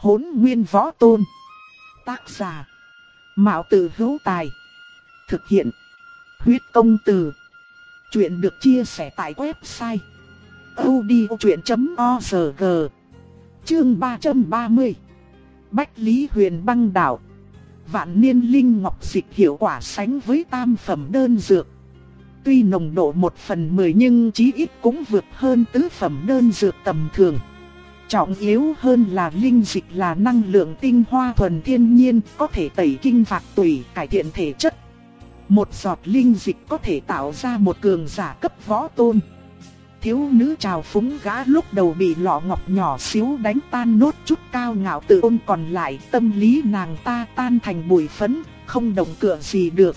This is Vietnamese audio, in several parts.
Hốn nguyên võ tôn. Tác giả. Mạo tử hữu tài. Thực hiện. Huyết công từ. Chuyện được chia sẻ tại website. odchuyện.org Chương 330 Bách Lý Huyền băng đảo Vạn niên linh ngọc dịch hiệu quả sánh với tam phẩm đơn dược Tuy nồng độ 1 phần 10 nhưng chí ít cũng vượt hơn tứ phẩm đơn dược tầm thường Trọng yếu hơn là linh dịch là năng lượng tinh hoa thuần thiên nhiên có thể tẩy kinh phạt tủy cải thiện thể chất Một giọt linh dịch có thể tạo ra một cường giả cấp võ tôn thiếu nữ trào phúng gã lúc đầu bị lọ ngọc nhỏ xíu đánh tan nốt chút cao ngạo tự ôn còn lại tâm lý nàng ta tan thành bụi phấn, không động cựa gì được.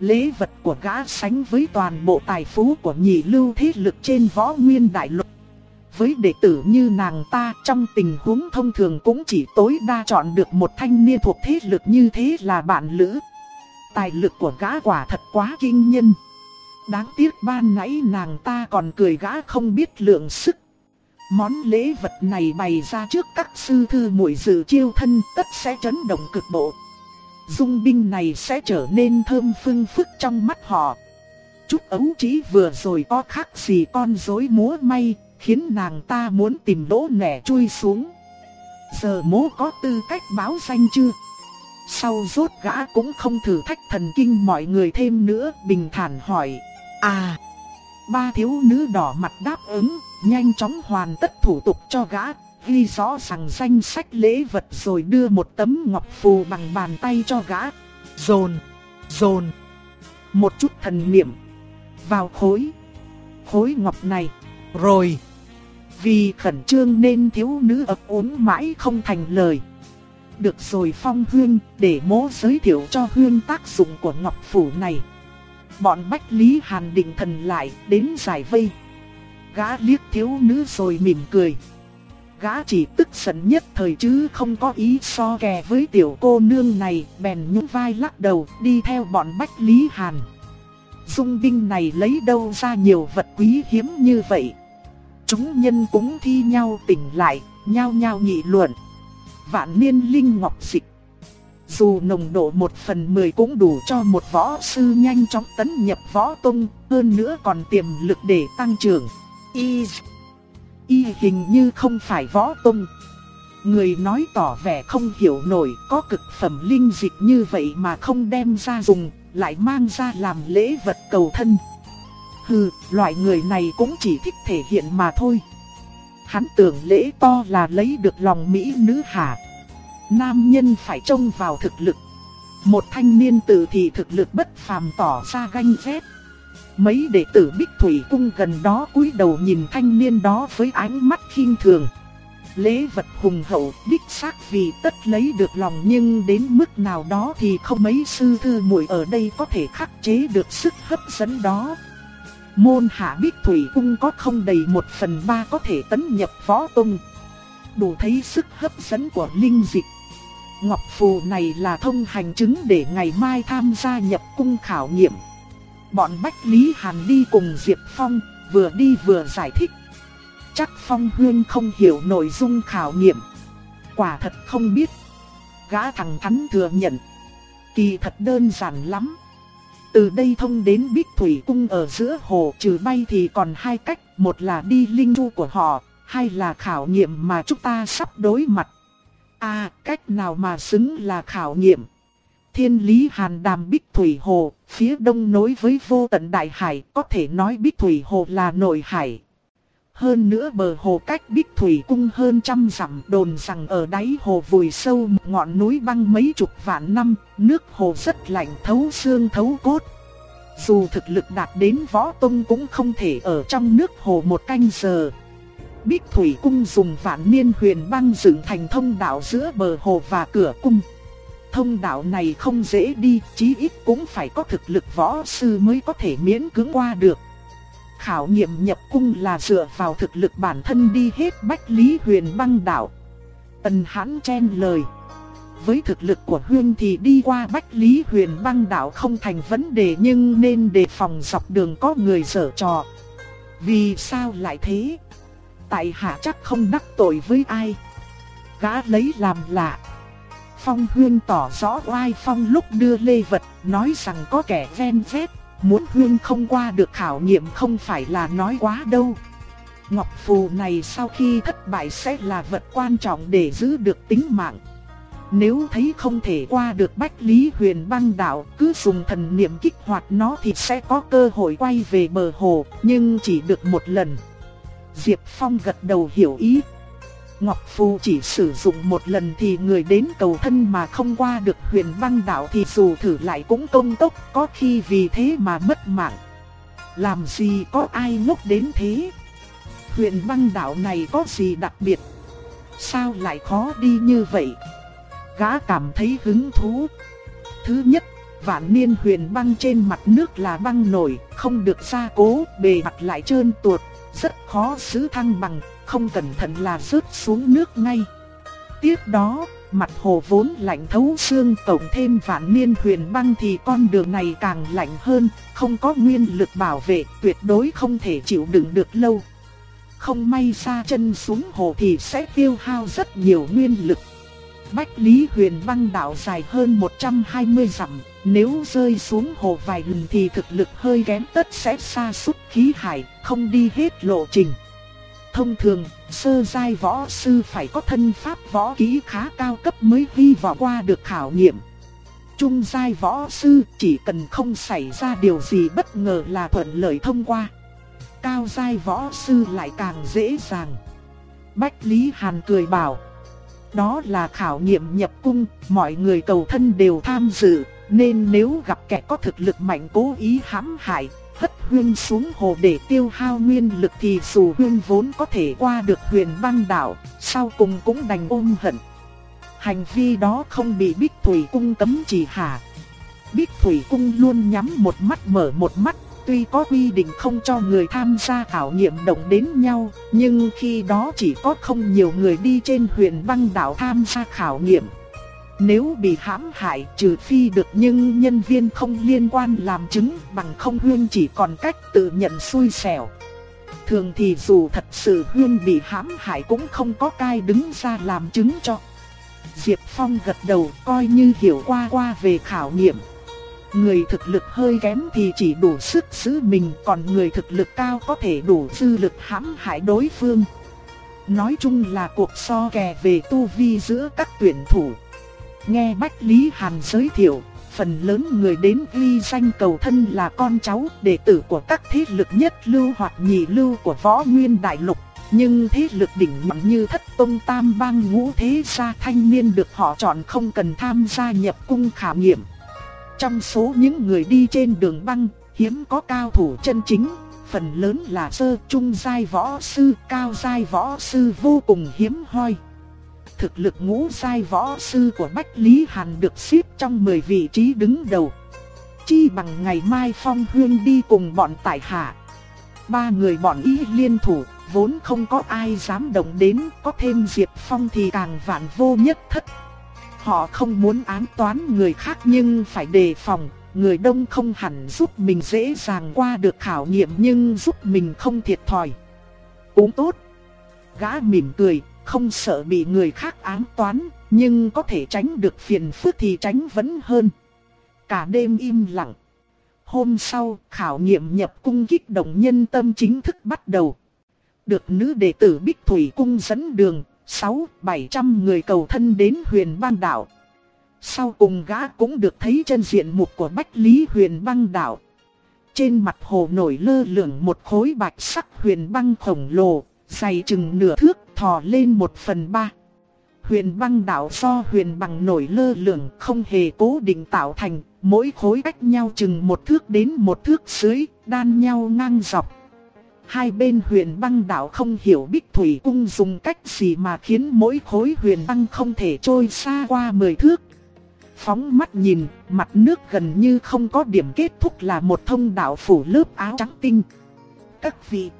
Lễ vật của gã sánh với toàn bộ tài phú của nhị lưu thế lực trên võ nguyên đại lục. Với đệ tử như nàng ta trong tình huống thông thường cũng chỉ tối đa chọn được một thanh niên thuộc thế lực như thế là bạn lữ. Tài lực của gã quả thật quá kinh nhân. Đáng tiếc ban nãy nàng ta còn cười gã không biết lượng sức. Món lễ vật này bày ra trước các sư thư muội dự chiêu thân tất sẽ chấn động cực bộ. Dung binh này sẽ trở nên thơm phương phức trong mắt họ. Chút ấu trí vừa rồi có khác gì con rối múa may, khiến nàng ta muốn tìm đỗ nẻ chui xuống. Giờ mố có tư cách báo danh chưa? Sau rốt gã cũng không thử thách thần kinh mọi người thêm nữa, bình thản hỏi. À, ba thiếu nữ đỏ mặt đáp ứng, nhanh chóng hoàn tất thủ tục cho gã, ghi rõ ràng danh sách lễ vật rồi đưa một tấm ngọc phù bằng bàn tay cho gã. Dồn, dồn, một chút thần niệm, vào khối, khối ngọc này, rồi. Vì khẩn trương nên thiếu nữ ấp úng mãi không thành lời. Được rồi Phong Huyên, để mố giới thiệu cho Huyên tác dụng của ngọc phủ này. Bọn Bách Lý Hàn định thần lại đến giải vây. Gã liếc thiếu nữ rồi mỉm cười. Gã chỉ tức giận nhất thời chứ không có ý so kè với tiểu cô nương này, bèn nhún vai lắc đầu đi theo bọn Bách Lý Hàn. Dung binh này lấy đâu ra nhiều vật quý hiếm như vậy. Chúng nhân cũng thi nhau tỉnh lại, nhau nhau nghị luận. Vạn niên linh ngọc dịch dù nồng độ một phần 10 cũng đủ cho một võ sư nhanh chóng tấn nhập võ tông, hơn nữa còn tiềm lực để tăng trưởng. Y, y hình như không phải võ tông. Người nói tỏ vẻ không hiểu nổi có cực phẩm linh dịch như vậy mà không đem ra dùng, lại mang ra làm lễ vật cầu thân. Hừ, loại người này cũng chỉ thích thể hiện mà thôi. Hắn tưởng lễ to là lấy được lòng mỹ nữ hả? Nam nhân phải trông vào thực lực. Một thanh niên tử thì thực lực bất phàm tỏ ra ganh ghét. Mấy đệ tử Bích Thủy cung gần đó cúi đầu nhìn thanh niên đó với ánh mắt khinh thường. Lễ vật hùng hậu, đích xác vì tất lấy được lòng nhưng đến mức nào đó thì không mấy sư thư muội ở đây có thể khắc chế được sức hấp dẫn đó. Môn hạ Bích Thủy cung có không đầy một phần ba có thể tấn nhập võ tông. Đủ thấy sức hấp dẫn của linh dịch. Ngọc Phù này là thông hành chứng để ngày mai tham gia nhập cung khảo nghiệm. Bọn Bách Lý Hàn đi cùng Diệp Phong, vừa đi vừa giải thích. Chắc Phong Huyên không hiểu nội dung khảo nghiệm. Quả thật không biết. Gã thằng thắn thừa nhận. Kỳ thật đơn giản lắm. Từ đây thông đến Bích Thủy Cung ở giữa hồ trừ bay thì còn hai cách. Một là đi linh chu của họ, hai là khảo nghiệm mà chúng ta sắp đối mặt. À, cách nào mà xứng là khảo nghiệm. Thiên lý hàn đàm Bích Thủy Hồ, phía đông nối với vô tận đại hải, có thể nói Bích Thủy Hồ là nội hải. Hơn nữa bờ hồ cách Bích Thủy cung hơn trăm dặm đồn rằng ở đáy hồ vùi sâu một ngọn núi băng mấy chục vạn năm, nước hồ rất lạnh thấu xương thấu cốt. Dù thực lực đạt đến võ tông cũng không thể ở trong nước hồ một canh giờ. Bích Thủy Cung dùng vạn niên huyền băng dựng thành thông đạo giữa bờ hồ và cửa cung. Thông đạo này không dễ đi, chí ít cũng phải có thực lực võ sư mới có thể miễn cưỡng qua được. Khảo nghiệm nhập cung là dựa vào thực lực bản thân đi hết bách lý huyền băng đạo. Tần hãn chen lời. Với thực lực của Huyên thì đi qua bách lý huyền băng đạo không thành vấn đề nhưng nên đề phòng dọc đường có người dở trò. Vì sao lại thế? tại hạ chắc không đắc tội với ai. Gã lấy làm lạ. Phong Huyên tỏ rõ oai phong lúc đưa lê vật, nói rằng có kẻ ven vét, muốn Hương không qua được khảo nghiệm không phải là nói quá đâu. Ngọc phù này sau khi thất bại sẽ là vật quan trọng để giữ được tính mạng. Nếu thấy không thể qua được Bách Lý Huyền băng đạo, cứ dùng thần niệm kích hoạt nó thì sẽ có cơ hội quay về bờ hồ, nhưng chỉ được một lần. Diệp Phong gật đầu hiểu ý. Ngọc Phù chỉ sử dụng một lần thì người đến cầu thân mà không qua được huyền băng đạo thì dù thử lại cũng công tốc, có khi vì thế mà mất mạng. Làm gì có ai ngốc đến thế? Huyền băng đạo này có gì đặc biệt? Sao lại khó đi như vậy? Gã cảm thấy hứng thú. Thứ nhất, vạn niên huyền băng trên mặt nước là băng nổi, không được gia cố, bề mặt lại trơn tuột, rất khó giữ thăng bằng, không cẩn thận là rớt xuống nước ngay. Tiếp đó, mặt hồ vốn lạnh thấu xương tổng thêm vạn niên huyền băng thì con đường này càng lạnh hơn, không có nguyên lực bảo vệ, tuyệt đối không thể chịu đựng được lâu. Không may xa chân xuống hồ thì sẽ tiêu hao rất nhiều nguyên lực. Bách Lý Huyền băng đảo dài hơn 120 dặm, nếu rơi xuống hồ vài lần thì thực lực hơi kém tất sẽ xa sút khí hải, không đi hết lộ trình. Thông thường, sơ giai võ sư phải có thân pháp võ kỹ khá cao cấp mới hy vọng qua được khảo nghiệm. Trung giai võ sư chỉ cần không xảy ra điều gì bất ngờ là thuận lợi thông qua. Cao giai võ sư lại càng dễ dàng. Bách Lý Hàn cười bảo. Đó là khảo nghiệm nhập cung, mọi người cầu thân đều tham dự, nên nếu gặp kẻ có thực lực mạnh cố ý hãm hại, hất huyên xuống hồ để tiêu hao nguyên lực thì dù huyên vốn có thể qua được huyền băng đảo, sau cùng cũng đành ôm hận. Hành vi đó không bị Bích Thủy Cung cấm chỉ hả? Bích Thủy Cung luôn nhắm một mắt mở một mắt, tuy có quy định không cho người tham gia khảo nghiệm động đến nhau, nhưng khi đó chỉ có không nhiều người đi trên huyền băng đảo tham gia khảo nghiệm. Nếu bị hãm hại trừ phi được nhưng nhân viên không liên quan làm chứng bằng không Huyên chỉ còn cách tự nhận xui xẻo. Thường thì dù thật sự Huyên bị hãm hại cũng không có cai đứng ra làm chứng cho. Diệp Phong gật đầu coi như hiểu qua qua về khảo nghiệm. Người thực lực hơi kém thì chỉ đủ sức giữ mình, còn người thực lực cao có thể đủ dư lực hãm hại đối phương. Nói chung là cuộc so kè về tu vi giữa các tuyển thủ. Nghe Bách Lý Hàn giới thiệu, phần lớn người đến ghi danh cầu thân là con cháu, đệ tử của các thế lực nhất lưu hoặc nhị lưu của võ nguyên đại lục. Nhưng thế lực đỉnh mạnh như thất tông tam bang ngũ thế gia thanh niên được họ chọn không cần tham gia nhập cung khảo nghiệm. Trong số những người đi trên đường băng, hiếm có cao thủ chân chính, phần lớn là sơ trung giai võ sư, cao giai võ sư vô cùng hiếm hoi thực lực ngũ sai võ sư của Bách Lý Hàn được xếp trong 10 vị trí đứng đầu. Chi bằng ngày mai Phong Hương đi cùng bọn tại hạ. Ba người bọn ý liên thủ, vốn không có ai dám động đến, có thêm Diệp Phong thì càng vạn vô nhất thất. Họ không muốn án toán người khác nhưng phải đề phòng, người đông không hẳn giúp mình dễ dàng qua được khảo nghiệm nhưng giúp mình không thiệt thòi. Cũng tốt. Gã mỉm cười, không sợ bị người khác ám toán, nhưng có thể tránh được phiền phức thì tránh vẫn hơn. Cả đêm im lặng. Hôm sau, khảo nghiệm nhập cung kích động nhân tâm chính thức bắt đầu. Được nữ đệ tử Bích Thủy Cung dẫn đường, 6-700 người cầu thân đến huyền băng đảo. Sau cùng gã cũng được thấy chân diện mục của Bách Lý huyền băng đảo. Trên mặt hồ nổi lơ lửng một khối bạch sắc huyền băng khổng lồ, dày chừng nửa thước, thò lên một phần ba. Huyền băng đảo do huyền bằng nổi lơ lửng không hề cố định tạo thành, mỗi khối cách nhau chừng một thước đến một thước dưới, đan nhau ngang dọc. Hai bên huyền băng đảo không hiểu Bích Thủy Cung dùng cách gì mà khiến mỗi khối huyền băng không thể trôi xa qua mười thước. Phóng mắt nhìn, mặt nước gần như không có điểm kết thúc là một thông đạo phủ lớp áo trắng tinh. Các vị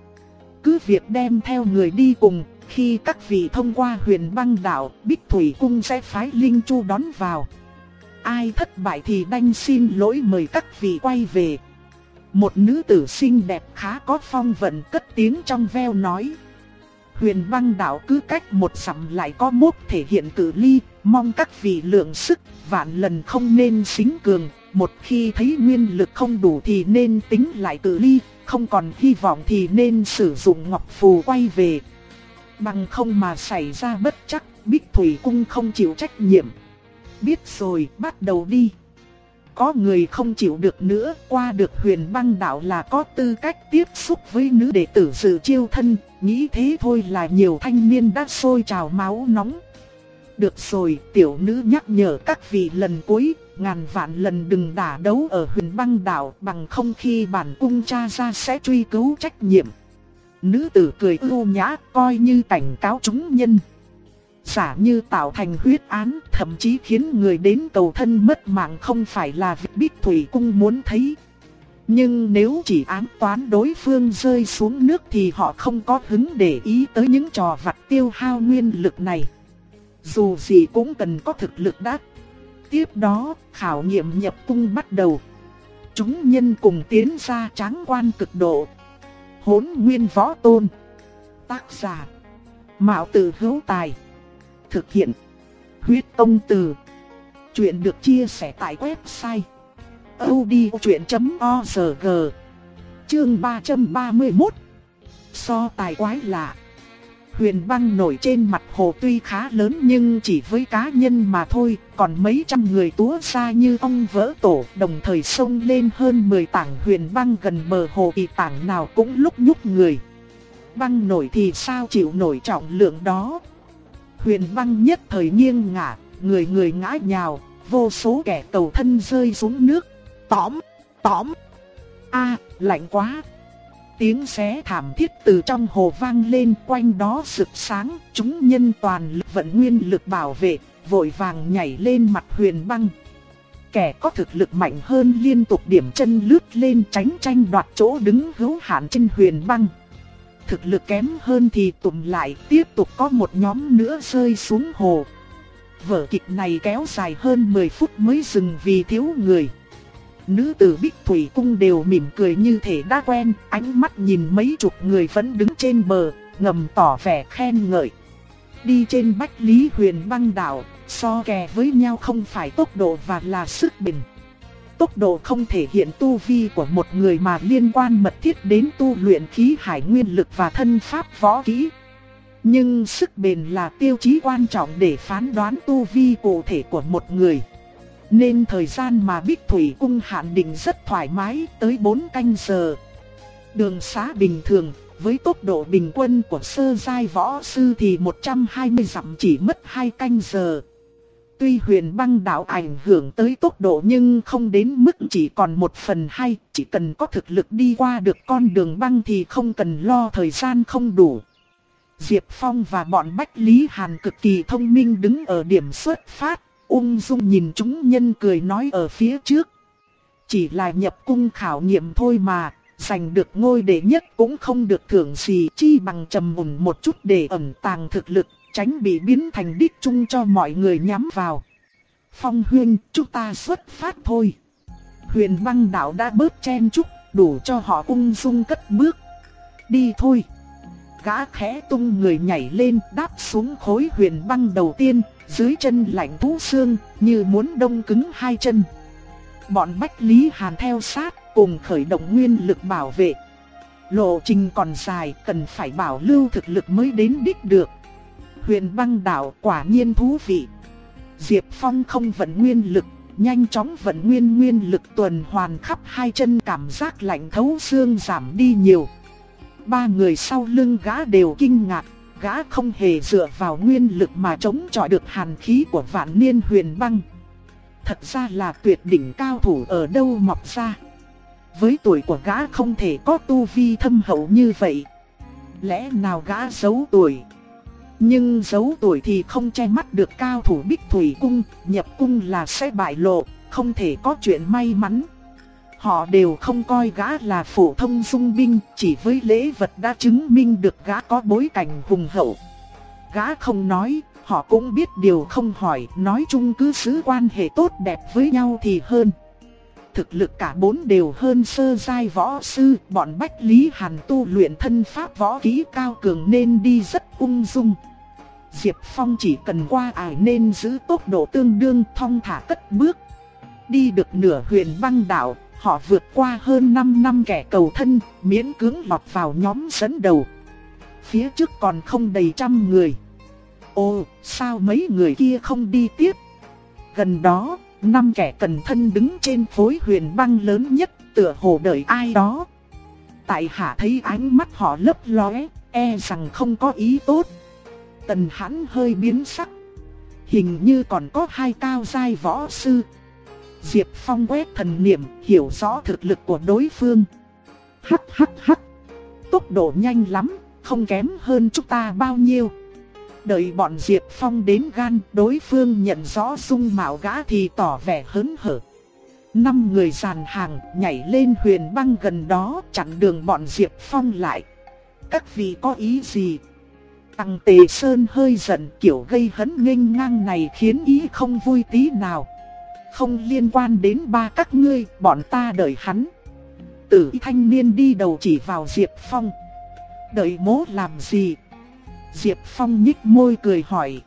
cứ việc đem theo người đi cùng, khi các vị thông qua huyền băng đảo, Bích Thủy Cung sẽ phái Linh Chu đón vào. Ai thất bại thì đanh xin lỗi mời các vị quay về. Một nữ tử xinh đẹp khá có phong vận cất tiếng trong veo nói. Huyền băng đảo cứ cách một sầm lại có mốt thể hiện cử ly, mong các vị lượng sức, vạn lần không nên xính cường, một khi thấy nguyên lực không đủ thì nên tính lại cử ly, không còn hy vọng thì nên sử dụng ngọc phù quay về. Bằng không mà xảy ra bất chắc, Bích Thủy Cung không chịu trách nhiệm. Biết rồi, bắt đầu đi. Có người không chịu được nữa, qua được huyền băng đạo là có tư cách tiếp xúc với nữ đệ tử sự chiêu thân, nghĩ thế thôi là nhiều thanh niên đã sôi trào máu nóng. Được rồi, tiểu nữ nhắc nhở các vị lần cuối, ngàn vạn lần đừng đả đấu ở huyền băng đảo bằng không khi bản cung cha ra sẽ truy cứu trách nhiệm. Nữ tử cười ưu nhã, coi như cảnh cáo chúng nhân. Giả như tạo thành huyết án, thậm chí khiến người đến cầu thân mất mạng không phải là việc bích thủy cung muốn thấy. Nhưng nếu chỉ ám toán đối phương rơi xuống nước thì họ không có hứng để ý tới những trò vặt tiêu hao nguyên lực này. Dù gì cũng cần có thực lực đắt. Tiếp đó, khảo nghiệm nhập cung bắt đầu. Chúng nhân cùng tiến ra tráng quan cực độ. Hốn nguyên võ tôn. Tác giả. Mạo tử hữu tài. Thực hiện. Huyết công từ. Chuyện được chia sẻ tại website. odchuyện.org Chương 331 So tài quái lạ Huyền băng nổi trên mặt hồ tuy khá lớn nhưng chỉ với cá nhân mà thôi, còn mấy trăm người túa xa như ông vỡ tổ, đồng thời sông lên hơn 10 tảng huyền băng gần bờ hồ thì tảng nào cũng lúc nhúc người. Băng nổi thì sao chịu nổi trọng lượng đó. Huyền băng nhất thời nghiêng ngả, người người ngã nhào, vô số kẻ cầu thân rơi xuống nước. Tóm, tóm. a lạnh quá. Tiếng xé thảm thiết từ trong hồ vang lên quanh đó sực sáng, chúng nhân toàn lực vận nguyên lực bảo vệ, vội vàng nhảy lên mặt huyền băng. Kẻ có thực lực mạnh hơn liên tục điểm chân lướt lên tránh tranh đoạt chỗ đứng hữu hạn trên huyền băng. Thực lực kém hơn thì tụm lại tiếp tục có một nhóm nữa rơi xuống hồ. Vở kịch này kéo dài hơn 10 phút mới dừng vì thiếu người nữ tử Bích Thủy Cung đều mỉm cười như thể đã quen, ánh mắt nhìn mấy chục người vẫn đứng trên bờ, ngầm tỏ vẻ khen ngợi. Đi trên Bách Lý Huyền băng đảo, so kè với nhau không phải tốc độ và là sức bền. Tốc độ không thể hiện tu vi của một người mà liên quan mật thiết đến tu luyện khí hải nguyên lực và thân pháp võ kỹ. Nhưng sức bền là tiêu chí quan trọng để phán đoán tu vi cụ thể của một người. Nên thời gian mà Bích Thủy Cung hạn định rất thoải mái tới 4 canh giờ. Đường xá bình thường, với tốc độ bình quân của sơ giai võ sư thì 120 dặm chỉ mất 2 canh giờ. Tuy huyền băng đảo ảnh hưởng tới tốc độ nhưng không đến mức chỉ còn một phần hai, chỉ cần có thực lực đi qua được con đường băng thì không cần lo thời gian không đủ. Diệp Phong và bọn Bách Lý Hàn cực kỳ thông minh đứng ở điểm xuất phát, Ung dung nhìn chúng nhân cười nói ở phía trước. Chỉ là nhập cung khảo nghiệm thôi mà, giành được ngôi đệ nhất cũng không được thưởng gì chi bằng trầm mùng một chút để ẩn tàng thực lực, tránh bị biến thành đích chung cho mọi người nhắm vào. Phong huyên, chúng ta xuất phát thôi. Huyền băng đạo đã bớt chen chúc, đủ cho họ ung dung cất bước. Đi thôi. Gã khẽ tung người nhảy lên đáp xuống khối huyền băng đầu tiên, dưới chân lạnh thú xương, như muốn đông cứng hai chân. Bọn Bách Lý Hàn theo sát, cùng khởi động nguyên lực bảo vệ. Lộ trình còn dài, cần phải bảo lưu thực lực mới đến đích được. Huyền băng đảo quả nhiên thú vị. Diệp Phong không vận nguyên lực, nhanh chóng vận nguyên nguyên lực tuần hoàn khắp hai chân cảm giác lạnh thấu xương giảm đi nhiều. Ba người sau lưng gã đều kinh ngạc, gã không hề dựa vào nguyên lực mà chống chọi được hàn khí của vạn niên huyền băng. Thật ra là tuyệt đỉnh cao thủ ở đâu mọc ra. Với tuổi của gã không thể có tu vi thâm hậu như vậy. Lẽ nào gã giấu tuổi? Nhưng giấu tuổi thì không che mắt được cao thủ bích thủy cung, nhập cung là sẽ bại lộ, không thể có chuyện may mắn. Họ đều không coi gã là phổ thông dung binh, chỉ với lễ vật đã chứng minh được gã có bối cảnh hùng hậu. Gã không nói, họ cũng biết điều không hỏi, nói chung cứ giữ quan hệ tốt đẹp với nhau thì hơn. thực lực cả bốn đều hơn sơ giai võ sư, bọn Bách Lý Hàn tu luyện thân pháp võ kỹ cao cường nên đi rất ung dung. Diệp Phong chỉ cần qua ải nên giữ tốc độ tương đương thong thả cất bước. Đi được nửa huyền băng đảo, họ vượt qua hơn 5 năm kẻ cầu thân, miễn cưỡng lọt vào nhóm dẫn đầu. Phía trước còn không đầy trăm người. Ồ, sao mấy người kia không đi tiếp? Gần đó, năm kẻ cần thân đứng trên phối huyền băng lớn nhất, tựa hồ đợi ai đó. Tại hạ thấy ánh mắt họ lấp lóe, e rằng không có ý tốt. Tần hãn hơi biến sắc. Hình như còn có hai cao giai võ sư. Diệp Phong quét thần niệm, hiểu rõ thực lực của đối phương. Hắc hắc hắc. Tốc độ nhanh lắm, không kém hơn chúng ta bao nhiêu. Đợi bọn Diệp Phong đến gan, đối phương nhận rõ dung mạo gã thì tỏ vẻ hớn hở. Năm người dàn hàng nhảy lên huyền băng gần đó chặn đường bọn Diệp Phong lại. Các vị có ý gì? Tăng Tề Sơn hơi giận kiểu gây hấn nghênh ngang này khiến ý không vui tí nào. Không liên quan đến ba các ngươi, bọn ta đợi hắn. Tử thanh niên đi đầu chỉ vào Diệp Phong. Đợi mố làm gì? Diệp Phong nhích môi cười hỏi.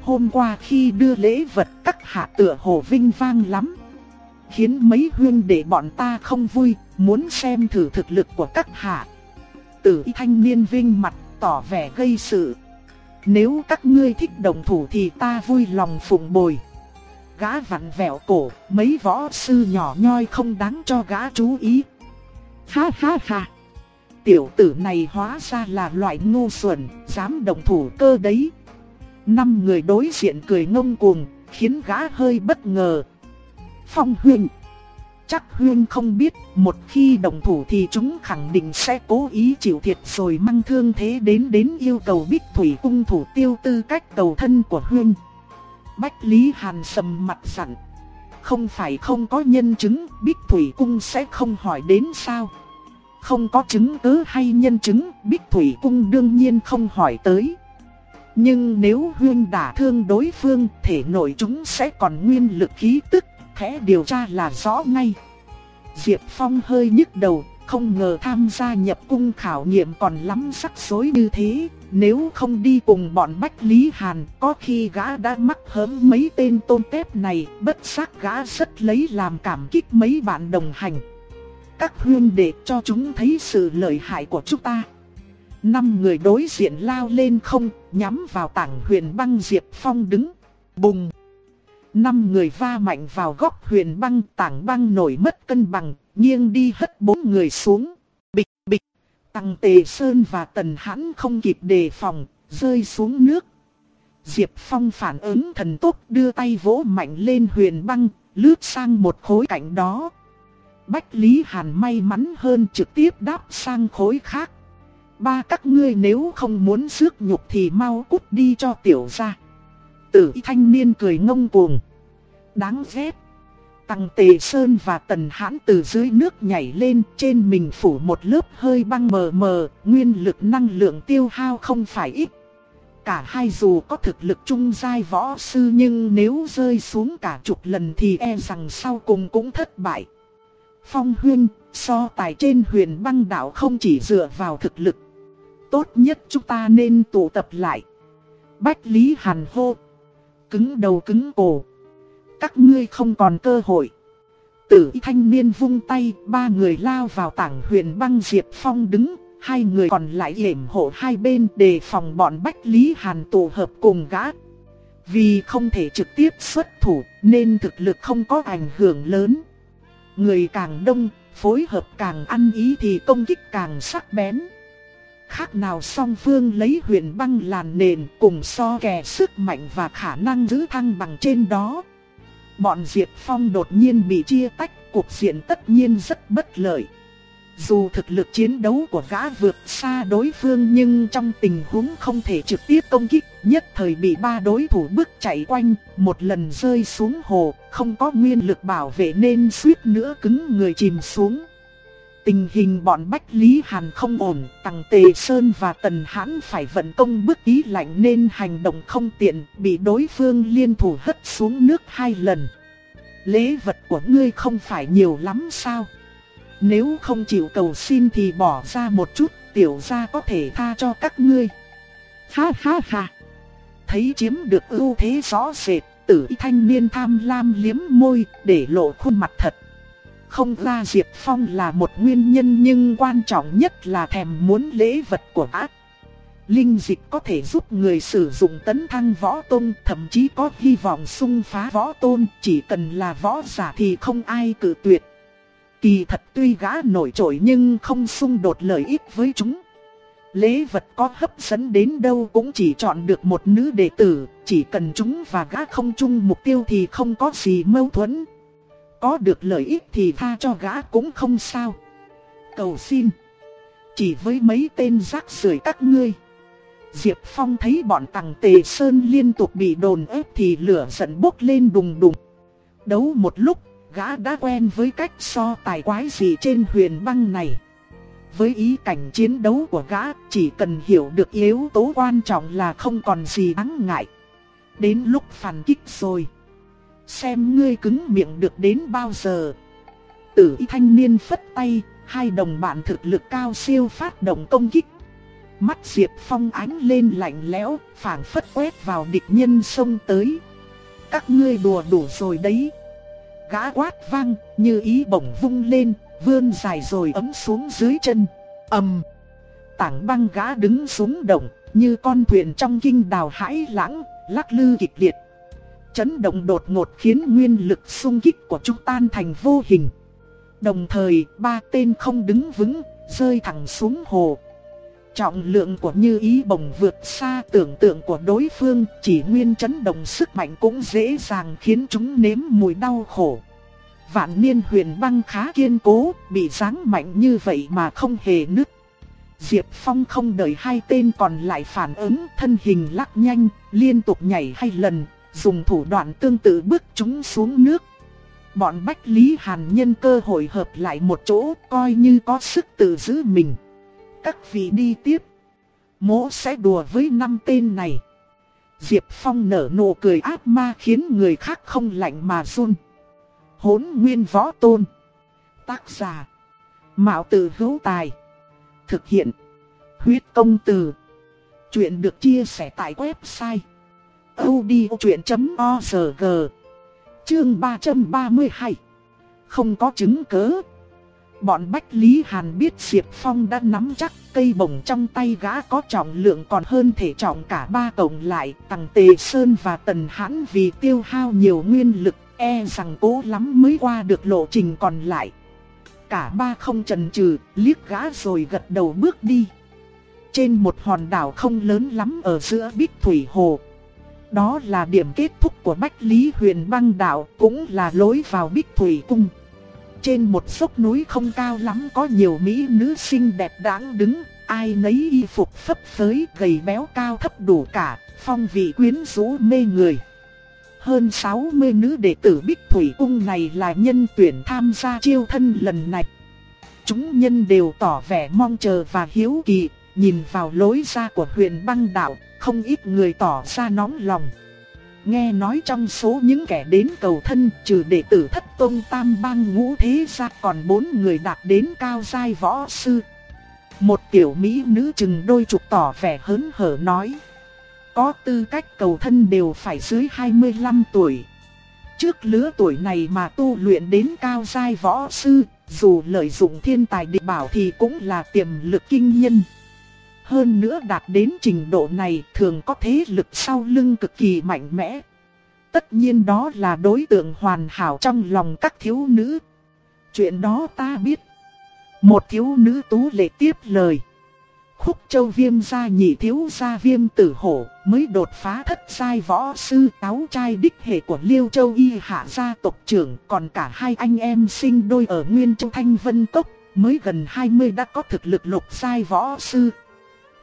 Hôm qua khi đưa lễ vật các hạ tựa hồ vinh vang lắm. Khiến mấy huyên để bọn ta không vui, muốn xem thử thực lực của các hạ. Tử thanh niên vinh mặt tỏ vẻ gây sự. Nếu các ngươi thích đồng thủ thì ta vui lòng phụng bồi. Gã vặn vẹo cổ, mấy võ sư nhỏ nhoi không đáng cho gã chú ý. Ha ha ha. Tiểu tử này hóa ra là loại ngu xuẩn, dám đồng thủ cơ đấy. Năm người đối diện cười ngông cuồng, khiến gã hơi bất ngờ. Phong huynh Chắc huyên không biết, một khi đồng thủ thì chúng khẳng định sẽ cố ý chịu thiệt rồi mang thương thế đến đến yêu cầu Bích Thủy cung thủ tiêu tư cách cầu thân của huyên Bách Lý Hàn sầm mặt dặn. Không phải không có nhân chứng, Bích Thủy cung sẽ không hỏi đến sao. Không có chứng cứ hay nhân chứng, Bích Thủy cung đương nhiên không hỏi tới. Nhưng nếu Huyên đả thương đối phương, thể nội chúng sẽ còn nguyên lực khí tức khẽ điều tra là rõ ngay. Diệp Phong hơi nhức đầu, không ngờ tham gia nhập cung khảo nghiệm còn lắm sắc rối như thế. Nếu không đi cùng bọn Bách Lý Hàn, có khi gã đã mắc hớm mấy tên tôn tép này, bất giác gã rất lấy làm cảm kích mấy bạn đồng hành. Các huyên để cho chúng thấy sự lợi hại của chúng ta. Năm người đối diện lao lên không, nhắm vào tảng huyền băng Diệp Phong đứng. Bùng! Năm người va mạnh vào góc huyền băng tảng băng nổi mất cân bằng, nghiêng đi hất bốn người xuống. Tăng Tề Sơn và Tần Hãn không kịp đề phòng, rơi xuống nước. Diệp Phong phản ứng thần tốc đưa tay vỗ mạnh lên huyền băng, lướt sang một khối cạnh đó. Bách Lý Hàn may mắn hơn trực tiếp đáp sang khối khác. Ba các ngươi nếu không muốn rước nhục thì mau cút đi cho tiểu ra. Tử thanh niên cười ngông cuồng. Đáng ghét. Tăng Tề Sơn và Tần Hãn từ dưới nước nhảy lên trên mình phủ một lớp hơi băng mờ mờ, nguyên lực năng lượng tiêu hao không phải ít. Cả hai dù có thực lực trung giai võ sư nhưng nếu rơi xuống cả chục lần thì e rằng sau cùng cũng thất bại. Phong huyên, so tài trên huyền băng đảo không chỉ dựa vào thực lực. Tốt nhất chúng ta nên tụ tập lại. Bách Lý Hàn hô cứng đầu cứng cổ. Các ngươi không còn cơ hội. Tử thanh niên vung tay, ba người lao vào tảng huyền băng Diệp Phong đứng, hai người còn lại hiểm hộ hai bên đề phòng bọn Bách Lý Hàn tụ hợp cùng gã. Vì không thể trực tiếp xuất thủ nên thực lực không có ảnh hưởng lớn. Người càng đông, phối hợp càng ăn ý thì công kích càng sắc bén khác nào song phương lấy huyền băng làn nền cùng so kè sức mạnh và khả năng giữ thăng bằng trên đó. Bọn Diệp Phong đột nhiên bị chia tách, cuộc diện tất nhiên rất bất lợi. Dù thực lực chiến đấu của gã vượt xa đối phương nhưng trong tình huống không thể trực tiếp công kích, nhất thời bị ba đối thủ bước chạy quanh, một lần rơi xuống hồ, không có nguyên lực bảo vệ nên suýt nữa cứng người chìm xuống. Tình hình bọn Bách Lý Hàn không ổn, Tằng Tề Sơn và Tần Hãn phải vận công bức ý lạnh nên hành động không tiện, bị đối phương liên thủ hất xuống nước hai lần. Lễ vật của ngươi không phải nhiều lắm sao? Nếu không chịu cầu xin thì bỏ ra một chút, tiểu gia có thể tha cho các ngươi. Ha ha ha! Thấy chiếm được ưu thế rõ rệt, tử thanh niên tham lam liếm môi, để lộ khuôn mặt thật. Không ra Diệp Phong là một nguyên nhân nhưng quan trọng nhất là thèm muốn lễ vật của ác. Linh dịch có thể giúp người sử dụng tấn thăng võ tôn, thậm chí có hy vọng xung phá võ tôn, chỉ cần là võ giả thì không ai cự tuyệt. Kỳ thật tuy gã nổi trội nhưng không xung đột lợi ích với chúng. Lễ vật có hấp dẫn đến đâu cũng chỉ chọn được một nữ đệ tử, chỉ cần chúng và gã không chung mục tiêu thì không có gì mâu thuẫn. Có được lợi ích thì tha cho gã cũng không sao. Cầu xin. Chỉ với mấy tên rác rưởi các ngươi. Diệp Phong thấy bọn tàng tề sơn liên tục bị đồn ép thì lửa giận bốc lên đùng đùng. Đấu một lúc, gã đã quen với cách so tài quái gì trên huyền băng này. Với ý cảnh chiến đấu của gã, chỉ cần hiểu được yếu tố quan trọng là không còn gì đáng ngại. Đến lúc phản kích rồi. Xem ngươi cứng miệng được đến bao giờ. Tử y thanh niên phất tay, hai đồng bạn thực lực cao siêu phát động công kích. Mắt Diệp Phong ánh lên lạnh lẽo, phảng phất quét vào địch nhân xông tới. Các ngươi đùa đủ rồi đấy. Gã quát vang, như ý bổng vung lên, vươn dài rồi ấm xuống dưới chân. ầm, tảng băng gã đứng xuống đồng như con thuyền trong kinh đào hãi lãng, lắc lư kịch liệt. Chấn động đột ngột khiến nguyên lực xung kích của chúng tan thành vô hình. Đồng thời, ba tên không đứng vững, rơi thẳng xuống hồ. Trọng lượng của như ý bồng vượt xa tưởng tượng của đối phương, chỉ nguyên chấn động sức mạnh cũng dễ dàng khiến chúng nếm mùi đau khổ. Vạn niên huyền băng khá kiên cố, bị giáng mạnh như vậy mà không hề nứt. Diệp Phong không đợi hai tên còn lại phản ứng, thân hình lắc nhanh, liên tục nhảy hai lần, dùng thủ đoạn tương tự bước chúng xuống nước. Bọn Bách Lý Hàn nhân cơ hội hợp lại một chỗ, coi như có sức tự giữ mình. Các vị đi tiếp. Mỗ sẽ đùa với năm tên này. Diệp Phong nở nụ cười ác ma khiến người khác không lạnh mà run. Hốn nguyên võ tôn. Tác giả. Mạo tử hữu tài. Thực hiện. Huyết công từ. Chuyện được chia sẻ tại website audiochuyện.org Chương 332 Không có chứng cớ Bọn Bách Lý Hàn biết Diệp Phong đã nắm chắc cây bổng trong tay gã có trọng lượng còn hơn thể trọng cả ba cộng lại. Tằng Tề Sơn và Tần Hãn vì tiêu hao nhiều nguyên lực e rằng cố lắm mới qua được lộ trình còn lại. Cả ba không chần chừ, liếc gã rồi gật đầu bước đi. Trên một hòn đảo không lớn lắm ở giữa Bích Thủy Hồ. Đó là điểm kết thúc của Bách Lý Huyền băng đảo, cũng là lối vào Bích Thủy Cung. Trên một dốc núi không cao lắm có nhiều mỹ nữ xinh đẹp đáng đứng, ai nấy y phục phấp phới, gầy béo cao thấp đủ cả, phong vị quyến rũ mê người. Hơn 60 nữ đệ tử Bích Thủy Cung này là nhân tuyển tham gia chiêu thân lần này. Chúng nhân đều tỏ vẻ mong chờ và hiếu kỳ, nhìn vào lối ra của huyền băng đạo, không ít người tỏ ra nóng lòng. Nghe nói trong số những kẻ đến cầu thân trừ đệ tử thất tôn tam bang ngũ thế ra còn bốn người đạt đến cao giai võ sư. Một tiểu mỹ nữ chừng đôi chục tỏ vẻ hớn hở nói. Có tư cách cầu thân đều phải dưới 25 tuổi. Trước lứa tuổi này mà tu luyện đến cao giai võ sư, dù lợi dụng thiên tài địa bảo thì cũng là tiềm lực kinh nhân. Hơn nữa đạt đến trình độ này thường có thế lực sau lưng cực kỳ mạnh mẽ. Tất nhiên đó là đối tượng hoàn hảo trong lòng các thiếu nữ. Chuyện đó ta biết. Một thiếu nữ tú lệ tiếp lời. Khúc châu viêm gia nhị thiếu gia viêm tử hổ mới đột phá thất sai võ sư táo trai đích hệ của Liêu Châu Y hạ gia tộc trưởng, còn cả hai anh em sinh đôi ở Nguyên Châu Thanh Vân Cốc mới gần 20 đã có thực lực lục sai võ sư.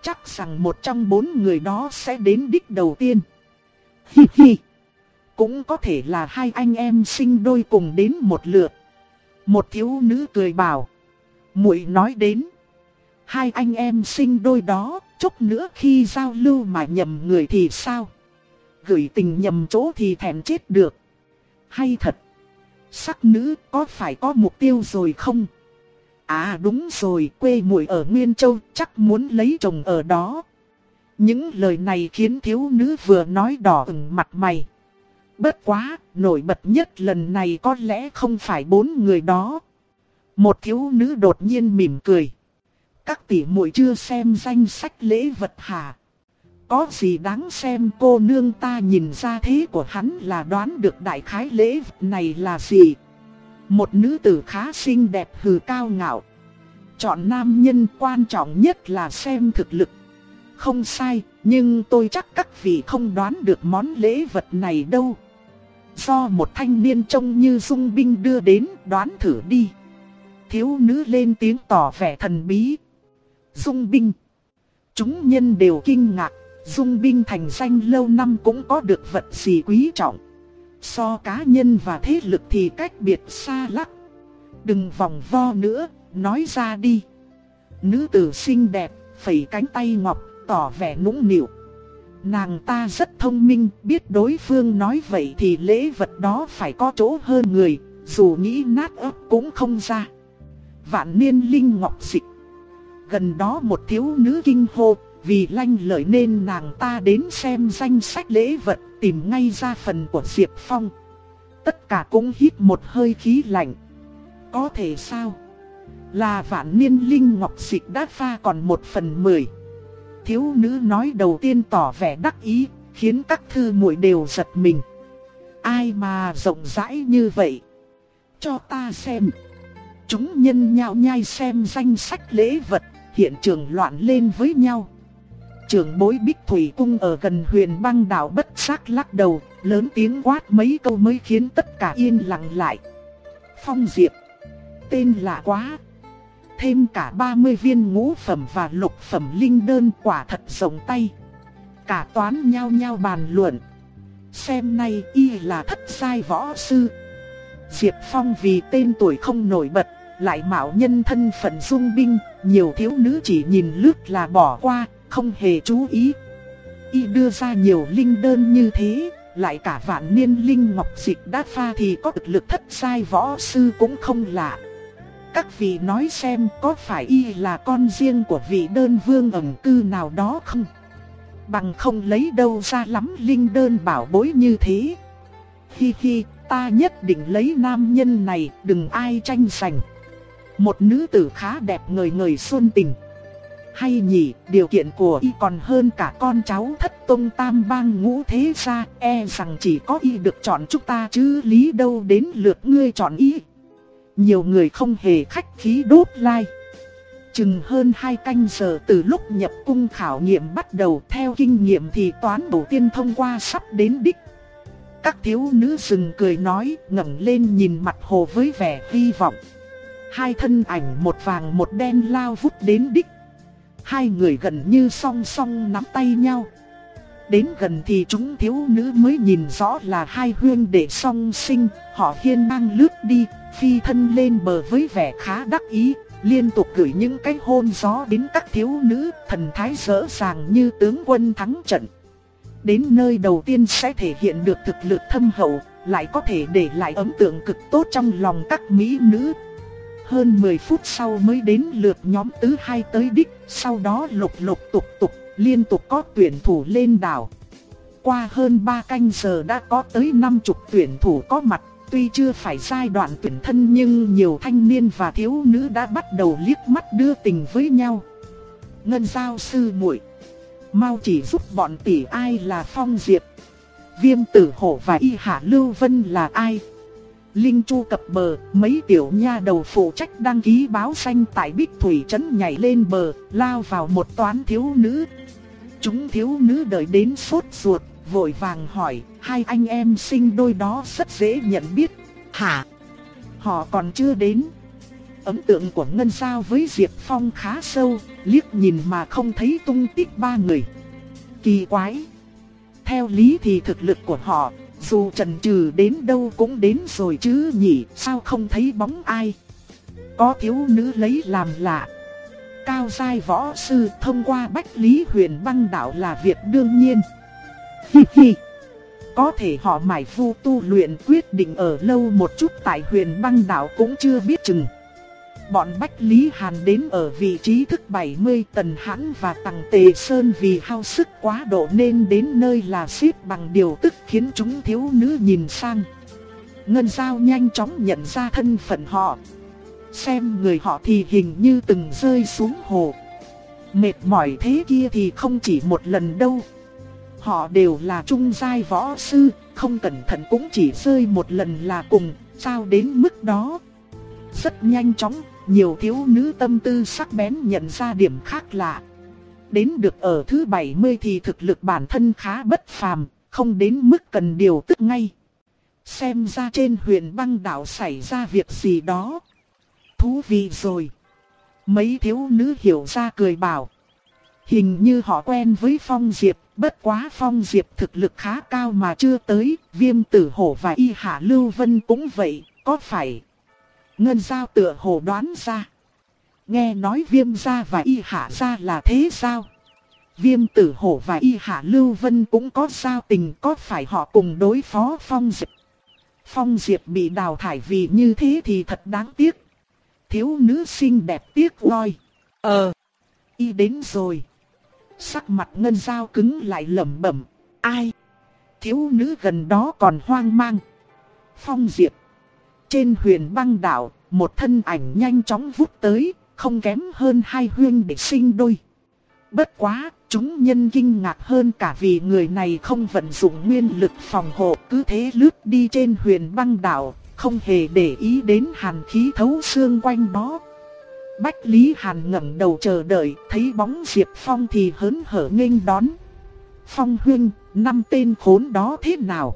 Chắc rằng một trong bốn người đó sẽ đến đích đầu tiên. Hi hi. Cũng có thể là hai anh em sinh đôi cùng đến một lượt. Một thiếu nữ cười bảo. muội nói đến. Hai anh em sinh đôi đó, chút nữa khi giao lưu mà nhầm người thì sao? Gửi tình nhầm chỗ thì thèm chết được. Hay thật. Sắc nữ có phải có mục tiêu rồi không? À đúng rồi, quê muội ở Nguyên Châu chắc muốn lấy chồng ở đó. Những lời này khiến thiếu nữ vừa nói đỏ ửng mặt mày. Bất quá, nổi bật nhất lần này có lẽ không phải bốn người đó. Một thiếu nữ đột nhiên mỉm cười. Các tỷ muội chưa xem danh sách lễ vật hả? Có gì đáng xem cô nương ta nhìn ra thế của hắn là đoán được đại khái lễ vật này là gì? Một nữ tử khá xinh đẹp hừ cao ngạo. Chọn nam nhân quan trọng nhất là xem thực lực. Không sai, nhưng tôi chắc các vị không đoán được món lễ vật này đâu. Do một thanh niên trông như dung binh đưa đến đoán thử đi. Thiếu nữ lên tiếng tỏ vẻ thần bí. Dung binh. Chúng nhân đều kinh ngạc. Dung binh thành danh lâu năm cũng có được vật gì quý trọng. So cá nhân và thế lực thì cách biệt xa lắc. Đừng vòng vo nữa, nói ra đi. Nữ tử xinh đẹp, phẩy cánh tay ngọc, tỏ vẻ nũng nịu. Nàng ta rất thông minh, biết đối phương nói vậy thì lễ vật đó phải có chỗ hơn người, dù nghĩ nát ấp cũng không ra. Vạn niên linh ngọc dịch. Gần đó một thiếu nữ kinh hô, vì lanh lợi nên nàng ta đến xem danh sách lễ vật, tìm ngay ra phần của Diệp Phong. Tất cả cũng hít một hơi khí lạnh. Có thể sao? Là vạn niên linh ngọc dịch đã pha còn một phần mười. Thiếu nữ nói đầu tiên tỏ vẻ đắc ý, khiến các thư muội đều giật mình. Ai mà rộng rãi như vậy? Cho ta xem. Chúng nhân nhạo nhai xem danh sách lễ vật, hiện trường loạn lên với nhau. Trưởng bối Bích Thủy Cung ở gần huyền băng đảo bất giác lắc đầu, lớn tiếng quát mấy câu mới khiến tất cả yên lặng lại. Phong Diệp, tên lạ quá. Thêm cả 30 viên ngũ phẩm và lục phẩm linh đơn quả thật rộng tay. Cả toán nhau nhau bàn luận. Xem nay y là thất sai võ sư. Diệp Phong vì tên tuổi không nổi bật, lại mạo nhân thân phận dung binh, nhiều thiếu nữ chỉ nhìn lướt là bỏ qua, không hề chú ý. Y đưa ra nhiều linh đơn như thế, lại cả vạn niên linh ngọc dịch đát pha thì có thực lực thất sai võ sư cũng không lạ. Các vị nói xem có phải y là con riêng của vị đơn vương ẩn cư nào đó không? Bằng không lấy đâu ra lắm linh đơn bảo bối như thế. Hi hi, ta nhất định lấy nam nhân này, đừng ai tranh giành. Một nữ tử khá đẹp người người xuân tình. Hay nhỉ, điều kiện của y còn hơn cả con cháu thất tông tam bang ngũ thế gia, e rằng chỉ có y được chọn chúng ta chứ lý đâu đến lượt ngươi chọn y. Nhiều người không hề khách khí đốt lai. Like. Chừng hơn hai canh giờ từ lúc nhập cung khảo nghiệm bắt đầu theo kinh nghiệm thì toán đầu tiên thông qua sắp đến đích. Các thiếu nữ dừng cười nói ngẩng lên nhìn mặt hồ với vẻ hy vọng. Hai thân ảnh một vàng một đen lao vút đến đích. Hai người gần như song song nắm tay nhau. Đến gần thì chúng thiếu nữ mới nhìn rõ là hai huyên đệ song sinh, họ hiên mang lướt đi, phi thân lên bờ với vẻ khá đắc ý, liên tục gửi những cái hôn gió đến các thiếu nữ, thần thái rỡ ràng như tướng quân thắng trận. Đến nơi đầu tiên sẽ thể hiện được thực lực thâm hậu, lại có thể để lại ấn tượng cực tốt trong lòng các mỹ nữ. Hơn 10 phút sau mới đến lượt nhóm thứ hai tới đích, sau đó lục lục tục tục, liên tục có tuyển thủ lên đảo. Qua hơn 3 canh giờ đã có tới 50 tuyển thủ có mặt, tuy chưa phải giai đoạn tuyển thân nhưng nhiều thanh niên và thiếu nữ đã bắt đầu liếc mắt đưa tình với nhau. Ngân giao sư muội mau chỉ giúp bọn tỷ ai là Phong Diệp, Viêm Tử Hổ và Y Hạ Lưu Vân là ai. Linh Chu cập bờ, mấy tiểu nha đầu phụ trách đăng ký báo xanh tại Bích Thủy Trấn nhảy lên bờ, lao vào một toán thiếu nữ. Chúng thiếu nữ đợi đến sốt ruột, vội vàng hỏi, hai anh em sinh đôi đó rất dễ nhận biết. Hả? Họ còn chưa đến. Ấn tượng của Ngân Giao với Diệp Phong khá sâu, liếc nhìn mà không thấy tung tích ba người. Kỳ quái! Theo lý thì thực lực của họ dù trần trừ đến đâu cũng đến rồi chứ nhỉ, sao không thấy bóng ai. Có thiếu nữ lấy làm lạ. Cao giai võ sư thông qua bách lý huyền băng đạo là việc đương nhiên. Hi hi. có thể họ mải vu tu luyện quyết định ở lâu một chút tại huyền băng đảo cũng chưa biết chừng. Bọn Bách Lý Hàn đến ở vị trí thức 70 tần hãn và tầng tề sơn vì hao sức quá độ nên đến nơi là xếp bằng điều tức khiến chúng thiếu nữ nhìn sang. Ngân Giao nhanh chóng nhận ra thân phận họ. Xem người họ thì hình như từng rơi xuống hồ. Mệt mỏi thế kia thì không chỉ một lần đâu. Họ đều là trung giai võ sư, không cẩn thận cũng chỉ rơi một lần là cùng, sao đến mức đó. Rất nhanh chóng, nhiều thiếu nữ tâm tư sắc bén nhận ra điểm khác lạ. Đến được ở thứ 70 thì thực lực bản thân khá bất phàm, không đến mức cần điều tức ngay. Xem ra trên huyền băng đảo xảy ra việc gì đó. Thú vị rồi. Mấy thiếu nữ hiểu ra cười bảo. Hình như họ quen với Phong Diệp, bất quá Phong Diệp thực lực khá cao mà chưa tới, viêm tử hổ và y hạ lưu vân cũng vậy, có phải? Ngân giao tựa hồ đoán ra. Nghe nói viêm gia và y hạ gia là thế sao? Viêm tử hổ và y hạ lưu vân cũng có sao tình có phải họ cùng đối phó Phong Diệp? Phong Diệp bị đào thải vì như thế thì thật đáng tiếc. Thiếu nữ xinh đẹp tiếc voi. Ờ, y đến rồi. Sắc mặt ngân dao cứng lại lẩm bẩm. Ai? Thiếu nữ gần đó còn hoang mang. Phong Diệp. Trên huyền băng đảo, một thân ảnh nhanh chóng vút tới, không kém hơn hai huyên để sinh đôi. Bất quá, chúng nhân kinh ngạc hơn cả vì người này không vận dụng nguyên lực phòng hộ cứ thế lướt đi trên huyền băng đảo, không hề để ý đến hàn khí thấu xương quanh đó. Bách Lý Hàn ngẩng đầu chờ đợi, thấy bóng Diệp Phong thì hớn hở nghênh đón. Phong huynh, năm tên khốn đó thế nào?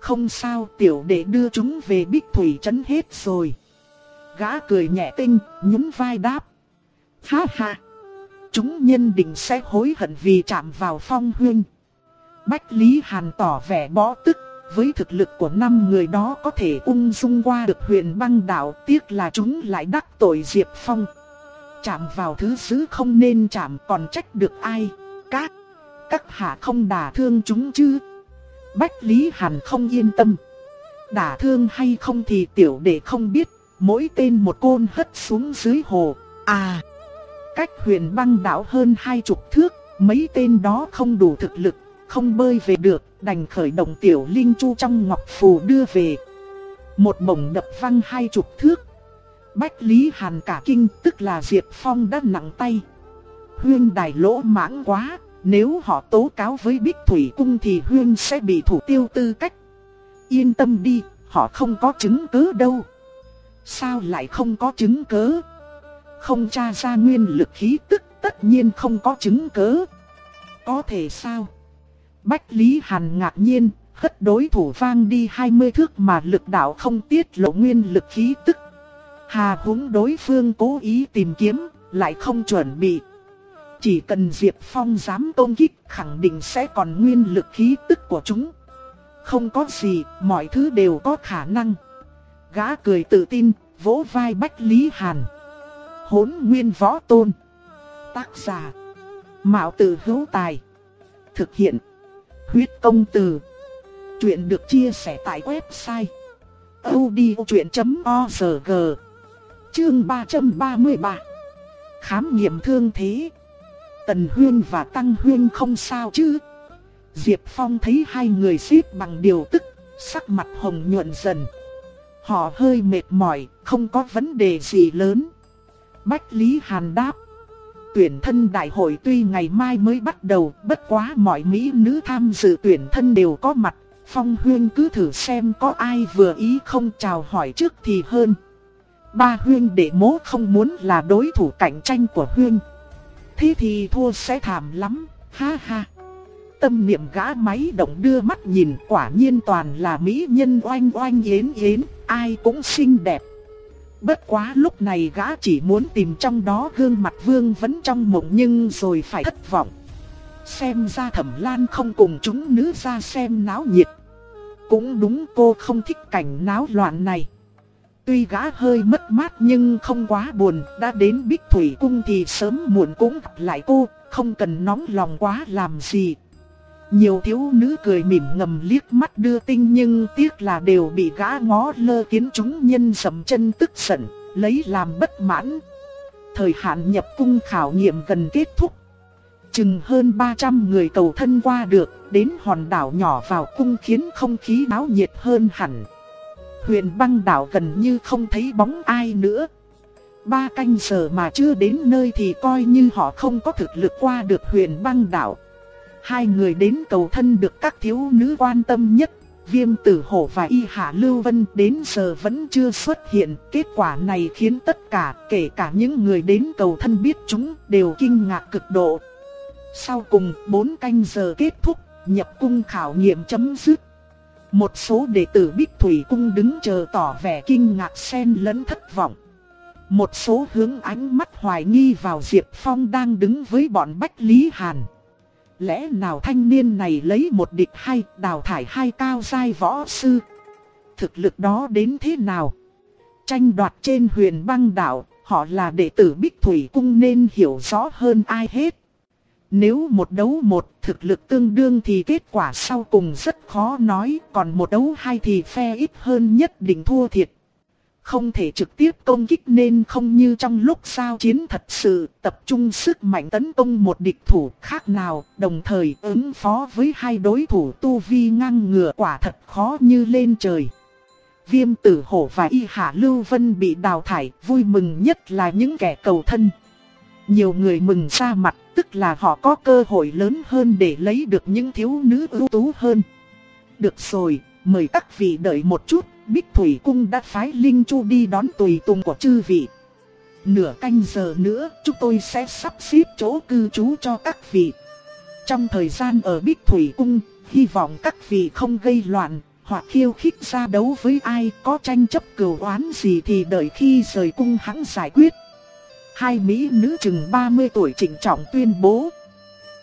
Không sao, tiểu đệ đưa chúng về Bích Thủy trấn hết rồi. Gã cười nhẹ tinh, nhún vai đáp. Ha ha! Chúng nhân định sẽ hối hận vì chạm vào Phong huynh. Bách Lý Hàn tỏ vẻ bó tức với thực lực của năm người đó có thể ung dung qua được huyền băng đảo tiếc là chúng lại đắc tội Diệp Phong. Chạm vào thứ sứ không nên chạm còn trách được ai. Các, các hạ không đả thương chúng chứ. Bách Lý Hàn không yên tâm. Đả thương hay không thì tiểu đệ không biết, mỗi tên một côn hất xuống dưới hồ. À, cách huyền băng đảo hơn hai chục thước, mấy tên đó không đủ thực lực, không bơi về được, đành khởi động tiểu linh chu trong ngọc phù đưa về. Một bổng đập văng hai chục thước. Bách Lý Hàn cả kinh tức là Diệp Phong đã nặng tay. Huyên đài lỗ mãng quá, nếu họ tố cáo với Bích Thủy Cung thì Huyên sẽ bị thủ tiêu tư cách. Yên tâm đi, họ không có chứng cứ đâu. Sao lại không có chứng cứ? Không tra ra nguyên lực khí tức tất nhiên không có chứng cứ. Có thể sao? Bách Lý Hàn ngạc nhiên, hất đối thủ vang đi 20 thước mà lực đạo không tiết lộ nguyên lực khí tức. Hà húng đối phương cố ý tìm kiếm, lại không chuẩn bị. Chỉ cần Diệp Phong dám công kích khẳng định sẽ còn nguyên lực khí tức của chúng. Không có gì, mọi thứ đều có khả năng. Gã cười tự tin, vỗ vai Bách Lý Hàn. Hốn nguyên võ tôn. Tác giả. Mạo tử hữu tài. Thực hiện. Huyết công từ. Chuyện được chia sẻ tại website odchuyện.org Chương 333 Khám nghiệm thương thế Tần Huyên và Tăng Huyên không sao chứ Diệp Phong thấy hai người xếp bằng điều tức Sắc mặt hồng nhuận dần Họ hơi mệt mỏi Không có vấn đề gì lớn Bách Lý Hàn đáp Tuyển thân đại hội tuy ngày mai mới bắt đầu, bất quá mọi mỹ nữ tham dự tuyển thân đều có mặt. Phong Huyên cứ thử xem có ai vừa ý không chào hỏi trước thì hơn. Ba Huyên đệ mố không muốn là đối thủ cạnh tranh của Huyên. Thế thì thua sẽ thảm lắm, ha ha. Tâm niệm gã máy động đưa mắt nhìn quả nhiên toàn là mỹ nhân oanh oanh yến yến, ai cũng xinh đẹp. Bất quá lúc này gã chỉ muốn tìm trong đó gương mặt vương vẫn trong mộng nhưng rồi phải thất vọng. Xem ra thẩm lan không cùng chúng nữ ra xem náo nhiệt. Cũng đúng cô không thích cảnh náo loạn này. Tuy gã hơi mất mát nhưng không quá buồn, đã đến Bích Thủy Cung thì sớm muộn cũng gặp lại cô, không cần nóng lòng quá làm gì. Nhiều thiếu nữ cười mỉm ngầm liếc mắt đưa tinh nhưng tiếc là đều bị gã ngó lơ khiến chúng nhân sầm chân tức giận, lấy làm bất mãn. Thời hạn nhập cung khảo nghiệm gần kết thúc. Chừng hơn 300 người cầu thân qua được, đến hòn đảo nhỏ vào cung khiến không khí náo nhiệt hơn hẳn. Huyền băng đảo gần như không thấy bóng ai nữa. Ba canh giờ mà chưa đến nơi thì coi như họ không có thực lực qua được huyền băng đảo. Hai người đến cầu thân được các thiếu nữ quan tâm nhất. Viêm tử hổ và y hạ lưu vân đến giờ vẫn chưa xuất hiện. Kết quả này khiến tất cả, kể cả những người đến cầu thân biết chúng, đều kinh ngạc cực độ. Sau cùng, bốn canh giờ kết thúc, nhập cung khảo nghiệm chấm dứt. Một số đệ tử Bích Thủy Cung đứng chờ tỏ vẻ kinh ngạc xen lẫn thất vọng. Một số hướng ánh mắt hoài nghi vào Diệp Phong đang đứng với bọn Bách Lý Hàn. Lẽ nào thanh niên này lấy một địch hay đào thải hai cao giai võ sư? Thực lực đó đến thế nào? Tranh đoạt trên huyền băng đảo, họ là đệ tử Bích Thủy Cung nên hiểu rõ hơn ai hết. Nếu một đấu một thực lực tương đương thì kết quả sau cùng rất khó nói, còn một đấu hai thì phe ít hơn nhất định thua thiệt. Không thể trực tiếp công kích nên không như trong lúc giao chiến thật sự tập trung sức mạnh tấn công một địch thủ khác nào, đồng thời ứng phó với hai đối thủ tu vi ngang ngửa quả thật khó như lên trời. Viêm tử hổ và y hạ lưu vân bị đào thải, vui mừng nhất là những kẻ cầu thân. Nhiều người mừng ra mặt, tức là họ có cơ hội lớn hơn để lấy được những thiếu nữ ưu tú hơn. Được rồi, mời các vị đợi một chút, Bích Thủy Cung đã phái Linh Chu đi đón tùy tùng của chư vị. Nửa canh giờ nữa, chúng tôi sẽ sắp xếp chỗ cư trú cho các vị. Trong thời gian ở Bích Thủy Cung, hy vọng các vị không gây loạn, hoặc khiêu khích ra đấu với ai có tranh chấp cửu oán gì thì đợi khi rời cung hãng giải quyết. Hai mỹ nữ chừng 30 tuổi trịnh trọng tuyên bố.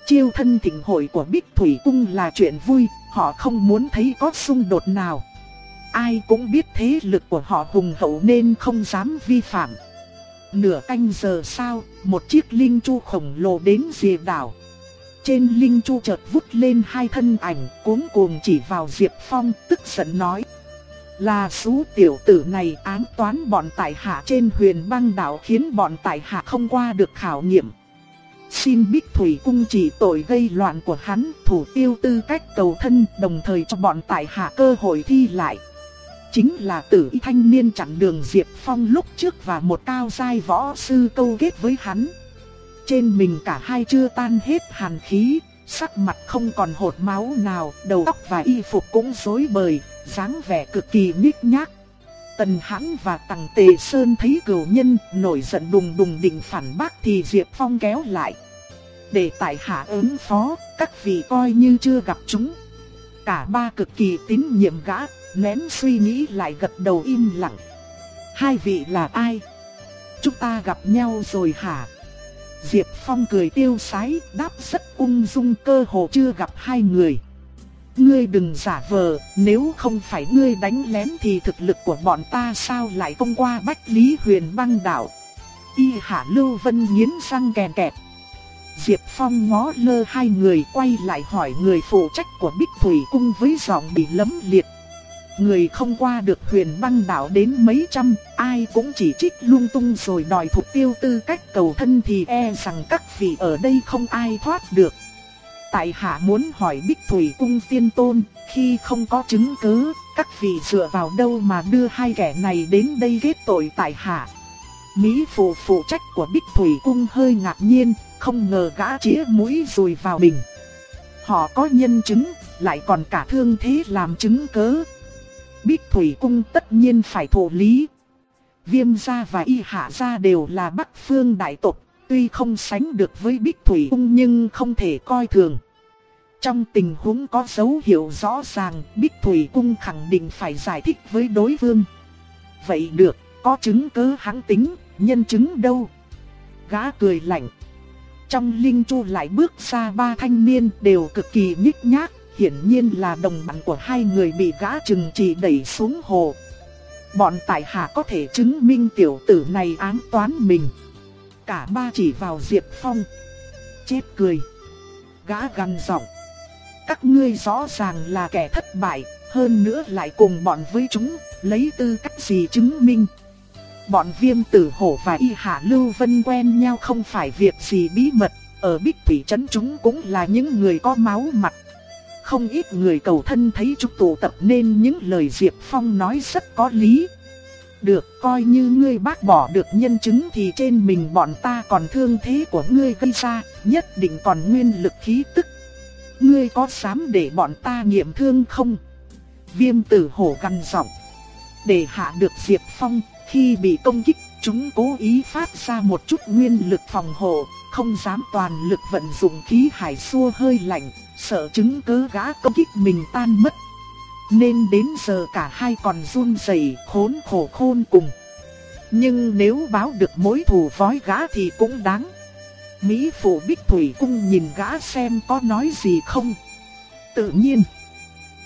Chiêu thân thịnh hội của Bích Thủy Cung là chuyện vui, họ không muốn thấy có xung đột nào. Ai cũng biết thế lực của họ hùng hậu nên không dám vi phạm. Nửa canh giờ sau, một chiếc linh chu khổng lồ đến dìa đảo. Trên linh chu chợt vút lên hai thân ảnh, cuống cuồng chỉ vào Diệp Phong, tức giận nói. Là số tiểu tử này án toán bọn tại hạ trên huyền băng đảo khiến bọn tại hạ không qua được khảo nghiệm. Xin Bích Thủy Cung chỉ tội gây loạn của hắn, thủ tiêu tư cách cầu thân, đồng thời cho bọn tại hạ cơ hội thi lại. Chính là tử y thanh niên chặn đường Diệp Phong lúc trước và một cao giai võ sư câu kết với hắn. Trên mình cả hai chưa tan hết hàn khí, sắc mặt không còn hột máu nào, đầu óc và y phục cũng rối bời, dáng vẻ cực kỳ nhích nhác. Tần Hãn và Tằng Tề Sơn thấy cửu nhân nổi giận đùng đùng định phản bác thì Diệp Phong kéo lại. Để tại hạ ứng phó, các vị coi như chưa gặp chúng. Cả ba cực kỳ tín nhiệm gã, nén suy nghĩ lại gật đầu im lặng. Hai vị là ai? Chúng ta gặp nhau rồi hả? Diệp Phong cười tiêu sái, đáp rất ung dung cơ hồ chưa gặp hai người. Ngươi đừng giả vờ, nếu không phải ngươi đánh lén thì thực lực của bọn ta sao lại công qua Bách Lý Huyền băng đảo. Y hạ Lưu Vân nghiến răng kèn kẹt. Diệp Phong ngó lơ hai người quay lại hỏi người phụ trách của Bích Thủy Cung với giọng bị lấm liệt. Người không qua được huyền băng đảo đến mấy trăm, ai cũng chỉ trích lung tung rồi đòi thuộc tiêu tư cách cầu thân thì e rằng các vị ở đây không ai thoát được. Tại hạ muốn hỏi Bích Thủy Cung tiên tôn, khi không có chứng cứ, các vị dựa vào đâu mà đưa hai kẻ này đến đây kết tội tại hạ. Mỹ phụ phụ trách của Bích Thủy Cung hơi ngạc nhiên, không ngờ gã chĩa mũi rùi vào mình. Họ có nhân chứng, lại còn cả thương thế làm chứng cớ. Bích Thủy Cung tất nhiên phải thổ lý. Viêm gia và y hạ gia đều là bắc phương đại tộc, tuy không sánh được với Bích Thủy Cung nhưng không thể coi thường. Trong tình huống có dấu hiệu rõ ràng, Bích Thủy Cung khẳng định phải giải thích với đối phương. Vậy được, có chứng cứ hắn tính, nhân chứng đâu? Gã cười lạnh. Trong linh chu lại bước ra ba thanh niên đều cực kỳ nhích nhác, hiển nhiên là đồng bạn của hai người bị gã trừng trị đẩy xuống hồ. Bọn tại hạ có thể chứng minh tiểu tử này ám toán mình. Cả ba chỉ vào Diệp Phong. Chết cười. Gã gằn giọng. Các ngươi rõ ràng là kẻ thất bại, hơn nữa lại cùng bọn với chúng, lấy tư cách gì chứng minh. Bọn viêm tử hổ và y hạ lưu vân quen nhau không phải việc gì bí mật, ở bích thủy trấn chúng cũng là những người có máu mặt. Không ít người cầu thân thấy chúng tụ tập nên những lời Diệp Phong nói rất có lý. Được coi như ngươi bác bỏ được nhân chứng thì trên mình bọn ta còn thương thế của ngươi gây ra, nhất định còn nguyên lực khí tức. Ngươi có dám để bọn ta nghiệm thương không? Viêm tử hổ gằn giọng. Để hạ được Diệp Phong, khi bị công kích, chúng cố ý phát ra một chút nguyên lực phòng hộ, không dám toàn lực vận dụng khí hải xua hơi lạnh, sợ chứng cứ gã công kích mình tan mất. Nên đến giờ cả hai còn run rẩy khốn khổ khôn cùng. Nhưng nếu báo được mối thù vói gã thì cũng đáng. Mỹ phụ Bích Thủy Cung nhìn gã xem có nói gì không. Tự nhiên.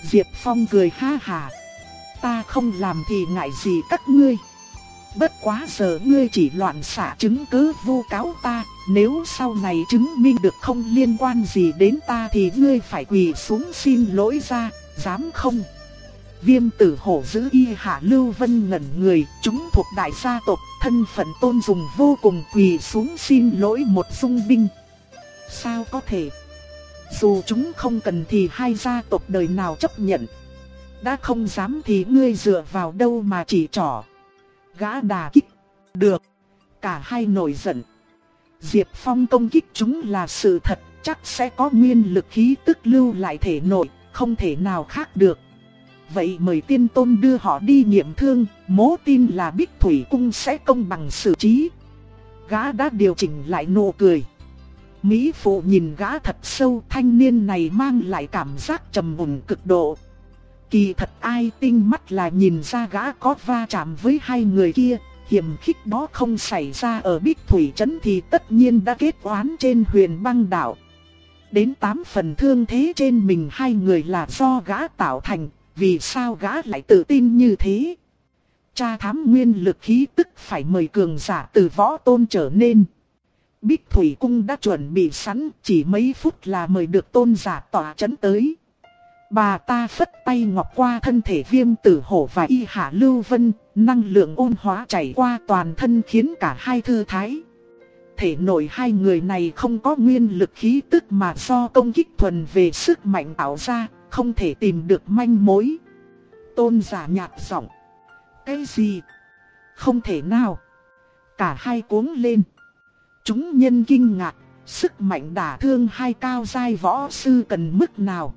Diệp Phong cười ha hà. Ta không làm thì ngại gì các ngươi. Bất quá giờ ngươi chỉ loạn xả chứng cứ vu cáo ta, nếu sau này chứng minh được không liên quan gì đến ta thì ngươi phải quỳ xuống xin lỗi ra, dám không? Viêm tử hổ giữ y hạ lưu vân ngẩn người, chúng thuộc đại gia tộc, thân phận tôn dùng vô cùng quỳ xuống xin lỗi một dung binh. Sao có thể? Dù chúng không cần thì hai gia tộc đời nào chấp nhận. Đã không dám thì ngươi dựa vào đâu mà chỉ trỏ. Gã đà kích. Được. Cả hai nổi giận. Diệp Phong công kích chúng là sự thật, chắc sẽ có nguyên lực khí tức lưu lại thể nội, không thể nào khác được. Vậy mời tiên tôn đưa họ đi nghiệm thương, mố tin là Bích Thủy Cung sẽ công bằng xử trí. Gã đã điều chỉnh lại nụ cười. Mỹ phụ nhìn gã thật sâu thanh niên này mang lại cảm giác trầm mùn cực độ. Kỳ thật ai tinh mắt là nhìn ra gã có va chạm với hai người kia, hiểm khích đó không xảy ra ở Bích Thủy Trấn thì tất nhiên đã kết oán trên huyền băng đảo. Đến tám phần thương thế trên mình hai người là do gã tạo thành, vì sao gã lại tự tin như thế? Cha thám nguyên lực khí tức phải mời cường giả từ võ tôn trở nên. Bích Thủy Cung đã chuẩn bị sẵn, chỉ mấy phút là mời được tôn giả tỏa chấn tới. Bà ta phất tay ngọc qua thân thể viêm tử hổ và y hạ lưu vân, năng lượng ôn hóa chảy qua toàn thân khiến cả hai thư thái. Thể nội hai người này không có nguyên lực khí tức mà do công kích thuần về sức mạnh tạo ra, không thể tìm được manh mối. Tôn giả nhạt giọng. Cái gì? Không thể nào. Cả hai cuống lên. Chúng nhân kinh ngạc, sức mạnh đả thương hai cao giai võ sư cần mức nào.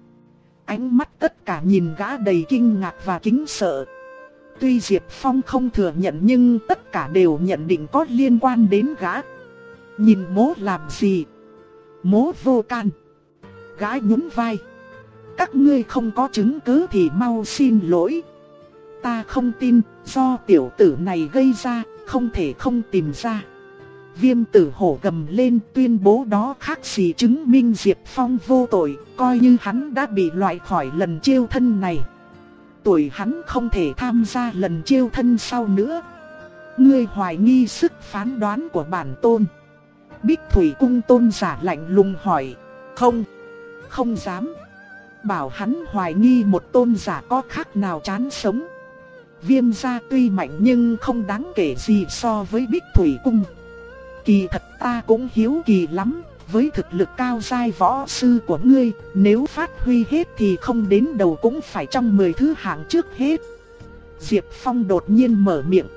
Ánh mắt tất cả nhìn gã đầy kinh ngạc và kính sợ. Tuy Diệp Phong không thừa nhận nhưng tất cả đều nhận định có liên quan đến gã. Nhìn mố làm gì? Mố vô can. gái nhún vai. Các ngươi không có chứng cứ thì mau xin lỗi. Ta không tin, do tiểu tử này gây ra, không thể không tìm ra. Viêm tử hổ gầm lên tuyên bố đó khác gì chứng minh Diệp Phong vô tội, coi như hắn đã bị loại khỏi lần chiêu thân này. Tuổi hắn không thể tham gia lần chiêu thân sau nữa. Ngươi hoài nghi sức phán đoán của bản tôn. Bích Thủy Cung tôn giả lạnh lùng hỏi, không, không dám. Bảo hắn hoài nghi một tôn giả có khác nào chán sống. Viêm gia tuy mạnh nhưng không đáng kể gì so với Bích Thủy Cung. Kỳ thật ta cũng hiếu kỳ lắm, với thực lực cao giai võ sư của ngươi, nếu phát huy hết thì không đến đầu cũng phải trong 10 thứ hạng trước hết. Diệp Phong đột nhiên mở miệng.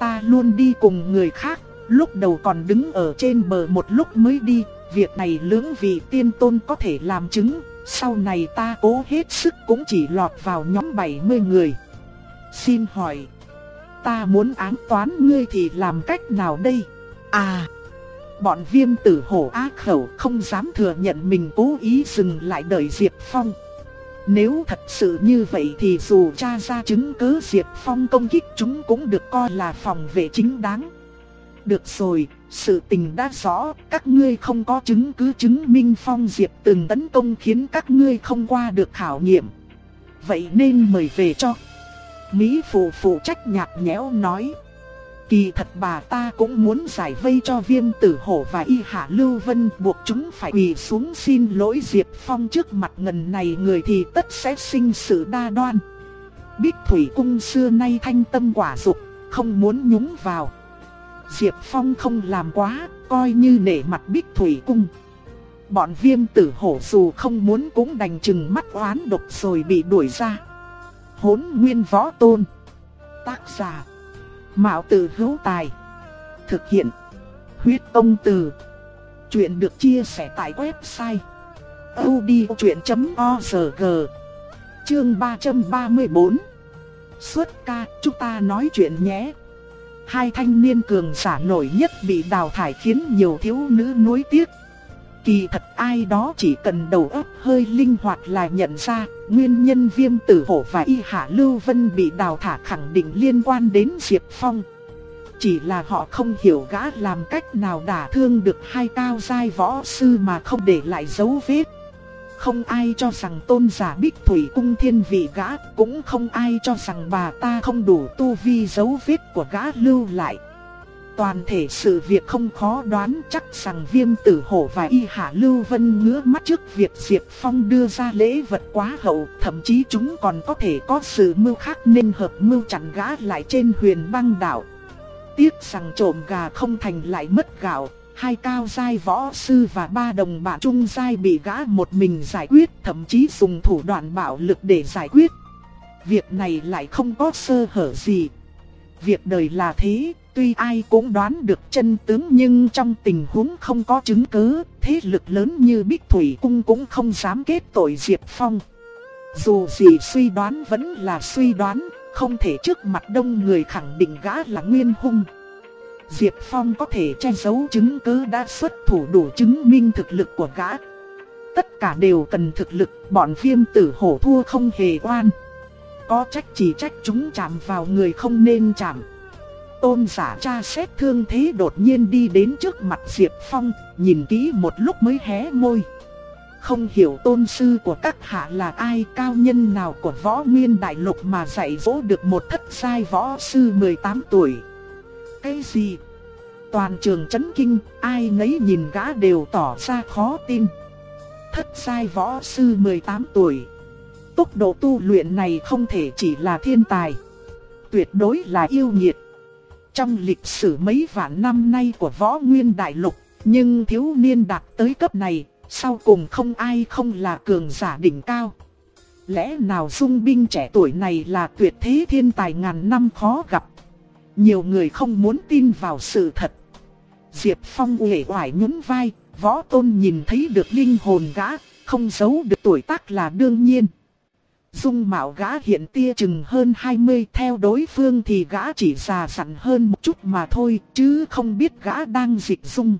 Ta luôn đi cùng người khác, lúc đầu còn đứng ở trên bờ một lúc mới đi, việc này lưỡng vị tiên tôn có thể làm chứng, sau này ta cố hết sức cũng chỉ lọt vào nhóm 70 người. Xin hỏi, ta muốn án toán ngươi thì làm cách nào đây? À, bọn viêm tử hổ á khẩu không dám thừa nhận mình cố ý dừng lại đợi Diệp Phong. Nếu thật sự như vậy thì dù tra ra chứng cứ Diệp Phong công kích chúng cũng được coi là phòng vệ chính đáng. Được rồi, sự tình đã rõ, các ngươi không có chứng cứ chứng minh Phong Diệp từng tấn công khiến các ngươi không qua được khảo nghiệm. Vậy nên mời về cho. Mỹ phụ phụ trách nhạt nhẽo nói. Kỳ thật bà ta cũng muốn giải vây cho viêm tử hổ và y hạ lưu vân buộc chúng phải quỳ xuống xin lỗi Diệp Phong trước mặt ngần này người thì tất sẽ sinh sự đa đoan. Bích Thủy Cung xưa nay thanh tâm quả dục, không muốn nhúng vào. Diệp Phong không làm quá, coi như nể mặt Bích Thủy Cung. Bọn viêm tử hổ dù không muốn cũng đành chừng mắt oán độc rồi bị đuổi ra. Hốn nguyên võ tôn. Tác giả. Mạo tử hữu tài. Thực hiện. Huyết công từ. Chuyện được chia sẻ tại website. odchuyện.org Chương 334 Xuất ca, chúng ta nói chuyện nhé. Hai thanh niên cường giả nổi nhất bị đào thải khiến nhiều thiếu nữ nuối tiếc. Kỳ thật ai đó chỉ cần đầu óc hơi linh hoạt là nhận ra, nguyên nhân viêm tử hổ và y hạ lưu vân bị đào thả khẳng định liên quan đến Diệp Phong. Chỉ là họ không hiểu gã làm cách nào đả thương được hai cao giai võ sư mà không để lại dấu vết. Không ai cho rằng tôn giả Bích Thủy cung thiên vị gã, cũng không ai cho rằng bà ta không đủ tu vi dấu vết của gã lưu lại. Toàn thể sự việc không khó đoán chắc rằng viêm tử hổ và y hạ lưu vân ngứa mắt trước việc Diệp Phong đưa ra lễ vật quá hậu, thậm chí chúng còn có thể có sự mưu khác nên hợp mưu chặn gã lại trên huyền băng đảo. Tiếc rằng trộm gà không thành lại mất gạo, hai cao giai võ sư và ba đồng bạn trung giai bị gã một mình giải quyết, thậm chí dùng thủ đoạn bạo lực để giải quyết. Việc này lại không có sơ hở gì. Việc đời là thế, tuy ai cũng đoán được chân tướng nhưng trong tình huống không có chứng cứ, thế lực lớn như Bích Thủy Cung cũng không dám kết tội Diệp Phong. Dù gì suy đoán vẫn là suy đoán, không thể trước mặt đông người khẳng định gã là nguyên hung. Diệp Phong có thể che giấu chứng cứ đã xuất thủ đủ chứng minh thực lực của gã. Tất cả đều cần thực lực, bọn viêm tử hổ thua không hề oan. Có trách chỉ trách chúng chạm vào người không nên chạm. Tôn giả cha xét thương thế đột nhiên đi đến trước mặt Diệp Phong, nhìn kỹ một lúc mới hé môi. Không hiểu tôn sư của các hạ là ai cao nhân nào của võ nguyên đại lục mà dạy dỗ được một thất sai võ sư 18 tuổi. Cái gì? Toàn trường chấn kinh, ai nấy nhìn gã đều tỏ ra khó tin. Thất sai võ sư 18 tuổi. Tốc độ tu luyện này không thể chỉ là thiên tài. Tuyệt đối là yêu nghiệt. Trong lịch sử mấy vạn năm nay của võ nguyên đại lục, nhưng thiếu niên đạt tới cấp này, sau cùng không ai không là cường giả đỉnh cao. Lẽ nào dung binh trẻ tuổi này là tuyệt thế thiên tài ngàn năm khó gặp. Nhiều người không muốn tin vào sự thật. Diệp Phong uể oải nhún vai, võ tôn nhìn thấy được linh hồn gã, không giấu được tuổi tác là đương nhiên. Dung mạo gã hiện tia chừng hơn 20 theo đối phương thì gã chỉ già sẵn hơn một chút mà thôi chứ không biết gã đang dịch dung.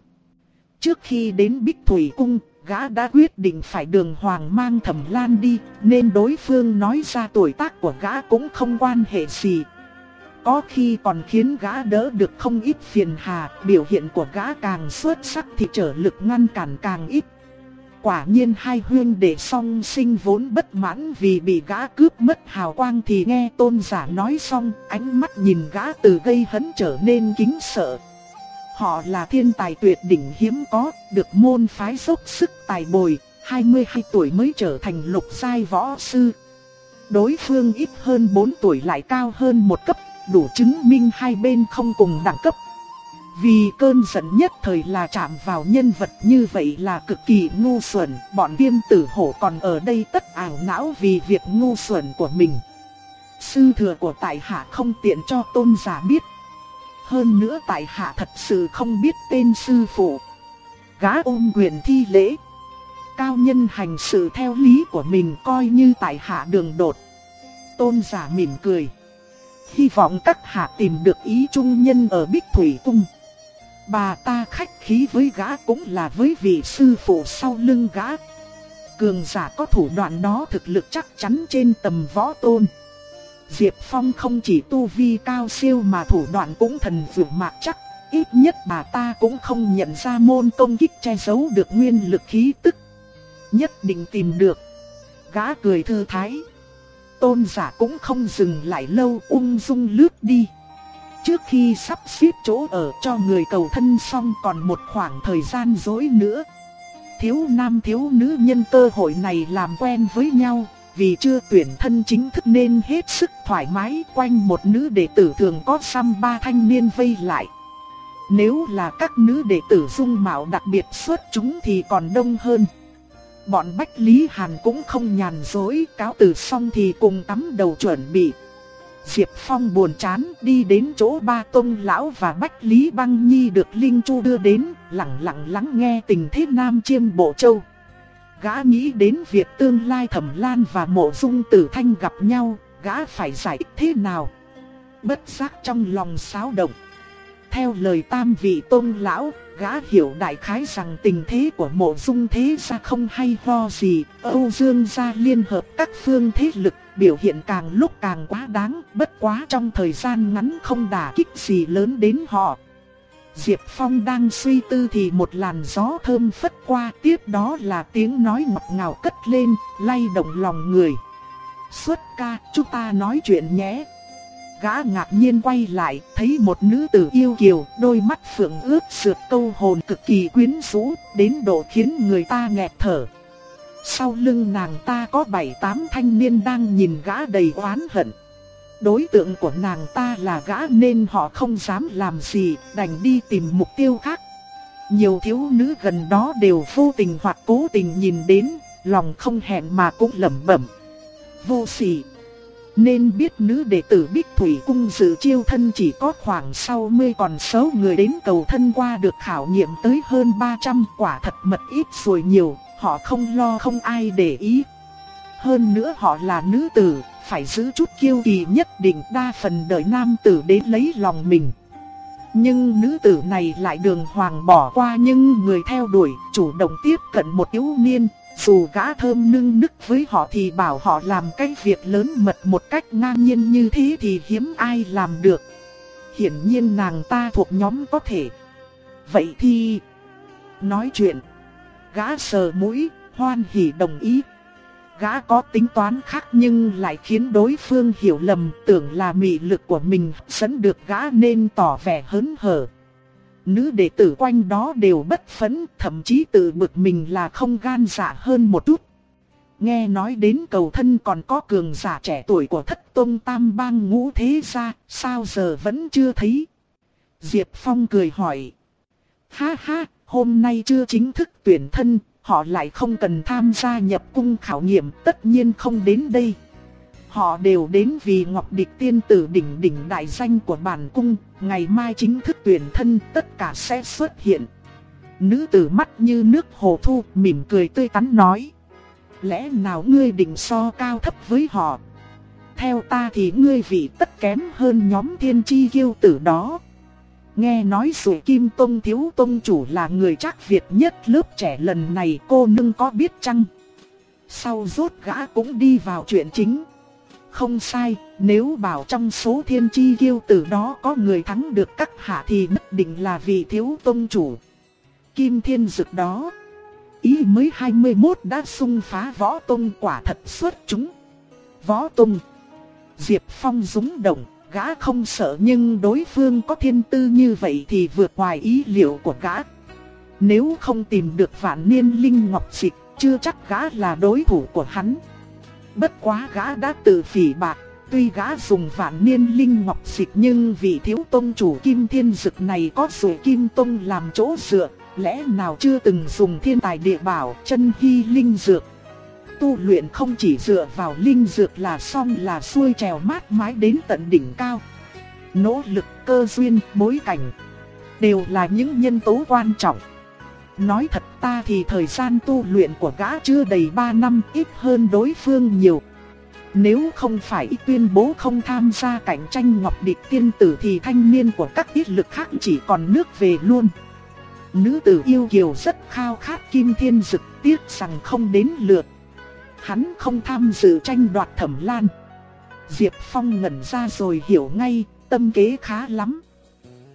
Trước khi đến Bích Thủy Cung, gã đã quyết định phải đường hoàng mang thẩm lan đi nên đối phương nói ra tuổi tác của gã cũng không quan hệ gì. Có khi còn khiến gã đỡ được không ít phiền hà, biểu hiện của gã càng xuất sắc thì trở lực ngăn cản càng ít. Quả nhiên hai huyên đệ song sinh vốn bất mãn vì bị gã cướp mất hào quang thì nghe tôn giả nói xong, ánh mắt nhìn gã từ gây hấn trở nên kính sợ. Họ là thiên tài tuyệt đỉnh hiếm có, được môn phái dốc sức tài bồi, 22 tuổi mới trở thành lục sai võ sư. Đối phương ít hơn 4 tuổi lại cao hơn một cấp đủ chứng minh hai bên không cùng đẳng cấp. Vì cơn giận nhất thời là chạm vào nhân vật như vậy là cực kỳ ngu xuẩn, bọn viêm tử hổ còn ở đây tất ảo não vì việc ngu xuẩn của mình. Sư thừa của tại hạ không tiện cho tôn giả biết. Hơn nữa tại hạ thật sự không biết tên sư phụ. Gá ôm quyền thi lễ. Cao nhân hành sự theo lý của mình coi như tại hạ đường đột. Tôn giả mỉm cười. Hy vọng các hạ tìm được ý trung nhân ở Bích Thủy Cung. Bà ta khách khí với gã cũng là với vị sư phụ sau lưng gã. Cường giả có thủ đoạn đó thực lực chắc chắn trên tầm võ tôn. Diệp Phong không chỉ tu vi cao siêu mà thủ đoạn cũng thần vượt mạc chắc. Ít nhất bà ta cũng không nhận ra môn công kích che giấu được nguyên lực khí tức. Nhất định tìm được. Gã cười thư thái tôn giả cũng không dừng lại lâu ung dung lướt đi. Trước khi sắp xếp chỗ ở cho người cầu thân xong còn một khoảng thời gian dối nữa. Thiếu nam thiếu nữ nhân cơ hội này làm quen với nhau, vì chưa tuyển thân chính thức nên hết sức thoải mái quanh một nữ đệ tử thường có xăm ba thanh niên vây lại. Nếu là các nữ đệ tử dung mạo đặc biệt xuất chúng thì còn đông hơn. Bọn Bách Lý Hàn cũng không nhàn dối, cáo từ xong thì cùng tắm đầu chuẩn bị. Diệp Phong buồn chán đi đến chỗ ba tôn lão và Bách Lý Băng Nhi được Linh Chu đưa đến, lặng lặng lắng nghe tình thế Nam Chiêm Bộ Châu. Gã nghĩ đến việc tương lai Thẩm Lan và Mộ Dung Tử Thanh gặp nhau, gã phải giải thế nào. Bất giác trong lòng xáo động. Theo lời tam vị tôn lão, gã hiểu đại khái rằng tình thế của mộ dung thế gia không hay ho gì, Âu Dương gia liên hợp các phương thế lực, biểu hiện càng lúc càng quá đáng, bất quá trong thời gian ngắn không đả kích gì lớn đến họ. Diệp Phong đang suy tư thì một làn gió thơm phất qua, tiếp đó là tiếng nói ngọt ngào cất lên, lay động lòng người. Xuất ca, chúng ta nói chuyện nhé. Gã ngạc nhiên quay lại, thấy một nữ tử yêu kiều, đôi mắt phượng ướt sượt câu hồn cực kỳ quyến rũ, đến độ khiến người ta nghẹt thở. Sau lưng nàng ta có bảy tám thanh niên đang nhìn gã đầy oán hận. Đối tượng của nàng ta là gã nên họ không dám làm gì, đành đi tìm mục tiêu khác. Nhiều thiếu nữ gần đó đều vô tình hoặc cố tình nhìn đến, lòng không hẹn mà cũng lẩm bẩm. Vô sỉ. Nên biết nữ đệ tử Bích Thủy Cung dự chiêu thân chỉ có khoảng 60 còn số người đến cầu thân qua được khảo nghiệm tới hơn 300 quả thật mật ít rồi nhiều, họ không lo không ai để ý. Hơn nữa họ là nữ tử, phải giữ chút kiêu kỳ nhất định đa phần đợi nam tử đến lấy lòng mình. Nhưng nữ tử này lại đường hoàng bỏ qua nhưng người theo đuổi, chủ động tiếp cận một yếu niên, dù gã thơm nưng nức với họ thì bảo họ làm cái việc lớn mật một cách ngang nhiên như thế thì hiếm ai làm được. Hiển nhiên nàng ta thuộc nhóm có thể. Vậy thì... Nói chuyện. Gã sờ mũi, hoan hỉ đồng ý. Gã có tính toán khác nhưng lại khiến đối phương hiểu lầm tưởng là mị lực của mình dẫn được gã nên tỏ vẻ hớn hở. Nữ đệ tử quanh đó đều bất phấn, thậm chí tự bực mình là không gan dạ hơn một chút. Nghe nói đến cầu thân còn có cường giả trẻ tuổi của thất tôn tam bang ngũ thế gia, sao giờ vẫn chưa thấy? Diệp Phong cười hỏi. Ha ha, hôm nay chưa chính thức tuyển thân, họ lại không cần tham gia nhập cung khảo nghiệm, tất nhiên không đến đây. Họ đều đến vì Ngọc Địch tiên tử đỉnh đỉnh đại danh của bản cung, ngày mai chính thức tuyển thân tất cả sẽ xuất hiện. Nữ tử mắt như nước hồ thu, mỉm cười tươi tắn nói. Lẽ nào ngươi định so cao thấp với họ? Theo ta thì ngươi vị tất kém hơn nhóm thiên chi kiêu tử đó. Nghe nói rồi Kim Tông Thiếu Tông Chủ là người chắc Việt nhất lớp trẻ lần này cô nương có biết chăng? Sau rốt gã cũng đi vào chuyện chính. Không sai, nếu bảo trong số thiên chi kiêu tử đó có người thắng được các hạ thì nhất định là vị thiếu tông chủ. Kim thiên dực đó. Ý mới 21 đã xung phá võ tông quả thật xuất chúng. Võ tông. Diệp Phong dũng động, gã không sợ nhưng đối phương có thiên tư như vậy thì vượt ngoài ý liệu của gã. Nếu không tìm được vạn niên linh ngọc dịch, chưa chắc gã là đối thủ của hắn. Bất quá gã đã tự phỉ bạc, tuy gã dùng vạn niên linh ngọc dịch nhưng vị thiếu tông chủ kim thiên dực này có rồi kim tông làm chỗ dựa, lẽ nào chưa từng dùng thiên tài địa bảo chân hy linh dược. Tu luyện không chỉ dựa vào linh dược là xong là xuôi trèo mát mái đến tận đỉnh cao. Nỗ lực cơ duyên, bối cảnh đều là những nhân tố quan trọng. Nói thật ta thì thời gian tu luyện của gã chưa đầy 3 năm ít hơn đối phương nhiều. Nếu không phải tuyên bố không tham gia cạnh tranh ngọc địch tiên tử thì thanh niên của các tiết lực khác chỉ còn nước về luôn. Nữ tử yêu kiều rất khao khát kim thiên dực tiếc rằng không đến lượt. Hắn không tham dự tranh đoạt thẩm lan. Diệp Phong ngẩn ra rồi hiểu ngay, tâm kế khá lắm.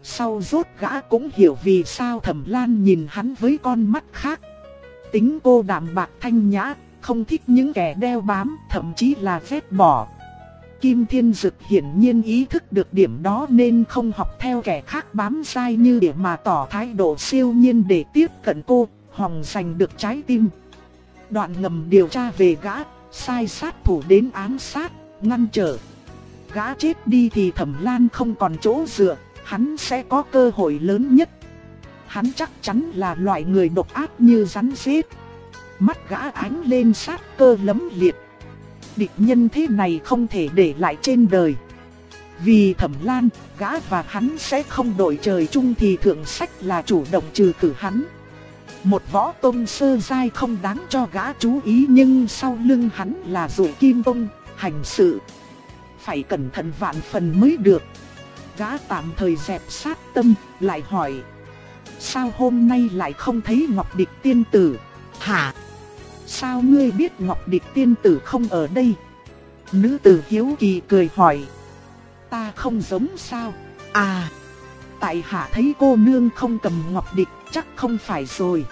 Sau rốt gã cũng hiểu vì sao thẩm lan nhìn hắn với con mắt khác. Tính cô đạm bạc thanh nhã, không thích những kẻ đeo bám, thậm chí là phép bỏ. Kim Thiên Dực hiển nhiên ý thức được điểm đó nên không học theo kẻ khác bám sai như để mà tỏ thái độ siêu nhiên để tiếp cận cô, hòng giành được trái tim. Đoạn ngầm điều tra về gã, sai sát thủ đến ám sát, ngăn trở. Gã chết đi thì Thẩm Lan không còn chỗ dựa, hắn sẽ có cơ hội lớn nhất. Hắn chắc chắn là loại người độc ác như rắn rết. Mắt gã ánh lên sát cơ lấm liệt. Địch nhân thế này không thể để lại trên đời. Vì Thẩm Lan, gã và hắn sẽ không đổi trời chung thì thượng sách là chủ động trừ cử hắn. Một võ tôn sơ dai không đáng cho gã chú ý nhưng sau lưng hắn là rủi kim tông, hành sự. Phải cẩn thận vạn phần mới được. Gã tạm thời dẹp sát tâm, lại hỏi. Sao hôm nay lại không thấy Ngọc Địch tiên tử? Hả? Sao ngươi biết Ngọc Địch tiên tử không ở đây? Nữ tử hiếu kỳ cười hỏi. Ta không giống sao? À, tại hạ thấy cô nương không cầm Ngọc Địch chắc không phải rồi.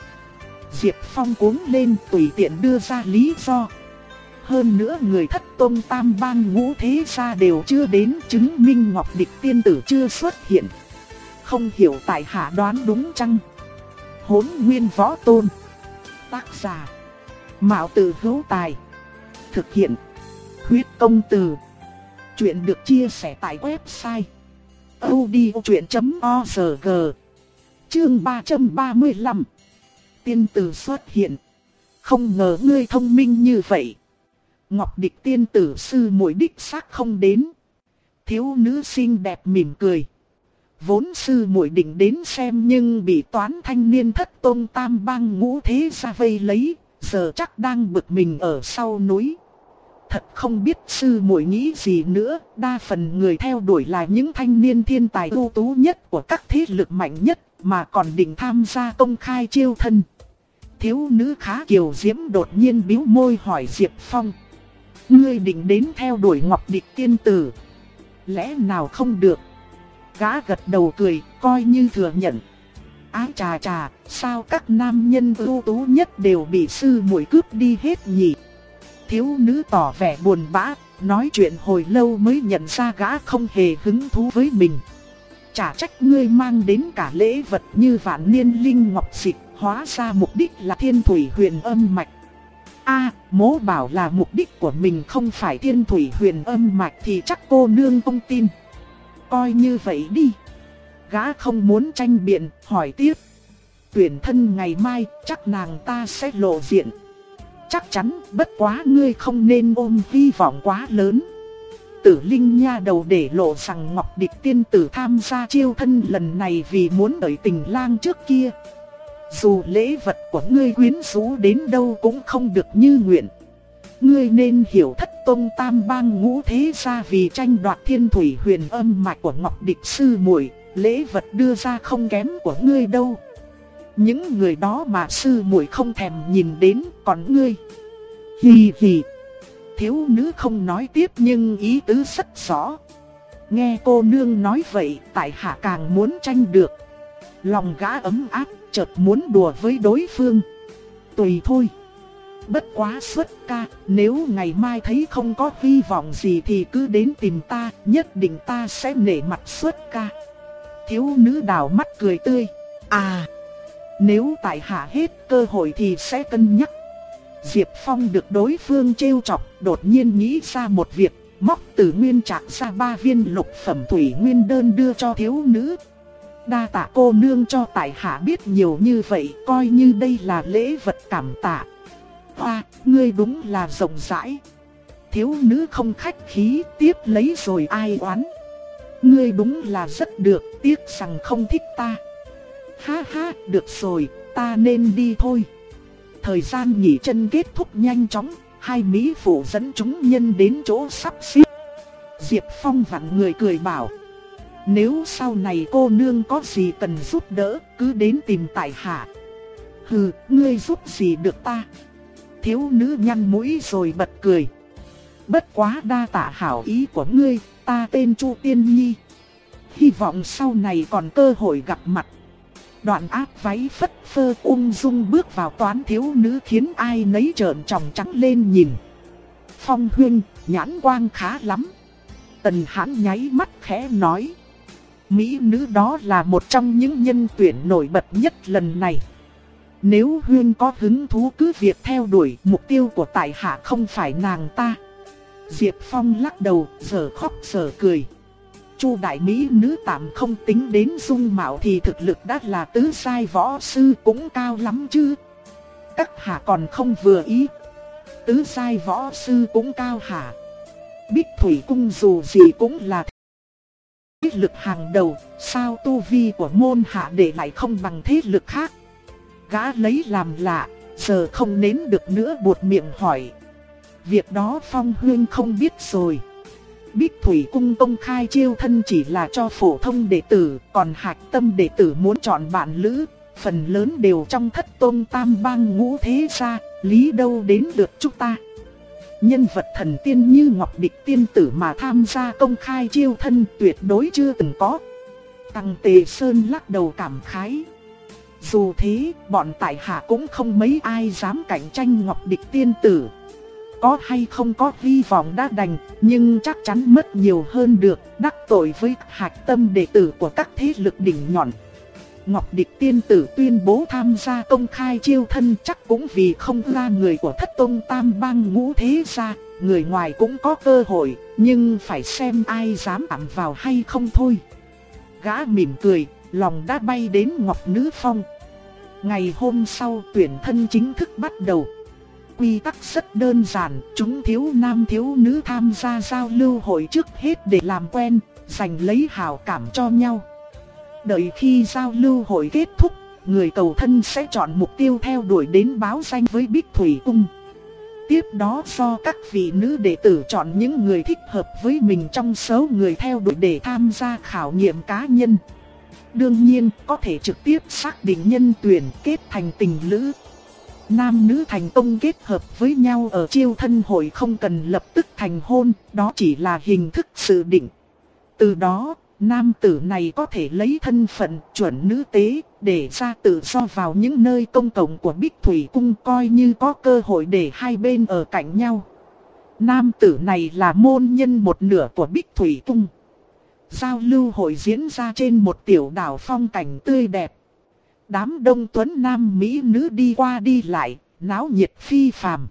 Diệp Phong cuống lên tùy tiện đưa ra lý do. Hơn nữa người thất tôn tam bang ngũ thế gia đều chưa đến chứng minh Ngọc Địch tiên tử chưa xuất hiện. Không hiểu tại hạ đoán đúng chăng? Hốn nguyên võ tôn. Tác giả. Mạo tử hữu tài. Thực hiện. Huyết công từ. Chuyện được chia sẻ tại website. odchuyện.org Chương 335 Tiên tử xuất hiện. Không ngờ ngươi thông minh như vậy. Ngọc địch tiên tử sư muội đích xác không đến. Thiếu nữ xinh đẹp mỉm cười. Vốn sư muội định đến xem nhưng bị toán thanh niên thất tôn tam bang ngũ thế ra vây lấy, giờ chắc đang bực mình ở sau núi. Thật không biết sư muội nghĩ gì nữa, đa phần người theo đuổi là những thanh niên thiên tài ưu tú nhất của các thế lực mạnh nhất, mà còn định tham gia công khai chiêu thân. Thiếu nữ khá kiều diễm đột nhiên biếu môi hỏi Diệp Phong. Ngươi định đến theo đuổi Ngọc Địch tiên tử. Lẽ nào không được? Gã gật đầu cười, coi như thừa nhận. Ái trà trà, sao các nam nhân ưu tú nhất đều bị sư muội cướp đi hết nhỉ? Thiếu nữ tỏ vẻ buồn bã, nói chuyện hồi lâu mới nhận ra gã không hề hứng thú với mình. Chả trách ngươi mang đến cả lễ vật như vạn niên linh ngọc dịch, hóa ra mục đích là thiên thủy huyền âm mạch. A, à, mố bảo là mục đích của mình không phải thiên thủy huyền âm mạch thì chắc cô nương không tin. Coi như vậy đi. Gã không muốn tranh biện, hỏi tiếp. Tuyển thân ngày mai, chắc nàng ta sẽ lộ diện. Chắc chắn, bất quá ngươi không nên ôm hy vọng quá lớn. Tử Linh nha đầu để lộ rằng Ngọc Địch tiên tử tham gia chiêu thân lần này vì muốn đợi tình lang trước kia. Dù lễ vật của ngươi quyến rũ đến đâu cũng không được như nguyện. Ngươi nên hiểu thất tôn tam bang ngũ thế ra vì tranh đoạt thiên thủy huyền âm mạch của Ngọc Địch sư muội lễ vật đưa ra không kém của ngươi đâu. Những người đó mà sư muội không thèm nhìn đến, còn ngươi. Hì hì. Thiếu nữ không nói tiếp nhưng ý tứ rất rõ. Nghe cô nương nói vậy, tại hạ càng muốn tranh được. Lòng gã ấm áp, chợt muốn đùa với đối phương. Tùy thôi. Bất quá xuất ca, nếu ngày mai thấy không có hy vọng gì thì cứ đến tìm ta, nhất định ta sẽ nể mặt xuất ca. Thiếu nữ đào mắt cười tươi. À, nếu tại hạ hết cơ hội thì sẽ cân nhắc. Diệp Phong được đối phương trêu chọc, đột nhiên nghĩ ra một việc, móc từ nguyên trạng ra ba viên lục phẩm thủy nguyên đơn đưa cho thiếu nữ. Đa tạ cô nương cho tại hạ biết nhiều như vậy, coi như đây là lễ vật cảm tạ. Hoa, ngươi đúng là rộng rãi. Thiếu nữ không khách khí, tiếp lấy rồi ai oán. Ngươi đúng là rất được, tiếc rằng không thích ta. Ha ha, được rồi, ta nên đi thôi. Thời gian nghỉ chân kết thúc nhanh chóng, hai Mỹ phụ dẫn chúng nhân đến chỗ sắp xếp. Diệp Phong vặn người cười bảo. Nếu sau này cô nương có gì cần giúp đỡ, cứ đến tìm tại hạ. Hừ, ngươi giúp gì được ta? Thiếu nữ nhăn mũi rồi bật cười. Bất quá đa tạ hảo ý của ngươi, ta tên Chu Tiên Nhi. Hy vọng sau này còn cơ hội gặp mặt. Đoạn áp váy phất phơ ung dung bước vào toán thiếu nữ khiến ai nấy trợn tròng trắng lên nhìn. Phong huyên, nhãn quang khá lắm. Tần Hãn nháy mắt khẽ nói. Mỹ nữ đó là một trong những nhân tuyển nổi bật nhất lần này. Nếu Huyên có hứng thú cứ việc theo đuổi mục tiêu của tại hạ không phải nàng ta. Diệp Phong lắc đầu, giờ khóc giờ cười. Chu đại mỹ nữ tạm không tính đến dung mạo thì thực lực đã là tứ sai võ sư cũng cao lắm chứ. Các hạ còn không vừa ý. Tứ sai võ sư cũng cao hả. Bích Thủy Cung dù gì cũng là thế lực hàng đầu, sao tu vi của môn hạ để lại không bằng thế lực khác. Gã lấy làm lạ, giờ không nến được nữa buột miệng hỏi. Việc đó Phong Huyên không biết rồi. Bích Thủy Cung công khai chiêu thân chỉ là cho phổ thông đệ tử, còn hạch tâm đệ tử muốn chọn bạn lữ, phần lớn đều trong thất tôn tam bang ngũ thế gia, lý đâu đến được chúng ta. Nhân vật thần tiên như Ngọc Địch tiên tử mà tham gia công khai chiêu thân tuyệt đối chưa từng có. Tăng Tề Sơn lắc đầu cảm khái. Dù thế, bọn tại hạ cũng không mấy ai dám cạnh tranh Ngọc Địch tiên tử. Có hay không có hy vọng đã đành, nhưng chắc chắn mất nhiều hơn được, đắc tội với hạch tâm đệ tử của các thế lực đỉnh nhọn. Ngọc Địch tiên tử tuyên bố tham gia công khai chiêu thân chắc cũng vì không ra người của thất tôn tam bang ngũ thế gia, người ngoài cũng có cơ hội, nhưng phải xem ai dám ảm vào hay không thôi. Gã mỉm cười, lòng đã bay đến Ngọc Nữ Phong. Ngày hôm sau tuyển thân chính thức bắt đầu. Quy tắc rất đơn giản, chúng thiếu nam thiếu nữ tham gia giao lưu hội trước hết để làm quen, giành lấy hào cảm cho nhau. Đợi khi giao lưu hội kết thúc, người cầu thân sẽ chọn mục tiêu theo đuổi đến báo danh với Bích Thủy Cung. Tiếp đó do các vị nữ đệ tử chọn những người thích hợp với mình trong số người theo đuổi để tham gia khảo nghiệm cá nhân. Đương nhiên có thể trực tiếp xác định nhân tuyển kết thành tình lữ. Nam nữ thành công kết hợp với nhau ở chiêu thân hội không cần lập tức thành hôn, đó chỉ là hình thức sự định. Từ đó, nam tử này có thể lấy thân phận chuẩn nữ tế để ra tự do vào những nơi công cộng của Bích Thủy Cung coi như có cơ hội để hai bên ở cạnh nhau. Nam tử này là môn nhân một nửa của Bích Thủy Cung. Giao lưu hội diễn ra trên một tiểu đảo phong cảnh tươi đẹp. Đám đông tuấn nam mỹ nữ đi qua đi lại, náo nhiệt phi phàm.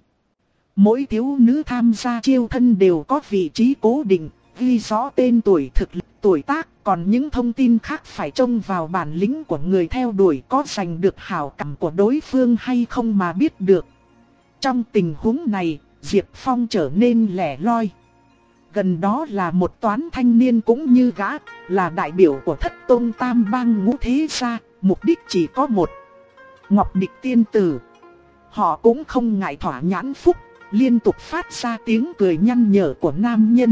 Mỗi thiếu nữ tham gia chiêu thân đều có vị trí cố định, ghi rõ tên tuổi thực lực tuổi tác, còn những thông tin khác phải trông vào bản lĩnh của người theo đuổi có giành được hảo cảm của đối phương hay không mà biết được. Trong tình huống này, Diệp Phong trở nên lẻ loi. Gần đó là một toán thanh niên cũng như gã, là đại biểu của thất tôn tam bang ngũ thế gia, mục đích chỉ có một. Ngọc Địch Tiên Tử. Họ cũng không ngại thỏa nhãn phúc, liên tục phát ra tiếng cười nhăn nhở của nam nhân.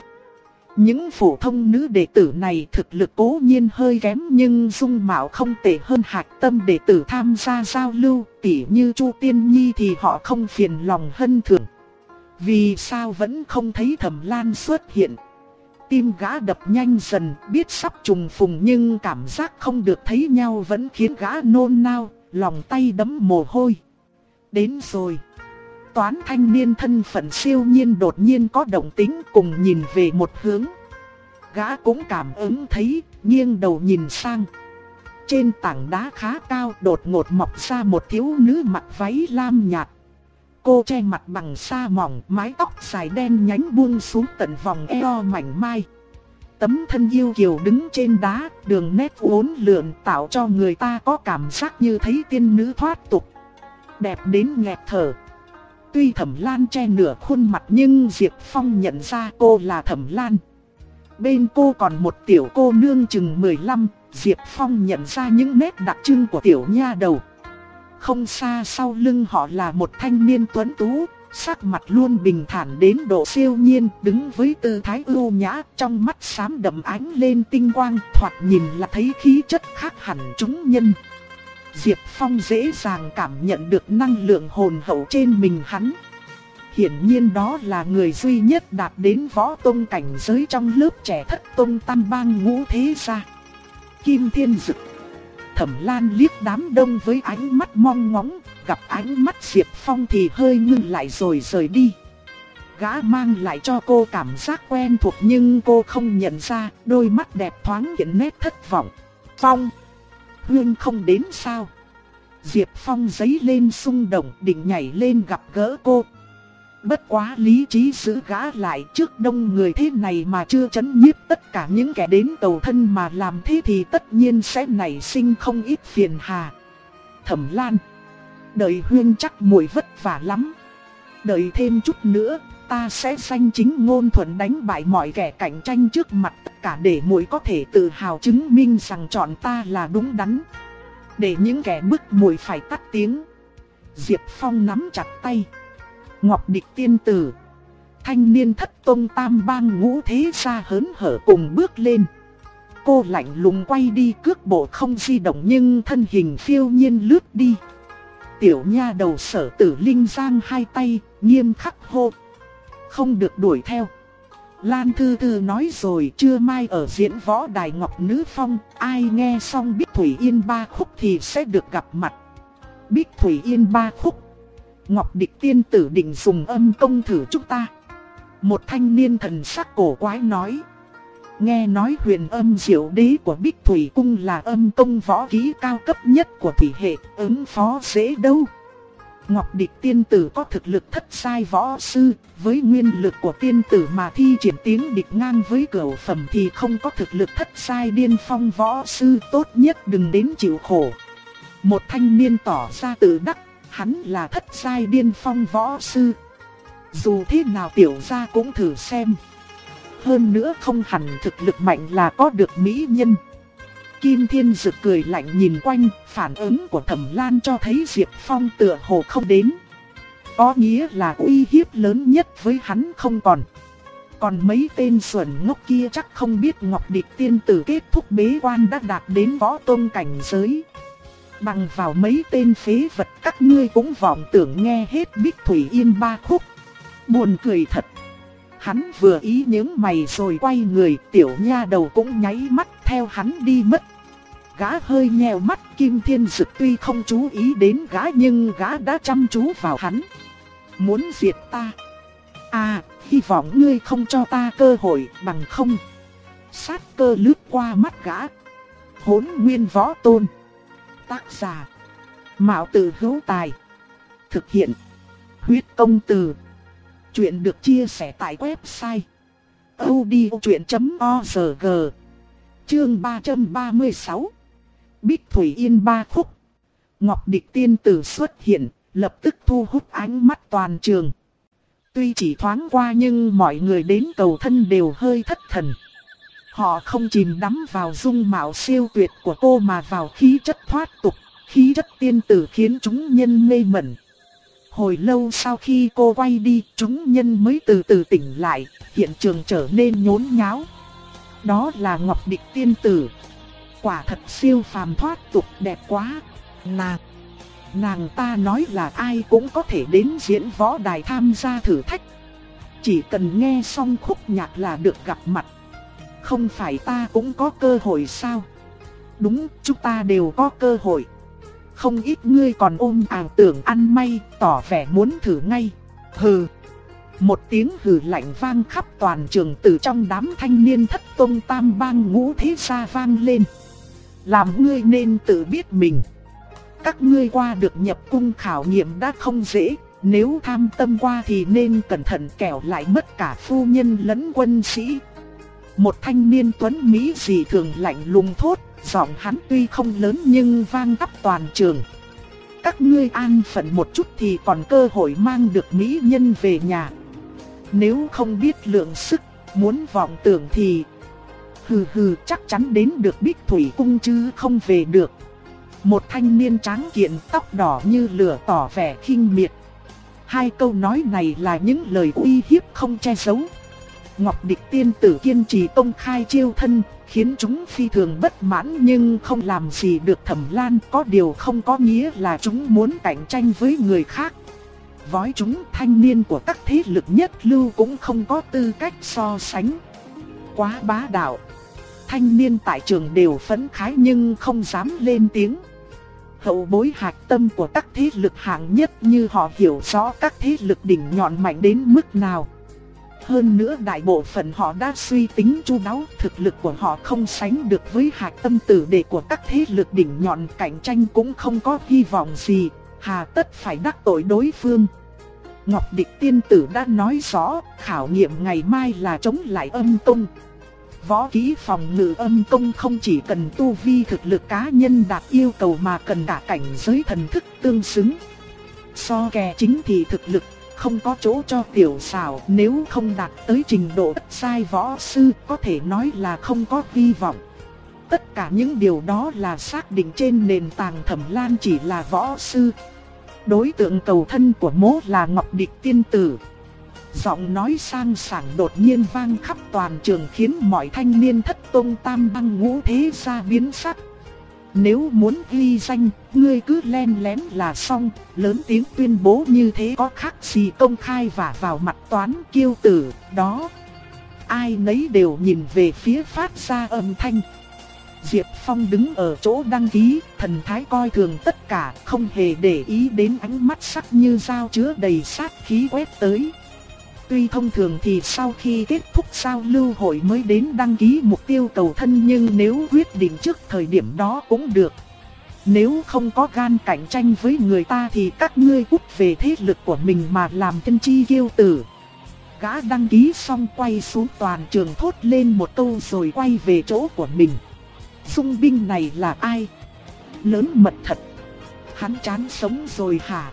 Những phổ thông nữ đệ tử này thực lực cố nhiên hơi kém nhưng dung mạo không tệ hơn hạch tâm đệ tử tham gia giao lưu, tỉ như Chu Tiên Nhi thì họ không phiền lòng hân thường. Vì sao vẫn không thấy Thẩm Lan xuất hiện? Tim gã đập nhanh dần, biết sắp trùng phùng nhưng cảm giác không được thấy nhau vẫn khiến gã nôn nao, lòng tay đấm mồ hôi. Đến rồi toán thanh niên thân phận siêu nhiên đột nhiên có động tính cùng nhìn về một hướng. Gã cũng cảm ứng thấy, nghiêng đầu nhìn sang. Trên tảng đá khá cao đột ngột mọc ra một thiếu nữ mặc váy lam nhạt. Cô che mặt bằng sa mỏng, mái tóc dài đen nhánh buông xuống tận vòng eo mảnh mai. Tấm thân yêu kiều đứng trên đá, đường nét uốn lượn tạo cho người ta có cảm giác như thấy tiên nữ thoát tục. Đẹp đến nghẹt thở. Tuy Thẩm Lan che nửa khuôn mặt nhưng Diệp Phong nhận ra cô là Thẩm Lan. Bên cô còn một tiểu cô nương chừng 15, Diệp Phong nhận ra những nét đặc trưng của tiểu nha đầu. Không xa sau lưng họ là một thanh niên tuấn tú, sắc mặt luôn bình thản đến độ siêu nhiên, đứng với tư thái ưu nhã, trong mắt xám đậm ánh lên tinh quang, thoạt nhìn là thấy khí chất khác hẳn chúng nhân. Diệp Phong dễ dàng cảm nhận được năng lượng hồn hậu trên mình hắn. Hiển nhiên đó là người duy nhất đạt đến võ tông cảnh giới trong lớp trẻ thất tông tam bang ngũ thế gia. Kim Thiên Dực Thẩm Lan liếc đám đông với ánh mắt mong ngóng, gặp ánh mắt Diệp Phong thì hơi ngưng lại rồi rời đi. gã mang lại cho cô cảm giác quen thuộc nhưng cô không nhận ra, đôi mắt đẹp thoáng hiện nét thất vọng. Phong, Huyên không đến sao? Diệp Phong giấy lên xung động định nhảy lên gặp gỡ cô. Bất quá lý trí giữ gã lại trước đông người thế này mà chưa chấn nhiếp tất cả những kẻ đến cầu thân mà làm thế thì tất nhiên sẽ nảy sinh không ít phiền hà. Thẩm Lan, đợi Huyên chắc mùi vất vả lắm. Đợi thêm chút nữa, ta sẽ danh chính ngôn thuận đánh bại mọi kẻ cạnh tranh trước mặt tất cả để muội có thể tự hào chứng minh rằng chọn ta là đúng đắn. Để những kẻ bức muội phải tắt tiếng. Diệp Phong nắm chặt tay. Ngọc Địch tiên tử. Thanh niên thất tôn tam bang ngũ thế ra hớn hở cùng bước lên. Cô lạnh lùng quay đi cước bộ không di động nhưng thân hình phiêu nhiên lướt đi. Tiểu nha đầu sở tử linh giang hai tay, nghiêm khắc hô. Không được đuổi theo. Lan Thư Thư nói rồi chưa mai ở diễn võ đài Ngọc Nữ Phong, ai nghe xong Bích Thủy Yên ba khúc thì sẽ được gặp mặt. Bích Thủy Yên ba khúc. Ngọc Địch Tiên Tử định dùng âm công thử chúng ta. Một thanh niên thần sắc cổ quái nói. Nghe nói huyền âm diệu đế của Bích Thủy Cung là âm công võ khí cao cấp nhất của thủy hệ, ứng phó dễ đâu. Ngọc Địch tiên tử có thực lực thất sai võ sư, với nguyên lực của tiên tử mà thi triển tiếng địch ngang với cửu phẩm thì không có thực lực thất sai điên phong võ sư tốt nhất đừng đến chịu khổ. Một thanh niên tỏ ra tự đắc, hắn là thất sai điên phong võ sư. Dù thế nào tiểu gia cũng thử xem. Hơn nữa không hẳn thực lực mạnh là có được mỹ nhân. Kim Thiên Dực cười lạnh nhìn quanh, phản ứng của Thẩm Lan cho thấy Diệp Phong tựa hồ không đến. Có nghĩa là uy hiếp lớn nhất với hắn không còn. Còn mấy tên xuẩn ngốc kia chắc không biết Ngọc Địch tiên tử kết thúc bế quan đã đạt đến võ tôn cảnh giới. Bằng vào mấy tên phế vật các ngươi cũng vọng tưởng nghe hết Bích Thủy Yên ba khúc. Buồn cười thật. Hắn vừa ý những mày rồi quay người tiểu nha đầu cũng nháy mắt theo hắn đi mất. Gã hơi nheo mắt Kim Thiên Dực tuy không chú ý đến gã nhưng gã đã chăm chú vào hắn. Muốn diệt ta. À, hy vọng ngươi không cho ta cơ hội bằng không. Sát cơ lướt qua mắt gã. Hốn nguyên võ tôn. Tác giả. Mạo tử hữu tài. Thực hiện. Huyết công từ. Chuyện được chia sẻ tại website. odchuyện.org Chương 336 Bích Thủy Yên ba khúc Ngọc Địch Tiên Tử xuất hiện, lập tức thu hút ánh mắt toàn trường. Tuy chỉ thoáng qua nhưng mọi người đến cầu thân đều hơi thất thần. Họ không chìm đắm vào dung mạo siêu tuyệt của cô mà vào khí chất thoát tục, khí chất tiên tử khiến chúng nhân mê mẩn. Hồi lâu sau khi cô quay đi, chúng nhân mới từ từ tỉnh lại, hiện trường trở nên nhốn nháo. Đó là Ngọc Địch Tiên Tử. Quả thật siêu phàm thoát tục đẹp quá. Nàng, nàng ta nói là ai cũng có thể đến diễn võ đài tham gia thử thách. Chỉ cần nghe xong khúc nhạc là được gặp mặt. Không phải ta cũng có cơ hội sao? Đúng, chúng ta đều có cơ hội. Không ít ngươi còn ôm ảo tưởng ăn may, tỏ vẻ muốn thử ngay. Hừ. Một tiếng hừ lạnh vang khắp toàn trường từ trong đám thanh niên thất tông tam bang ngũ thế gia vang lên. Làm ngươi nên tự biết mình. Các ngươi qua được nhập cung khảo nghiệm đã không dễ, nếu tham tâm qua thì nên cẩn thận kẻo lại mất cả phu nhân lẫn quân sĩ. Một thanh niên tuấn Mỹ gì thường lạnh lùng thốt, giọng hắn tuy không lớn nhưng vang khắp toàn trường. Các ngươi an phận một chút thì còn cơ hội mang được Mỹ nhân về nhà. Nếu không biết lượng sức, muốn vọng tưởng thì hừ hừ chắc chắn đến được Bích Thủy Cung chứ không về được. Một thanh niên tráng kiện tóc đỏ như lửa tỏ vẻ khinh miệt. Hai câu nói này là những lời uy hiếp không che giấu. Ngọc Địch tiên tử kiên trì công khai chiêu thân, khiến chúng phi thường bất mãn nhưng không làm gì được Thẩm Lan, có điều không có nghĩa là chúng muốn cạnh tranh với người khác. Vói chúng thanh niên của các thế lực nhất lưu cũng không có tư cách so sánh. Quá bá đạo. Thanh niên tại trường đều phấn khái nhưng không dám lên tiếng. Hậu bối hạch tâm của các thế lực hạng nhất như họ hiểu rõ các thế lực đỉnh nhọn mạnh đến mức nào. Hơn nữa đại bộ phận họ đã suy tính chu đáo, thực lực của họ không sánh được với hạch tâm tử đệ của các thế lực đỉnh nhọn cạnh tranh cũng không có hy vọng gì, hà tất phải đắc tội đối phương. Ngọc Địch Tiên Tử đã nói rõ, khảo nghiệm ngày mai là chống lại âm tung. Võ kỹ phòng ngự âm công không chỉ cần tu vi thực lực cá nhân đạt yêu cầu mà cần cả cảnh giới thần thức tương xứng. So kè chính thì thực lực, không có chỗ cho tiểu xảo nếu không đạt tới trình độ sai võ sư, có thể nói là không có hy vọng. Tất cả những điều đó là xác định trên nền tảng thẩm lan chỉ là võ sư. Đối tượng cầu thân của mố là Ngọc Địch Tiên Tử. Giọng nói sang sảng đột nhiên vang khắp toàn trường khiến mọi thanh niên thất tôn tam băng ngũ thế ra biến sắc. Nếu muốn ghi danh, ngươi cứ len lén là xong, lớn tiếng tuyên bố như thế có khác gì công khai và vào mặt toán kiêu tử, đó. Ai nấy đều nhìn về phía phát ra âm thanh. Diệp Phong đứng ở chỗ đăng ký, thần thái coi thường tất cả, không hề để ý đến ánh mắt sắc như dao chứa đầy sát khí quét tới. Tuy thông thường thì sau khi kết thúc giao lưu hội mới đến đăng ký mục tiêu cầu thân nhưng nếu quyết định trước thời điểm đó cũng được. Nếu không có gan cạnh tranh với người ta thì các ngươi cút về thế lực của mình mà làm chân chi kiêu tử. Gã đăng ký xong quay xuống toàn trường thốt lên một câu rồi quay về chỗ của mình. Dung binh này là ai? Lớn mật thật. Hắn chán sống rồi hả?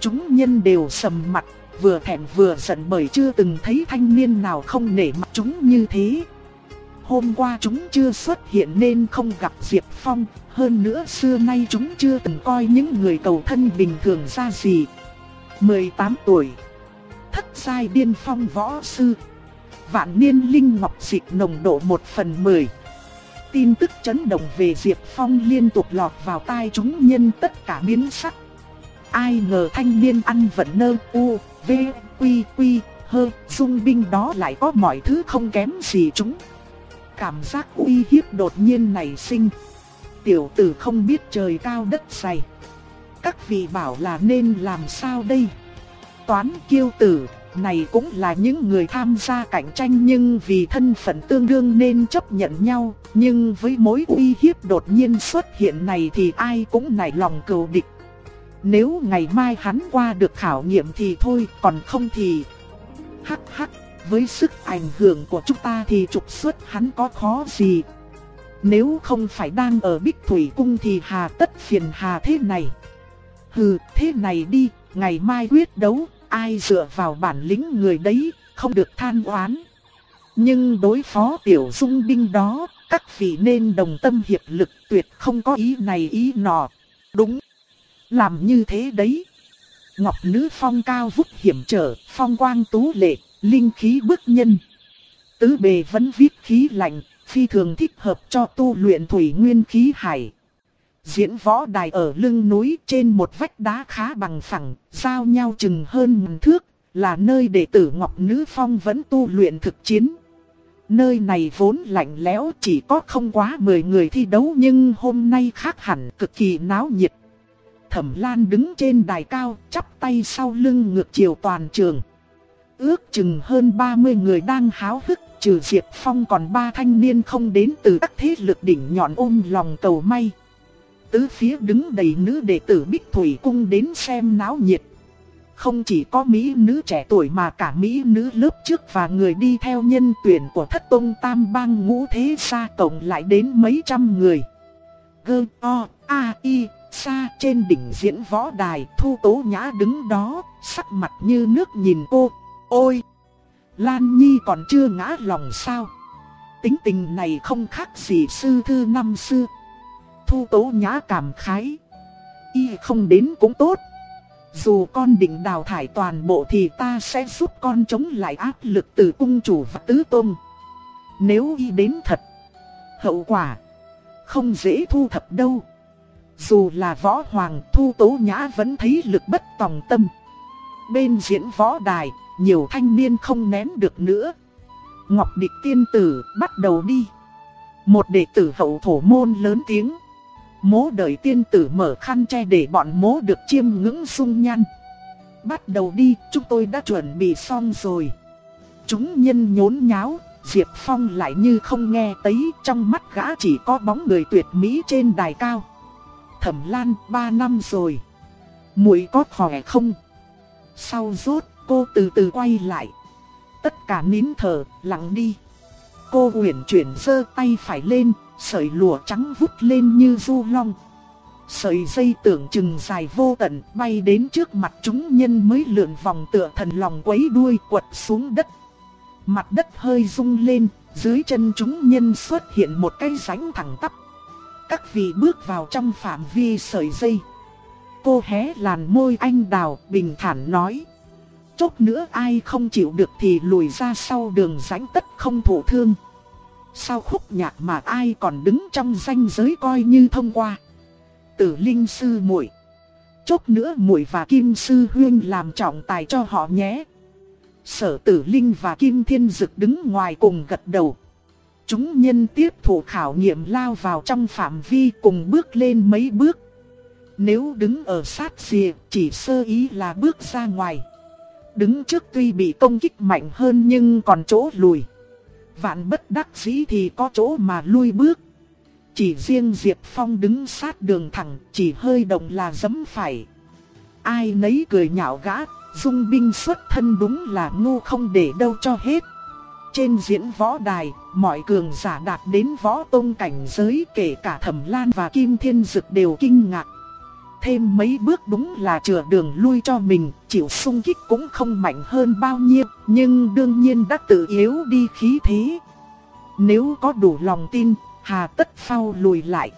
Chúng nhân đều sầm mặt vừa thẹn vừa giận bởi chưa từng thấy thanh niên nào không nể mặt chúng như thế. Hôm qua chúng chưa xuất hiện nên không gặp Diệp Phong, hơn nữa xưa nay chúng chưa từng coi những người cầu thân bình thường ra gì. 18 tuổi, thất giai điên phong võ sư, vạn niên linh ngọc dịch nồng độ 1 phần 10. Tin tức chấn động về Diệp Phong liên tục lọt vào tai chúng nhân tất cả biến sắc. Ai ngờ thanh niên ăn vận nơ u, V, Quy, Quy, Hơ, dung binh đó lại có mọi thứ không kém gì chúng. Cảm giác uy hiếp đột nhiên nảy sinh. Tiểu tử không biết trời cao đất dày. Các vị bảo là nên làm sao đây? Toán kiêu tử, này cũng là những người tham gia cạnh tranh nhưng vì thân phận tương đương nên chấp nhận nhau, nhưng với mối uy hiếp đột nhiên xuất hiện này thì ai cũng nảy lòng cầu địch. Nếu ngày mai hắn qua được khảo nghiệm thì thôi, còn không thì... Hắc hắc, với sức ảnh hưởng của chúng ta thì trục xuất hắn có khó gì. Nếu không phải đang ở Bích Thủy Cung thì hà tất phiền hà thế này. Hừ, thế này đi, ngày mai quyết đấu, ai dựa vào bản lĩnh người đấy, không được than oán. Nhưng đối phó tiểu dung binh đó, các vị nên đồng tâm hiệp lực tuyệt không có ý này ý nọ. Đúng. Làm như thế đấy. Ngọc nữ phong cao vút hiểm trở, phong quang tú lệ, linh khí bức nhân. Tứ bề vẫn viết khí lạnh, phi thường thích hợp cho tu luyện thủy nguyên khí hải. Diễn võ đài ở lưng núi trên một vách đá khá bằng phẳng, giao nhau chừng hơn ngàn thước, là nơi đệ tử Ngọc Nữ Phong vẫn tu luyện thực chiến. Nơi này vốn lạnh lẽo chỉ có không quá 10 người thi đấu nhưng hôm nay khác hẳn cực kỳ náo nhiệt. Thẩm Lan đứng trên đài cao, chắp tay sau lưng ngược chiều toàn trường. Ước chừng hơn 30 người đang háo hức, trừ Diệp Phong còn ba thanh niên không đến từ các thế lực đỉnh nhọn ôm lòng cầu may. Tứ phía đứng đầy nữ đệ tử Bích Thủy Cung đến xem náo nhiệt. Không chỉ có mỹ nữ trẻ tuổi mà cả mỹ nữ lớp trước và người đi theo nhân tuyển của thất tông tam bang ngũ thế sa tổng lại đến mấy trăm người. Gơ, o, a, i, Xa trên đỉnh diễn võ đài Thu Tố Nhã đứng đó, sắc mặt như nước nhìn cô. Ôi! Lan Nhi còn chưa ngã lòng sao? Tính tình này không khác gì sư thư năm xưa. Thu Tố Nhã cảm khái. Y không đến cũng tốt. Dù con định đào thải toàn bộ thì ta sẽ giúp con chống lại áp lực từ cung chủ và tứ tôn. Nếu y đến thật, hậu quả không dễ thu thập đâu. Dù là võ hoàng thu tố nhã vẫn thấy lực bất tòng tâm. Bên diễn võ đài, nhiều thanh niên không nén được nữa. Ngọc địch tiên tử bắt đầu đi. Một đệ tử hậu thổ môn lớn tiếng. Mố đợi tiên tử mở khăn che để bọn mố được chiêm ngưỡng sung nhan. Bắt đầu đi, chúng tôi đã chuẩn bị xong rồi. Chúng nhân nhốn nháo, Diệp Phong lại như không nghe tấy trong mắt gã chỉ có bóng người tuyệt mỹ trên đài cao. Thẩm Lan, ba năm rồi. Muội có khỏe không? Sau rốt, cô từ từ quay lại. Tất cả nín thở, lặng đi. Cô uyển chuyển giơ tay phải lên, sợi lụa trắng vút lên như du long. Sợi dây tưởng chừng dài vô tận bay đến trước mặt chúng nhân mới lượn vòng tựa thần lòng quấy đuôi quật xuống đất. Mặt đất hơi rung lên, dưới chân chúng nhân xuất hiện một cái rãnh thẳng tắp. Các vị bước vào trong phạm vi sợi dây. Cô hé làn môi anh đào bình thản nói. Chốc nữa ai không chịu được thì lùi ra sau đường rãnh tất không thụ thương. Sau khúc nhạc mà ai còn đứng trong danh giới coi như thông qua. Tử Linh sư muội, chốc nữa muội và Kim sư huyên làm trọng tài cho họ nhé. Sở Tử Linh và Kim Thiên Dực đứng ngoài cùng gật đầu. Chúng nhân tiếp thủ khảo nghiệm lao vào trong phạm vi cùng bước lên mấy bước. Nếu đứng ở sát rìa, chỉ sơ ý là bước ra ngoài. Đứng trước tuy bị công kích mạnh hơn nhưng còn chỗ lùi. Vạn bất đắc dĩ thì có chỗ mà lui bước. Chỉ riêng Diệp Phong đứng sát đường thẳng, chỉ hơi động là giấm phải. Ai nấy cười nhạo gã, dung binh xuất thân đúng là ngu không để đâu cho hết. Trên diễn võ đài, mọi cường giả đạt đến võ tông cảnh giới kể cả Thẩm Lan và Kim Thiên Dực đều kinh ngạc. Thêm mấy bước đúng là chừa đường lui cho mình, chịu sung kích cũng không mạnh hơn bao nhiêu, nhưng đương nhiên đã tự yếu đi khí thế. Nếu có đủ lòng tin, hà tất phao lùi lại.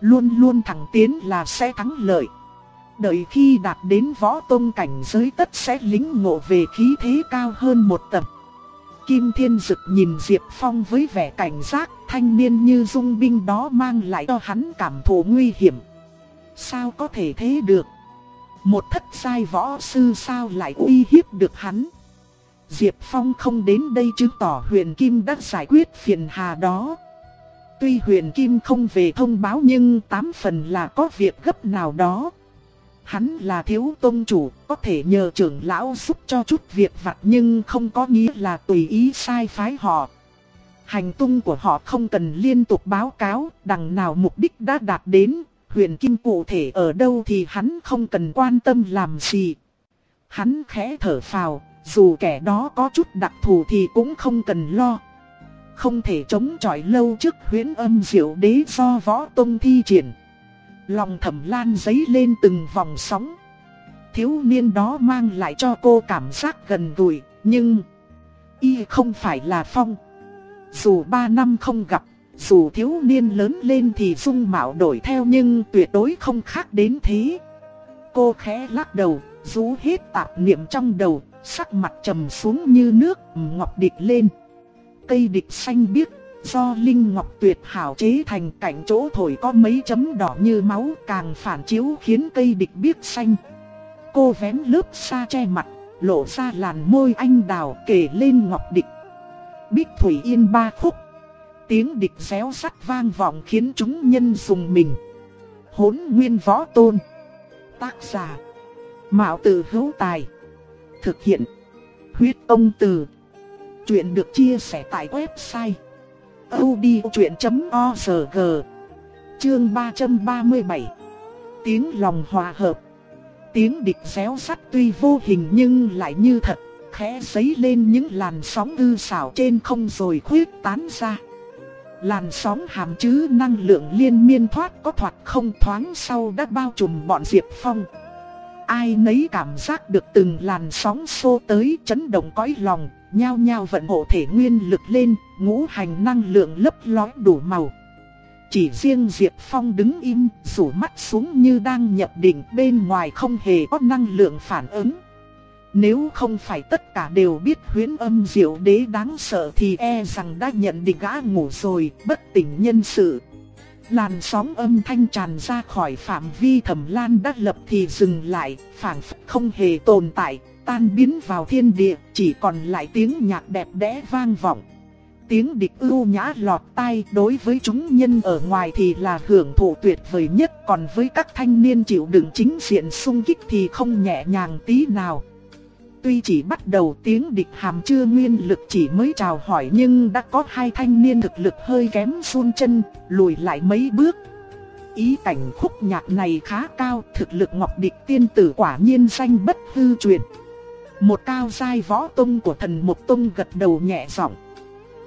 Luôn luôn thẳng tiến là sẽ thắng lợi. Đợi khi đạt đến võ tông cảnh giới tất sẽ lính ngộ về khí thế cao hơn một tầm. Kim Thiên Dực nhìn Diệp Phong với vẻ cảnh giác, thanh niên như dung binh đó mang lại cho hắn cảm thụ nguy hiểm. Sao có thể thế được? Một thất sai võ sư sao lại uy hiếp được hắn? Diệp Phong không đến đây chứng tỏ huyền Kim đã giải quyết phiền hà đó. Tuy huyền Kim không về thông báo nhưng tám phần là có việc gấp nào đó. Hắn là thiếu tôn chủ, có thể nhờ trưởng lão giúp cho chút việc vặt nhưng không có nghĩa là tùy ý sai phái họ. Hành tung của họ không cần liên tục báo cáo, đằng nào mục đích đã đạt đến, huyền kim cụ thể ở đâu thì hắn không cần quan tâm làm gì. Hắn khẽ thở phào, dù kẻ đó có chút đặc thù thì cũng không cần lo. Không thể chống chọi lâu trước huyễn âm diệu đế do võ tông thi triển. Lòng thẩm lan dấy lên từng vòng sóng. Thiếu niên đó mang lại cho cô cảm giác gần gũi, nhưng... Y không phải là Phong. Dù ba năm không gặp, dù thiếu niên lớn lên thì dung mạo đổi theo nhưng tuyệt đối không khác đến thế. Cô khẽ lắc đầu, rú hết tạp niệm trong đầu, sắc mặt trầm xuống như nước, ngọc địch lên. Cây địch xanh biếc, do linh ngọc tuyệt hảo chế thành cảnh chỗ thổi có mấy chấm đỏ như máu càng phản chiếu khiến cây địch biếc xanh. Cô vén lớp sa che mặt, lộ ra làn môi anh đào kể lên ngọc địch. Bích Thủy Yên ba khúc tiếng địch réo sắt vang vọng khiến chúng nhân dùng mình. Hốn nguyên võ tôn. Tác giả. Mạo tử hữu tài. Thực hiện. Huyết ông từ. Chuyện được chia sẻ tại website audiochuyện.org Chương 337 Tiếng lòng hòa hợp. Tiếng địch réo sắt tuy vô hình nhưng lại như thật. Khẽ giấy lên những làn sóng ư xảo trên không rồi khuyết tán ra. Làn sóng hàm chứa năng lượng liên miên thoát có thoạt không thoáng sau đã bao trùm bọn Diệp Phong. Ai nấy cảm giác được từng làn sóng xô tới chấn động cõi lòng, nhao nhao vận hộ thể nguyên lực lên, ngũ hành năng lượng lấp lói đủ màu. Chỉ riêng Diệp Phong đứng im, rủ mắt xuống như đang nhập định bên ngoài không hề có năng lượng phản ứng. Nếu không phải tất cả đều biết huyến âm diệu đế đáng sợ thì e rằng đã nhận định gã ngủ rồi, bất tỉnh nhân sự. Làn sóng âm thanh tràn ra khỏi phạm vi thẩm lan đã lập thì dừng lại, phản phất không hề tồn tại, tan biến vào thiên địa, chỉ còn lại tiếng nhạc đẹp đẽ vang vọng. Tiếng địch ưu nhã lọt tai đối với chúng nhân ở ngoài thì là hưởng thụ tuyệt vời nhất, còn với các thanh niên chịu đựng chính diện xung kích thì không nhẹ nhàng tí nào. Tuy chỉ bắt đầu tiếng địch hàm chưa nguyên lực chỉ mới chào hỏi nhưng đã có hai thanh niên thực lực hơi kém run chân, lùi lại mấy bước. Ý cảnh khúc nhạc này khá cao, thực lực ngọc địch tiên tử quả nhiên danh bất hư truyền. Một cao giai võ tông của thần một tông gật đầu nhẹ giọng.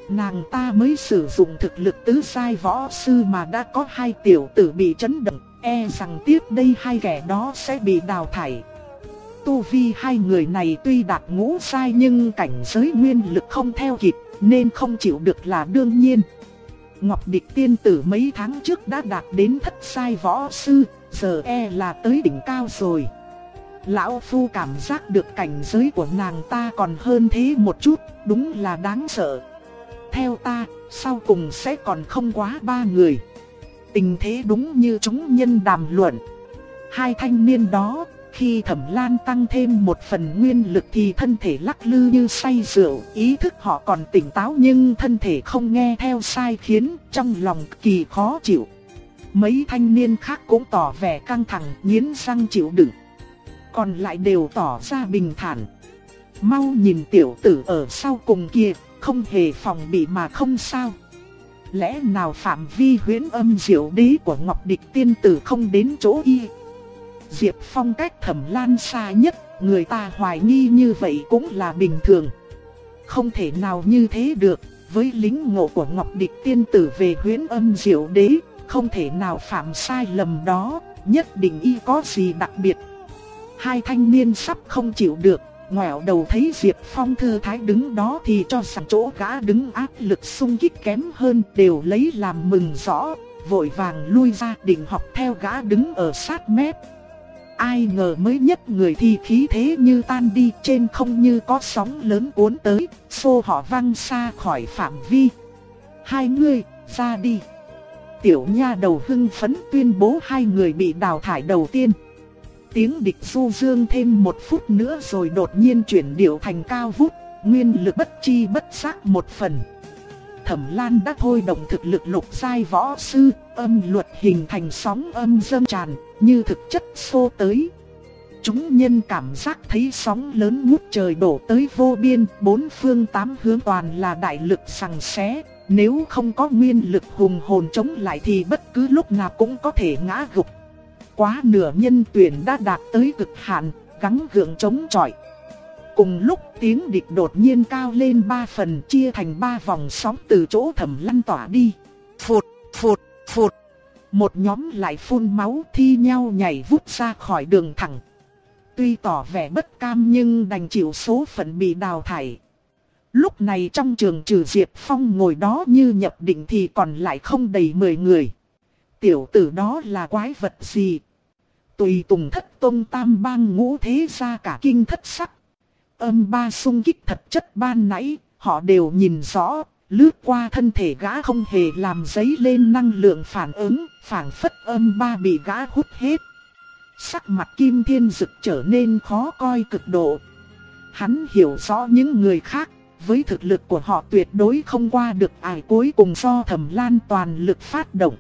Nàng ta mới sử dụng thực lực tứ sai võ sư mà đã có hai tiểu tử bị chấn động, e rằng tiếp đây hai kẻ đó sẽ bị đào thải. Tu vi hai người này tuy đạt ngũ sai nhưng cảnh giới nguyên lực không theo kịp nên không chịu được là đương nhiên. Ngọc Địch tiên tử mấy tháng trước đã đạt đến thất sai võ sư, giờ e là tới đỉnh cao rồi. Lão Phu cảm giác được cảnh giới của nàng ta còn hơn thế một chút, đúng là đáng sợ theo ta, sau cùng sẽ còn không quá ba người. Tình thế đúng như chúng nhân đàm luận. Hai thanh niên đó, khi thẩm lan tăng thêm một phần nguyên lực thì thân thể lắc lư như say rượu, ý thức họ còn tỉnh táo nhưng thân thể không nghe theo sai khiến trong lòng kỳ khó chịu. Mấy thanh niên khác cũng tỏ vẻ căng thẳng, nghiến răng chịu đựng. Còn lại đều tỏ ra bình thản. Mau nhìn tiểu tử ở sau cùng kia, không hề phòng bị mà không sao. Lẽ nào phạm vi huyễn âm diệu đế của Ngọc Địch tiên tử không đến chỗ y? Diệp Phong cách thẩm lan xa nhất, người ta hoài nghi như vậy cũng là bình thường. Không thể nào như thế được, với lính ngộ của Ngọc Địch tiên tử về huyễn âm diệu đế, không thể nào phạm sai lầm đó, nhất định y có gì đặc biệt. Hai thanh niên sắp không chịu được, ngoẹo đầu thấy Diệp Phong thư thái đứng đó thì cho rằng chỗ gã đứng áp lực xung kích kém hơn đều lấy làm mừng rõ, vội vàng lui ra định học theo gã đứng ở sát mép. Ai ngờ mới nhất người thì khí thế như tan đi trên không như có sóng lớn cuốn tới, xô họ văng xa khỏi phạm vi. Hai người, ra đi. Tiểu nha đầu hưng phấn tuyên bố hai người bị đào thải đầu tiên tiếng địch du dương thêm một phút nữa rồi đột nhiên chuyển điệu thành cao vút, nguyên lực bất chi bất giác một phần. Thẩm Lan đã thôi động thực lực lục sai võ sư, âm luật hình thành sóng âm dâng tràn, như thực chất xô tới. Chúng nhân cảm giác thấy sóng lớn ngút trời đổ tới vô biên, bốn phương tám hướng toàn là đại lực sằng xé. Nếu không có nguyên lực hùng hồn chống lại thì bất cứ lúc nào cũng có thể ngã gục quá nửa nhân tuyển đã đạt tới cực hạn, gắng gượng chống chọi. Cùng lúc tiếng địch đột nhiên cao lên ba phần chia thành ba vòng sóng từ chỗ thẩm lăn tỏa đi. Phụt, phụt, phụt. Một nhóm lại phun máu thi nhau nhảy vút ra khỏi đường thẳng. Tuy tỏ vẻ bất cam nhưng đành chịu số phận bị đào thải. Lúc này trong trường trừ Diệp Phong ngồi đó như nhập định thì còn lại không đầy 10 người tiểu tử đó là quái vật gì? Tùy tùng thất tôn tam bang ngũ thế ra cả kinh thất sắc. Âm ba sung kích thật chất ban nãy, họ đều nhìn rõ, lướt qua thân thể gã không hề làm giấy lên năng lượng phản ứng, phản phất âm ba bị gã hút hết. Sắc mặt kim thiên dực trở nên khó coi cực độ. Hắn hiểu rõ những người khác, với thực lực của họ tuyệt đối không qua được ải cuối cùng do thẩm lan toàn lực phát động.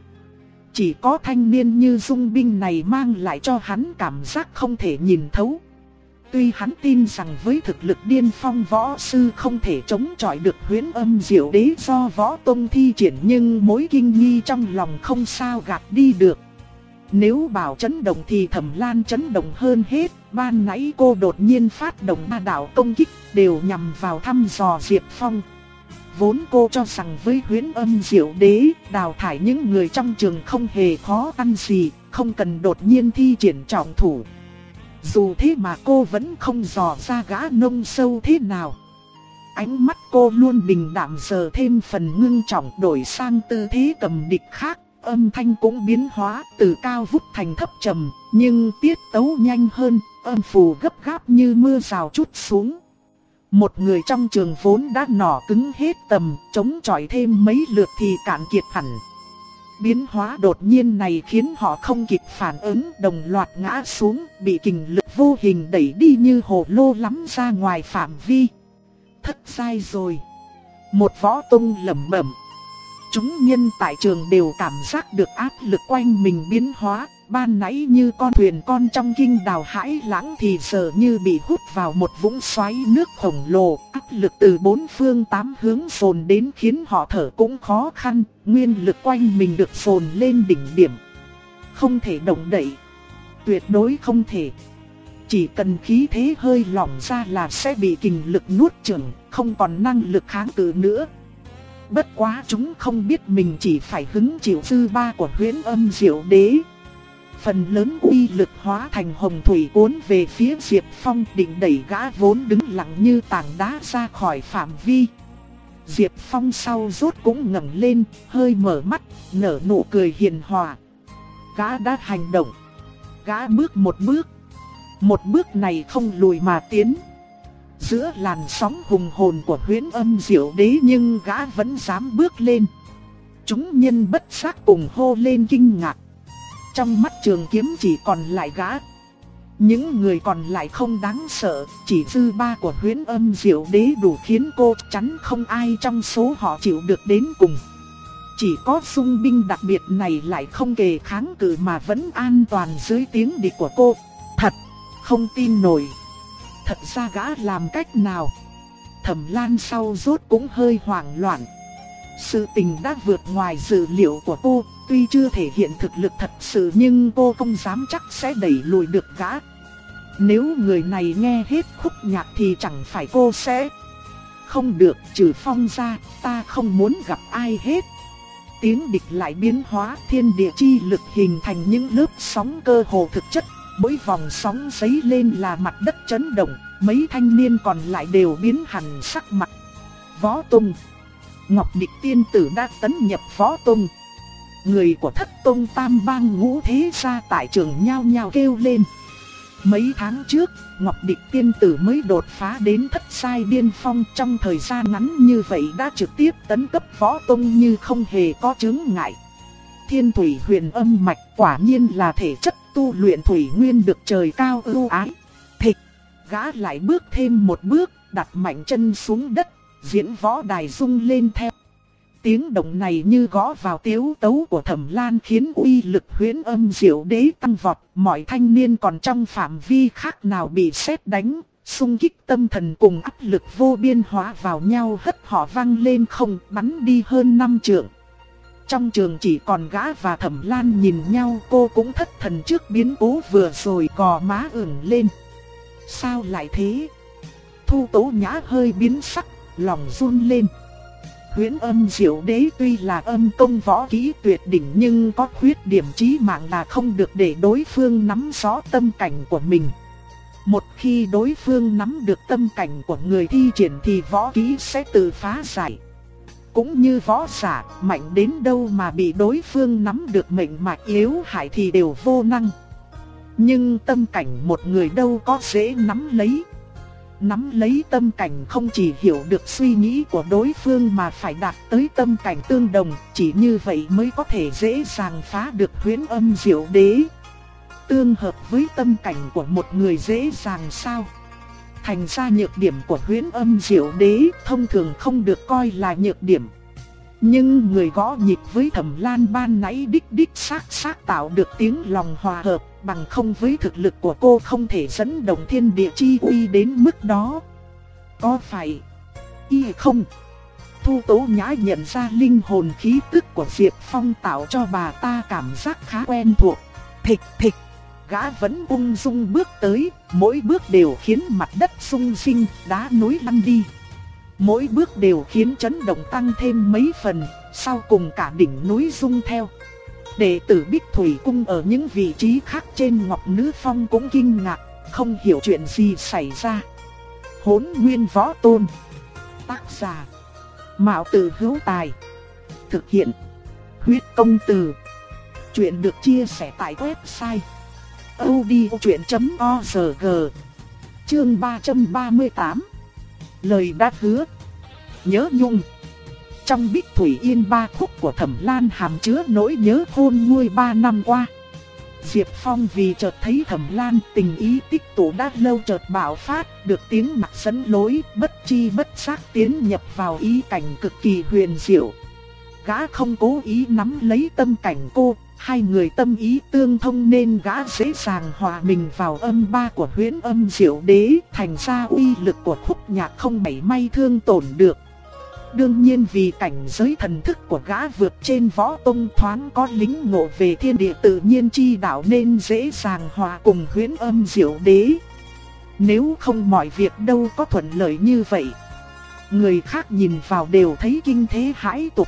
Chỉ có thanh niên như dung binh này mang lại cho hắn cảm giác không thể nhìn thấu. Tuy hắn tin rằng với thực lực điên phong võ sư không thể chống chọi được huyến âm diệu đế do võ tông thi triển nhưng mối kinh nghi trong lòng không sao gạt đi được. Nếu bảo chấn động thì thẩm lan chấn động hơn hết, ban nãy cô đột nhiên phát động ba đạo công kích đều nhằm vào thăm dò Diệp Phong. Vốn cô cho rằng với huyến âm diệu đế, đào thải những người trong trường không hề khó ăn gì, không cần đột nhiên thi triển trọng thủ. Dù thế mà cô vẫn không dò ra gã nông sâu thế nào. Ánh mắt cô luôn bình đạm giờ thêm phần ngưng trọng đổi sang tư thế cầm địch khác, âm thanh cũng biến hóa từ cao vút thành thấp trầm, nhưng tiết tấu nhanh hơn, âm phù gấp gáp như mưa rào chút xuống. Một người trong trường vốn đã nỏ cứng hết tầm, chống chọi thêm mấy lượt thì cạn kiệt hẳn. Biến hóa đột nhiên này khiến họ không kịp phản ứng, đồng loạt ngã xuống, bị kình lực vô hình đẩy đi như hồ lô lắm ra ngoài phạm vi. Thất sai rồi. Một võ tung lẩm bẩm. Chúng nhân tại trường đều cảm giác được áp lực quanh mình biến hóa, ban nãy như con thuyền con trong kinh đào hãi lãng thì giờ như bị hút vào một vũng xoáy nước khổng lồ, áp lực từ bốn phương tám hướng phồn đến khiến họ thở cũng khó khăn, nguyên lực quanh mình được phồn lên đỉnh điểm. Không thể động đậy, tuyệt đối không thể. Chỉ cần khí thế hơi lỏng ra là sẽ bị kình lực nuốt chửng, không còn năng lực kháng cự nữa. Bất quá chúng không biết mình chỉ phải hứng chịu dư ba của huyễn âm diệu đế. Phần lớn uy lực hóa thành hồng thủy cuốn về phía Diệp Phong định đẩy gã vốn đứng lặng như tảng đá ra khỏi phạm vi. Diệp Phong sau rốt cũng ngẩng lên, hơi mở mắt, nở nụ cười hiền hòa. Gã đã hành động. Gã bước một bước. Một bước này không lùi mà tiến. Giữa làn sóng hùng hồn của huyễn âm diệu đế nhưng gã vẫn dám bước lên. Chúng nhân bất giác cùng hô lên kinh ngạc. Trong mắt trường kiếm chỉ còn lại gã. Những người còn lại không đáng sợ, chỉ dư ba của huyễn âm diệu đế đủ khiến cô chắn không ai trong số họ chịu được đến cùng. Chỉ có sung binh đặc biệt này lại không kề kháng cự mà vẫn an toàn dưới tiếng địch của cô. Thật, không tin nổi. Thật ra gã làm cách nào? Thẩm Lan sau rốt cũng hơi hoảng loạn. Sự tình đã vượt ngoài dự liệu của cô, tuy chưa thể hiện thực lực thật sự nhưng cô không dám chắc sẽ đẩy lùi được gã. Nếu người này nghe hết khúc nhạc thì chẳng phải cô sẽ... Không được, trừ phong ra, ta không muốn gặp ai hết. Tiếng địch lại biến hóa thiên địa chi lực hình thành những lớp sóng cơ hồ thực chất mỗi vòng sóng giấy lên là mặt đất chấn động, mấy thanh niên còn lại đều biến hẳn sắc mặt. Võ Tùng, Ngọc Địch Tiên Tử đã tấn nhập Võ Tông Người của thất tông tam bang ngũ thế gia tại trường nhao nhao kêu lên Mấy tháng trước, Ngọc Địch Tiên Tử mới đột phá đến thất sai điên phong trong thời gian ngắn như vậy đã trực tiếp tấn cấp võ tông như không hề có chứng ngại. Thiên thủy huyền âm mạch quả nhiên là thể chất tu luyện thủy nguyên được trời cao ưu ái. Thịch, gã lại bước thêm một bước, đặt mạnh chân xuống đất, diễn võ đài rung lên theo. Tiếng động này như gõ vào tiếu tấu của thẩm lan khiến uy lực huyến âm diệu đế tăng vọt. Mọi thanh niên còn trong phạm vi khác nào bị sét đánh, xung kích tâm thần cùng áp lực vô biên hóa vào nhau hất họ văng lên không bắn đi hơn năm trượng. Trong trường chỉ còn gã và thẩm lan nhìn nhau cô cũng thất thần trước biến cố vừa rồi cò má ửng lên. Sao lại thế? Thu tố nhã hơi biến sắc, lòng run lên. Huyễn âm diệu đế tuy là âm công võ kỹ tuyệt đỉnh nhưng có khuyết điểm chí mạng là không được để đối phương nắm rõ tâm cảnh của mình. Một khi đối phương nắm được tâm cảnh của người thi triển thì võ kỹ sẽ tự phá giải. Cũng như võ giả, mạnh đến đâu mà bị đối phương nắm được mệnh mạch yếu hại thì đều vô năng. Nhưng tâm cảnh một người đâu có dễ nắm lấy. Nắm lấy tâm cảnh không chỉ hiểu được suy nghĩ của đối phương mà phải đạt tới tâm cảnh tương đồng, chỉ như vậy mới có thể dễ dàng phá được huyễn âm diệu đế. Tương hợp với tâm cảnh của một người dễ dàng sao? Thành ra nhược điểm của huyễn âm diệu đế thông thường không được coi là nhược điểm. Nhưng người gõ nhịp với thẩm lan ban nãy đích đích xác xác tạo được tiếng lòng hòa hợp bằng không với thực lực của cô không thể dẫn động thiên địa chi uy đến mức đó. Có phải y không? Thu Tố Nhã nhận ra linh hồn khí tức của Diệp Phong tạo cho bà ta cảm giác khá quen thuộc. Thịch thịch gã vẫn ung dung bước tới, mỗi bước đều khiến mặt đất sung sinh, đá núi lăn đi. Mỗi bước đều khiến chấn động tăng thêm mấy phần, sau cùng cả đỉnh núi rung theo. Đệ tử Bích Thủy Cung ở những vị trí khác trên Ngọc Nữ Phong cũng kinh ngạc, không hiểu chuyện gì xảy ra. Hốn Nguyên Võ Tôn Tác giả Mạo Tử Hữu Tài Thực hiện Huyết Công Từ Chuyện được chia sẻ tại website audiochuyện.org Chương 338 Lời đã hứa. Nhớ nhung. Trong bích thủy yên ba khúc của thẩm lan hàm chứa nỗi nhớ hôn nguôi ba năm qua. Diệp Phong vì chợt thấy thẩm lan tình ý tích tụ đã lâu chợt bạo phát, Được tiếng mặt dẫn lối, bất chi bất giác tiến nhập vào ý cảnh cực kỳ huyền diệu. Gã không cố ý nắm lấy tâm cảnh cô hai người tâm ý tương thông nên gã dễ dàng hòa mình vào âm ba của huyễn âm diệu đế, thành ra uy lực của khúc nhạc không mảy may thương tổn được. Đương nhiên vì cảnh giới thần thức của gã vượt trên võ tông thoáng có lính ngộ về thiên địa tự nhiên chi đạo nên dễ dàng hòa cùng huyễn âm diệu đế. Nếu không mọi việc đâu có thuận lợi như vậy. Người khác nhìn vào đều thấy kinh thế hãi tục.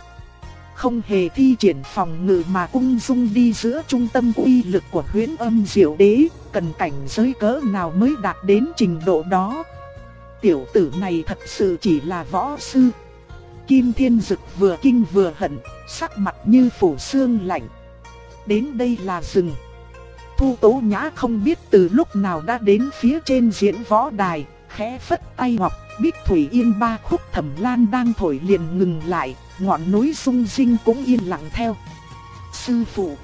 Không hề thi triển phòng ngự mà ung dung đi giữa trung tâm uy lực của huyễn âm diệu đế, cần cảnh giới cỡ nào mới đạt đến trình độ đó. Tiểu tử này thật sự chỉ là võ sư. Kim Thiên Dực vừa kinh vừa hận, sắc mặt như phủ xương lạnh. Đến đây là rừng. Thu Tố Nhã không biết từ lúc nào đã đến phía trên diễn võ đài, khẽ phất tay ngọc, Bích Thủy Yên ba khúc thẩm lan đang thổi liền ngừng lại, ngọn núi sung sinh cũng yên lặng theo. Sư phụ,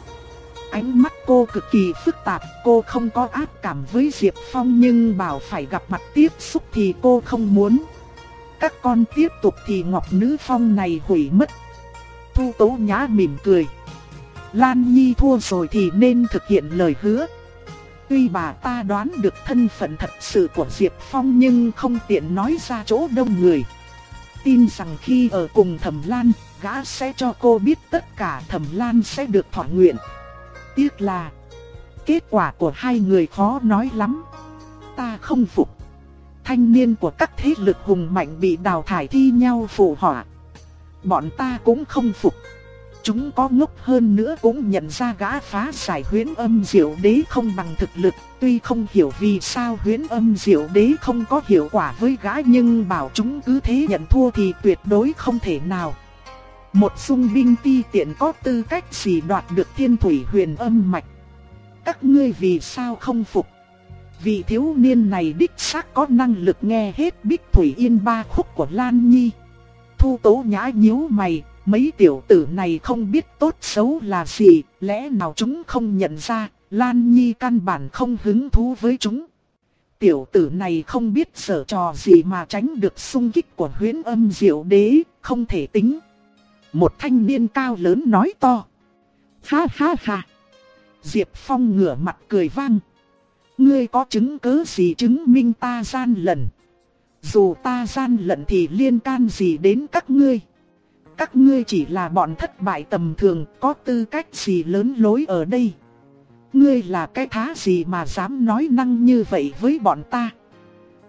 ánh mắt cô cực kỳ phức tạp, cô không có ác cảm với Diệp Phong nhưng bảo phải gặp mặt tiếp xúc thì cô không muốn. Các con tiếp tục thì Ngọc Nữ Phong này hủy mất. Thu Tố Nhã mỉm cười. Lan Nhi thua rồi thì nên thực hiện lời hứa. Tuy bà ta đoán được thân phận thật sự của Diệp Phong nhưng không tiện nói ra chỗ đông người. Tin rằng khi ở cùng Thẩm Lan, gã sẽ cho cô biết tất cả Thẩm Lan sẽ được thỏa nguyện. Tiếc là kết quả của hai người khó nói lắm. Ta không phục. Thanh niên của các thế lực hùng mạnh bị đào thải thi nhau phụ họa. Bọn ta cũng không phục. Chúng có ngốc hơn nữa cũng nhận ra gã phá giải huyến âm diệu đế không bằng thực lực, tuy không hiểu vì sao huyến âm diệu đế không có hiệu quả với gã nhưng bảo chúng cứ thế nhận thua thì tuyệt đối không thể nào. Một sung binh ti tiện có tư cách gì đoạt được thiên thủy huyền âm mạch. Các ngươi vì sao không phục? Vị thiếu niên này đích xác có năng lực nghe hết bích thủy yên ba khúc của Lan Nhi. Thu tố nhã nhíu mày, Mấy tiểu tử này không biết tốt xấu là gì, lẽ nào chúng không nhận ra, Lan Nhi căn bản không hứng thú với chúng. Tiểu tử này không biết sở trò gì mà tránh được xung kích của huyến âm diệu đế, không thể tính. Một thanh niên cao lớn nói to. Ha ha ha. Diệp Phong ngửa mặt cười vang. Ngươi có chứng cứ gì chứng minh ta gian lận? Dù ta gian lận thì liên can gì đến các ngươi? Các ngươi chỉ là bọn thất bại tầm thường, có tư cách gì lớn lối ở đây. Ngươi là cái thá gì mà dám nói năng như vậy với bọn ta.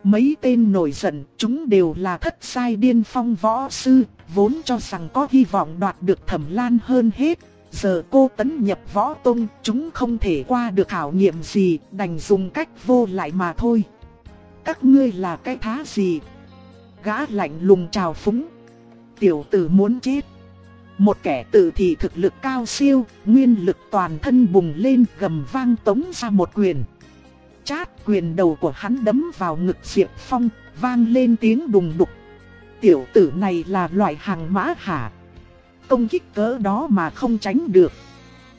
Mấy tên nổi giận, chúng đều là thất sai điên phong võ sư, vốn cho rằng có hy vọng đoạt được thẩm lan hơn hết. Giờ cô tấn nhập võ tông, chúng không thể qua được khảo nghiệm gì, đành dùng cách vô lại mà thôi. Các ngươi là cái thá gì? Gã lạnh lùng chào phúng tiểu tử muốn chết. Một kẻ tử thì thực lực cao siêu, nguyên lực toàn thân bùng lên gầm vang tống ra một quyền. Chát quyền đầu của hắn đấm vào ngực Diệp Phong, vang lên tiếng đùng đục. Tiểu tử này là loại hàng mã hả? Công kích cỡ đó mà không tránh được.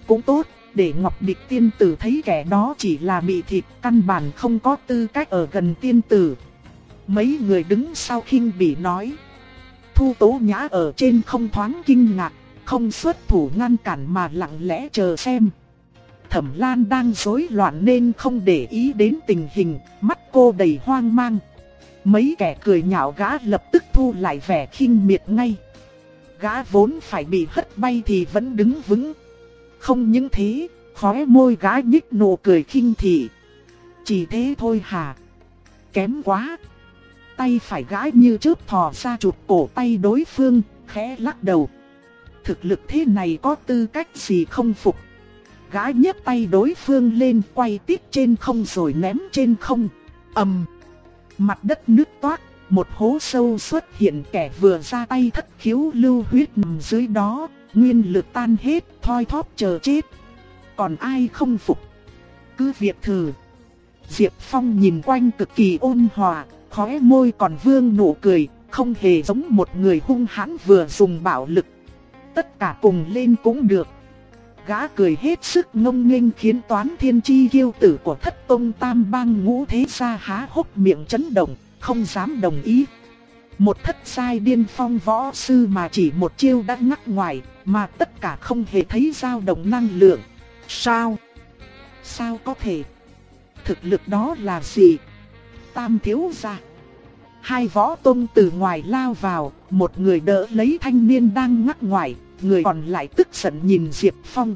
Cũng tốt, để Ngọc Địch tiên tử thấy kẻ đó chỉ là bị thịt, căn bản không có tư cách ở gần tiên tử. Mấy người đứng sau khinh bị nói. Thu Tố Nhã ở trên không thoáng kinh ngạc, không xuất thủ ngăn cản mà lặng lẽ chờ xem. Thẩm Lan đang rối loạn nên không để ý đến tình hình, mắt cô đầy hoang mang. Mấy kẻ cười nhạo gã lập tức thu lại vẻ khinh miệt ngay. Gã vốn phải bị hất bay thì vẫn đứng vững. Không những thế, khóe môi gã nhích nụ cười khinh thị. Chỉ thế thôi hả? Kém quá! Tay phải gãi như chớp thò ra chụp cổ tay đối phương, khẽ lắc đầu. Thực lực thế này có tư cách gì không phục. gái nhấc tay đối phương lên quay tiếp trên không rồi ném trên không. ầm, Mặt đất nứt toát, một hố sâu xuất hiện kẻ vừa ra tay thất khiếu lưu huyết nằm dưới đó, nguyên lực tan hết, thoi thóp chờ chết. Còn ai không phục? Cứ việc thử. Diệp Phong nhìn quanh cực kỳ ôn hòa, khóe môi còn vương nụ cười, không hề giống một người hung hãn vừa dùng bạo lực. Tất cả cùng lên cũng được. Gã cười hết sức ngông nghênh khiến toán thiên chi kiêu tử của thất tông tam bang ngũ thế gia há hốc miệng chấn động, không dám đồng ý. Một thất sai điên phong võ sư mà chỉ một chiêu đã ngắc ngoài, mà tất cả không hề thấy dao động năng lượng, Sao? Sao có thể? Thực lực đó là gì? Tam thiếu gia. Hai võ tông từ ngoài lao vào, một người đỡ lấy thanh niên đang ngắc ngoài, người còn lại tức giận nhìn Diệp Phong.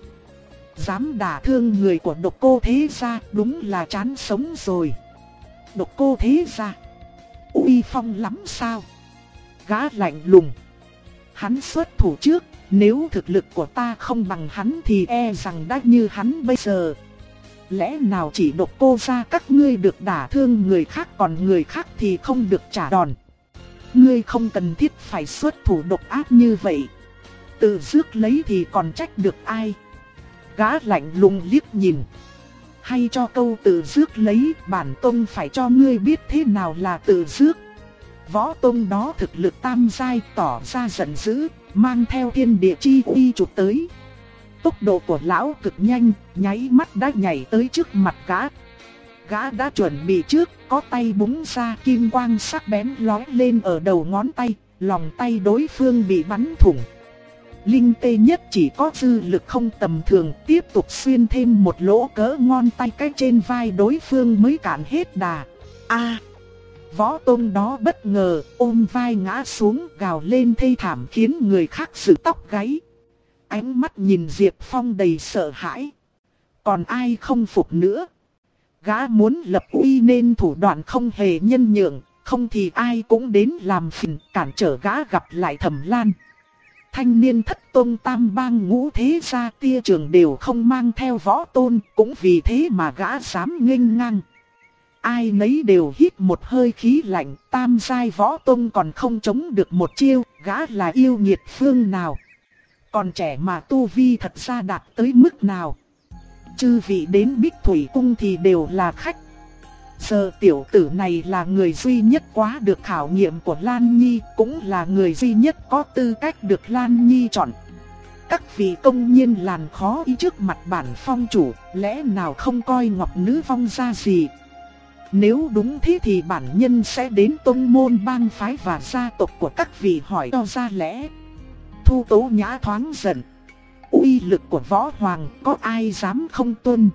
Dám đả thương người của độc cô thế gia, đúng là chán sống rồi. Độc cô thế gia, uy phong lắm sao? Gã lạnh lùng. Hắn xuất thủ trước, nếu thực lực của ta không bằng hắn thì e rằng đã như hắn bây giờ. Lẽ nào chỉ độc cô ra các ngươi được đả thương người khác còn người khác thì không được trả đòn. Ngươi không cần thiết phải xuất thủ độc ác như vậy. Tự dước lấy thì còn trách được ai. Gã lạnh lùng liếc nhìn. Hay cho câu tự dước lấy bản tông phải cho ngươi biết thế nào là tự dước. Võ tông đó thực lực tam giai tỏ ra giận dữ, mang theo thiên địa chi uy chụp tới. Tốc độ của lão cực nhanh, nháy mắt đã nhảy tới trước mặt gã. Gã đã chuẩn bị trước, có tay búng ra kim quang sắc bén lói lên ở đầu ngón tay, lòng tay đối phương bị bắn thủng. Linh tê nhất chỉ có dư lực không tầm thường, tiếp tục xuyên thêm một lỗ cỡ ngon tay cái trên vai đối phương mới cạn hết đà. A! võ tôn đó bất ngờ ôm vai ngã xuống gào lên thê thảm khiến người khác sự tóc gáy. Ánh mắt nhìn Diệp Phong đầy sợ hãi. Còn ai không phục nữa? Gã muốn lập uy nên thủ đoạn không hề nhân nhượng, không thì ai cũng đến làm phiền cản trở gã gặp lại thẩm lan. Thanh niên thất tôn tam bang ngũ thế gia tia trường đều không mang theo võ tôn, cũng vì thế mà gã dám nghênh ngang. Ai nấy đều hít một hơi khí lạnh, tam giai võ tôn còn không chống được một chiêu, gã là yêu nghiệt phương nào. Còn trẻ mà tu vi thật ra đạt tới mức nào. Chư vị đến Bích Thủy Cung thì đều là khách. Giờ tiểu tử này là người duy nhất quá được khảo nghiệm của Lan Nhi, cũng là người duy nhất có tư cách được Lan Nhi chọn. Các vị công nhiên làn khó ý trước mặt bản phong chủ, lẽ nào không coi ngọc nữ phong ra gì. Nếu đúng thế thì bản nhân sẽ đến tông môn bang phái và gia tộc của các vị hỏi cho ra lẽ. Thu tố nhã thoáng giận. uy lực của võ hoàng có ai dám không tuân.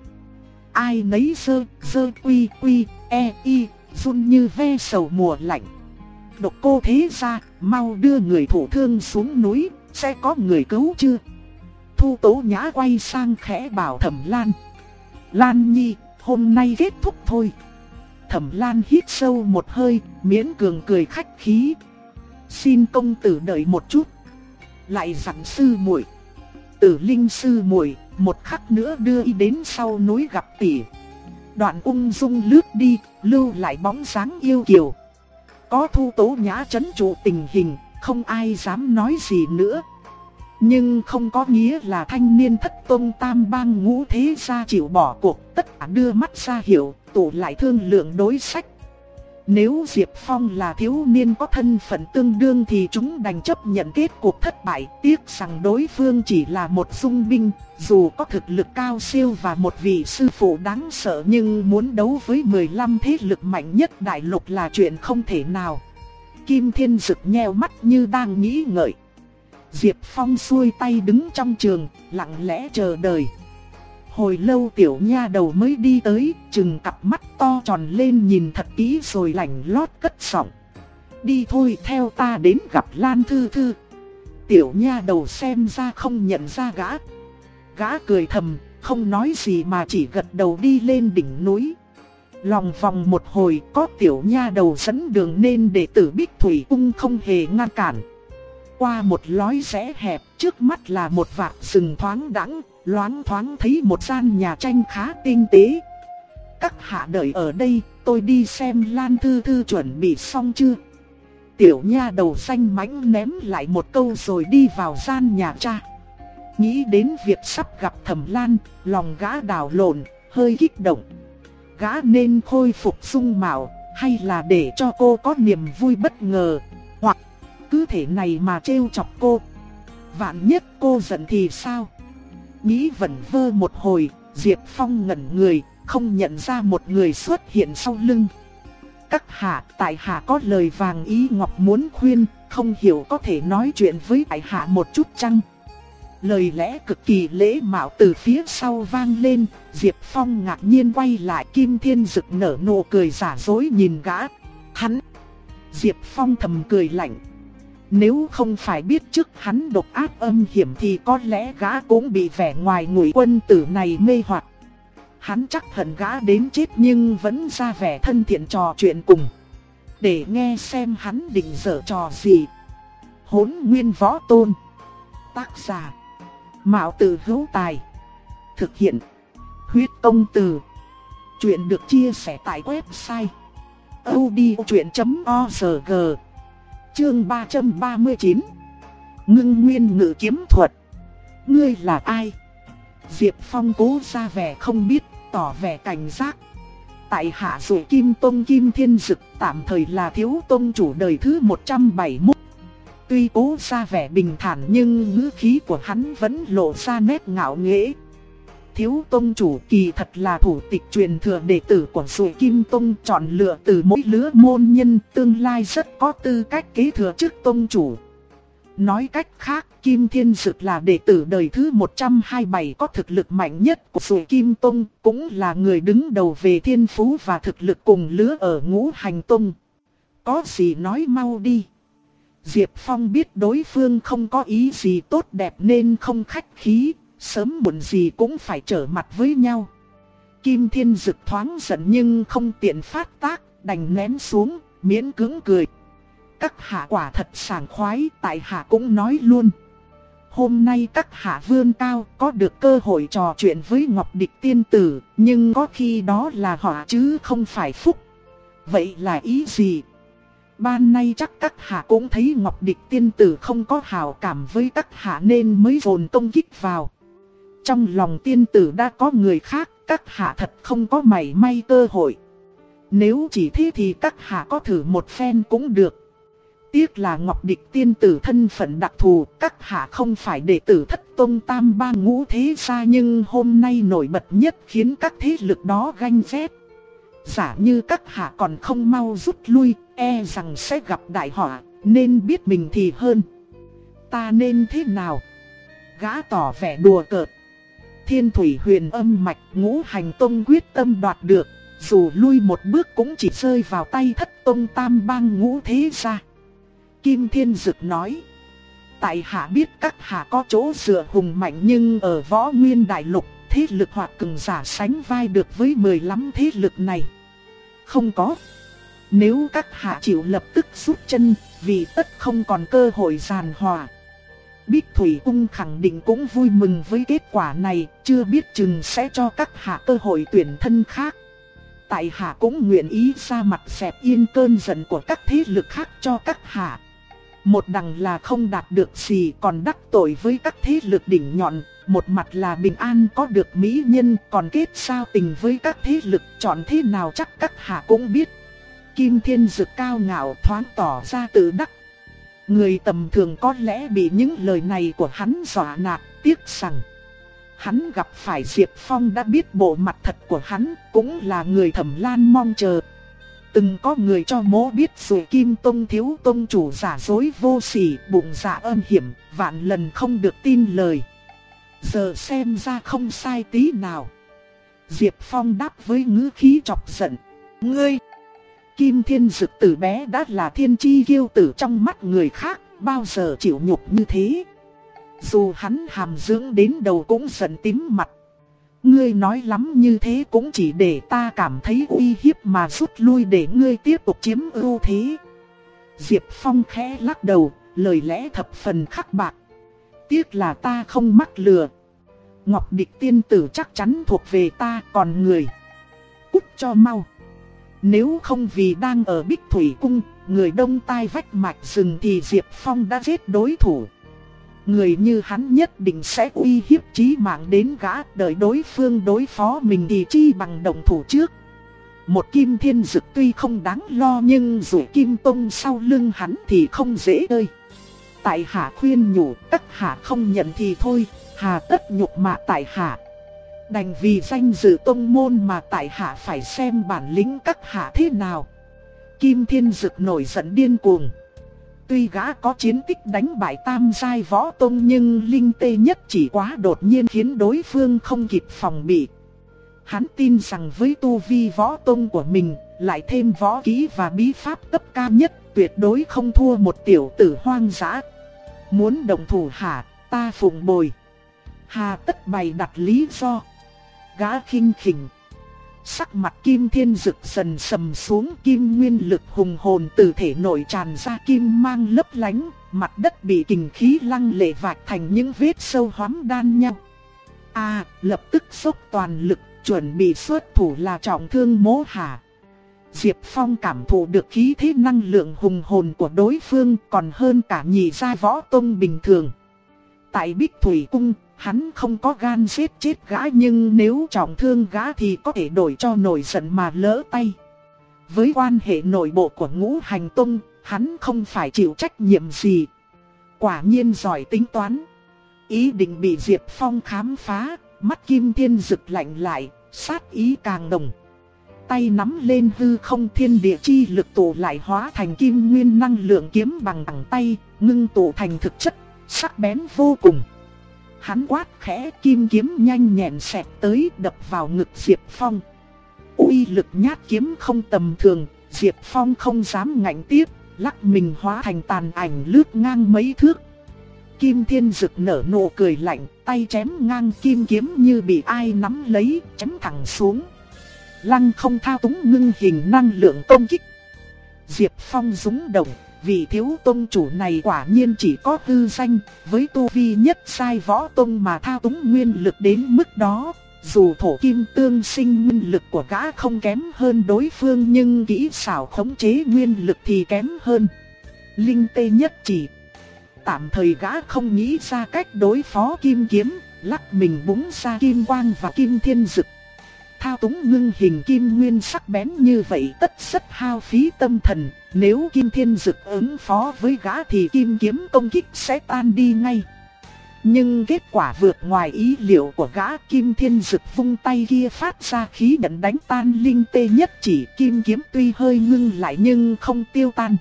Ai nấy sơ, sơ quy quy, e y, run như ve sầu mùa lạnh. Độc cô thế ra, mau đưa người thủ thương xuống núi, sẽ có người cứu chưa? Thu tố nhã quay sang khẽ bảo thẩm lan. Lan nhi, hôm nay kết thúc thôi. Thẩm Lan hít sâu một hơi, miễn cường cười khách khí. Xin công tử đợi một chút. Lại dặn sư muội. Tử Linh sư muội, một khắc nữa đưa y đến sau núi gặp tỷ. Đoạn ung dung lướt đi, lưu lại bóng dáng yêu kiều. Có thu tố nhã chấn trụ tình hình, không ai dám nói gì nữa. Nhưng không có nghĩa là thanh niên thất tôn tam bang ngũ thế gia chịu bỏ cuộc, tất cả đưa mắt ra hiểu, tụ lại thương lượng đối sách. Nếu Diệp Phong là thiếu niên có thân phận tương đương thì chúng đành chấp nhận kết cuộc thất bại, tiếc rằng đối phương chỉ là một dung binh, dù có thực lực cao siêu và một vị sư phụ đáng sợ nhưng muốn đấu với 15 thế lực mạnh nhất đại lục là chuyện không thể nào. Kim Thiên Dực nheo mắt như đang nghĩ ngợi. Diệp Phong xuôi tay đứng trong trường, lặng lẽ chờ đợi. Hồi lâu tiểu nha đầu mới đi tới, chừng cặp mắt to tròn lên nhìn thật kỹ rồi lạnh lót cất giọng. Đi thôi theo ta đến gặp Lan Thư Thư. Tiểu nha đầu xem ra không nhận ra gã. Gã cười thầm, không nói gì mà chỉ gật đầu đi lên đỉnh núi. Lòng vòng một hồi có tiểu nha đầu dẫn đường nên đệ tử Bích Thủy Cung không hề ngăn cản. Qua một lối rẽ hẹp trước mắt là một vạt rừng thoáng đẳng loáng thoáng thấy một gian nhà tranh khá tinh tế. Các hạ đợi ở đây, tôi đi xem Lan Thư Thư chuẩn bị xong chưa. Tiểu nha đầu xanh mánh ném lại một câu rồi đi vào gian nhà cha. Nghĩ đến việc sắp gặp thẩm lan, lòng gã đảo lộn, hơi kích động. Gã nên khôi phục dung mạo, hay là để cho cô có niềm vui bất ngờ, cứ thể này mà trêu chọc cô. Vạn nhất cô giận thì sao? Nghĩ vẩn vơ một hồi, Diệp Phong ngẩn người, không nhận ra một người xuất hiện sau lưng. Các hạ, tại hạ có lời vàng ý ngọc muốn khuyên, không hiểu có thể nói chuyện với tại hạ một chút chăng? Lời lẽ cực kỳ lễ mạo từ phía sau vang lên, Diệp Phong ngạc nhiên quay lại Kim Thiên Dực nở nụ cười giả dối nhìn gã. Hắn! Diệp Phong thầm cười lạnh. Nếu không phải biết trước hắn độc ác âm hiểm thì có lẽ gã cũng bị vẻ ngoài ngụy quân tử này mê hoặc. Hắn chắc hận gã đến chết nhưng vẫn ra vẻ thân thiện trò chuyện cùng. Để nghe xem hắn định dở trò gì. Hốn nguyên võ tôn. Tác giả. Mạo tử hữu tài. Thực hiện. Huyết công từ. Chuyện được chia sẻ tại website. odchuyện.org Chương 339 Ngưng nguyên ngự kiếm thuật Ngươi là ai? Diệp Phong cố ra vẻ không biết, tỏ vẻ cảnh giác. Tại hạ rồi Kim Tông Kim Thiên Dực tạm thời là thiếu tông chủ đời thứ 171. Tuy cố ra vẻ bình thản nhưng ngữ khí của hắn vẫn lộ ra nét ngạo nghễ. Thiếu Tông chủ kỳ thật là thủ tịch truyền thừa đệ tử của Sùi Kim Tông chọn lựa từ mỗi lứa môn nhân tương lai rất có tư cách kế thừa chức Tông chủ. Nói cách khác, Kim Thiên Dực là đệ tử đời thứ 127 có thực lực mạnh nhất của Sùi Kim Tông, cũng là người đứng đầu về thiên phú và thực lực cùng lứa ở ngũ hành tông. Có gì nói mau đi. Diệp Phong biết đối phương không có ý gì tốt đẹp nên không khách khí, sớm muộn gì cũng phải trở mặt với nhau. Kim Thiên Dực thoáng giận nhưng không tiện phát tác, đành nén xuống, miễn cứng cười. Các hạ quả thật sảng khoái, tại hạ cũng nói luôn. Hôm nay các hạ vương cao có được cơ hội trò chuyện với Ngọc Địch Tiên Tử, nhưng có khi đó là họ chứ không phải phúc. Vậy là ý gì? Ban nay chắc các hạ cũng thấy Ngọc Địch Tiên Tử không có hào cảm với các hạ nên mới dồn công kích vào. Trong lòng tiên tử đã có người khác, các hạ thật không có mảy may cơ hội. Nếu chỉ thế thì các hạ có thử một phen cũng được. Tiếc là Ngọc Địch tiên tử thân phận đặc thù, các hạ không phải đệ tử thất tôn tam ba ngũ thế gia nhưng hôm nay nổi bật nhất khiến các thế lực đó ganh ghét. Giả như các hạ còn không mau rút lui, e rằng sẽ gặp đại họa, nên biết mình thì hơn. Ta nên thế nào? Gã tỏ vẻ đùa cợt. Thiên thủy huyền âm mạch ngũ hành tông quyết tâm đoạt được, dù lui một bước cũng chỉ rơi vào tay thất tông tam bang ngũ thế gia. Kim Thiên Dực nói, tại hạ biết các hạ có chỗ dựa hùng mạnh nhưng ở võ nguyên đại lục, thế lực hoặc cường giả sánh vai được với 15 thế lực này. Không có. Nếu các hạ chịu lập tức rút chân, vì tất không còn cơ hội giàn hòa. Bích Thủy Cung khẳng định cũng vui mừng với kết quả này, chưa biết chừng sẽ cho các hạ cơ hội tuyển thân khác. Tại hạ cũng nguyện ý ra mặt xẹp yên cơn giận của các thế lực khác cho các hạ. Một đằng là không đạt được gì còn đắc tội với các thế lực đỉnh nhọn, một mặt là bình an có được mỹ nhân còn kết sao tình với các thế lực chọn thế nào chắc các hạ cũng biết. Kim Thiên Dực cao ngạo thoáng tỏ ra tự đắc Người tầm thường có lẽ bị những lời này của hắn dọa nạt, tiếc rằng Hắn gặp phải Diệp Phong đã biết bộ mặt thật của hắn, cũng là người thẩm lan mong chờ. Từng có người cho mố biết rồi Kim Tông thiếu tông chủ giả dối vô sỉ, bụng dạ âm hiểm, vạn lần không được tin lời. Giờ xem ra không sai tí nào. Diệp Phong đáp với ngữ khí chọc giận. Ngươi! Kim Thiên Dực từ bé đã là thiên chi kiêu tử trong mắt người khác, bao giờ chịu nhục như thế. Dù hắn hàm dưỡng đến đầu cũng giận tím mặt. Ngươi nói lắm như thế cũng chỉ để ta cảm thấy uy hiếp mà rút lui để ngươi tiếp tục chiếm ưu thế. Diệp Phong khẽ lắc đầu, lời lẽ thập phần khắc bạc. Tiếc là ta không mắc lừa. Ngọc địch tiên tử chắc chắn thuộc về ta còn người. Cút cho mau. Nếu không vì đang ở Bích Thủy Cung, người đông tai vách mạch rừng thì Diệp Phong đã giết đối thủ. Người như hắn nhất định sẽ uy hiếp chí mạng đến gã đợi đối phương đối phó mình thì chi bằng đồng thủ trước. Một kim thiên dực tuy không đáng lo nhưng dù kim tông sau lưng hắn thì không dễ ơi. Tại hạ khuyên nhủ tất hạ không nhận thì thôi, hà tất nhục mạ tại hạ. Đành vì danh dự tông môn mà tại hạ phải xem bản lĩnh các hạ thế nào. Kim Thiên Dực nổi giận điên cuồng. Tuy gã có chiến tích đánh bại tam giai võ tông nhưng linh tê nhất chỉ quá đột nhiên khiến đối phương không kịp phòng bị. Hắn tin rằng với tu vi võ tông của mình, lại thêm võ kỹ và bí pháp cấp cao nhất, tuyệt đối không thua một tiểu tử hoang dã. Muốn đồng thủ hả, ta phụng bồi. Hà tất bày đặt lý do. Gã khinh khỉnh. Sắc mặt kim thiên rực dần sầm xuống kim nguyên lực hùng hồn từ thể nội tràn ra kim mang lấp lánh, mặt đất bị kình khí lăng lệ vạch thành những vết sâu hoắm đan nhau. A, lập tức sốc toàn lực, chuẩn bị xuất thủ là trọng thương mố hà. Diệp Phong cảm thụ được khí thế năng lượng hùng hồn của đối phương còn hơn cả nhị gia võ tông bình thường. Tại Bích Thủy Cung, hắn không có gan giết chết gã nhưng nếu trọng thương gã thì có thể đổi cho nổi giận mà lỡ tay. Với quan hệ nội bộ của ngũ hành tông, hắn không phải chịu trách nhiệm gì. Quả nhiên giỏi tính toán. Ý định bị Diệp Phong khám phá, mắt kim thiên rực lạnh lại, sát ý càng đồng. Tay nắm lên hư không thiên địa chi lực tụ lại hóa thành kim nguyên năng lượng kiếm bằng bằng tay, ngưng tụ thành thực chất, sắc bén vô cùng. Hắn quát khẽ kim kiếm nhanh nhẹn xẹt tới đập vào ngực Diệp Phong. uy lực nhát kiếm không tầm thường, Diệp Phong không dám ngạnh tiếp, lắc mình hóa thành tàn ảnh lướt ngang mấy thước. Kim Thiên Dực nở nụ cười lạnh, tay chém ngang kim kiếm như bị ai nắm lấy, chém thẳng xuống. Lăng không thao túng ngưng hình năng lượng công kích. Diệp Phong rúng động, vị thiếu tông chủ này quả nhiên chỉ có tư danh, với tu vi nhất sai võ tông mà thao túng nguyên lực đến mức đó. Dù thổ kim tương sinh nguyên lực của gã không kém hơn đối phương nhưng kỹ xảo khống chế nguyên lực thì kém hơn. Linh tê nhất chỉ. Tạm thời gã không nghĩ ra cách đối phó kim kiếm, lắc mình búng ra kim quang và kim thiên dực. Thao túng ngưng hình kim nguyên sắc bén như vậy tất rất hao phí tâm thần, nếu kim thiên dực ứng phó với gã thì kim kiếm công kích sẽ tan đi ngay. Nhưng kết quả vượt ngoài ý liệu của gã kim thiên dực vung tay kia phát ra khí nhận đánh tan linh tê nhất chỉ kim kiếm tuy hơi ngưng lại nhưng không tiêu tan.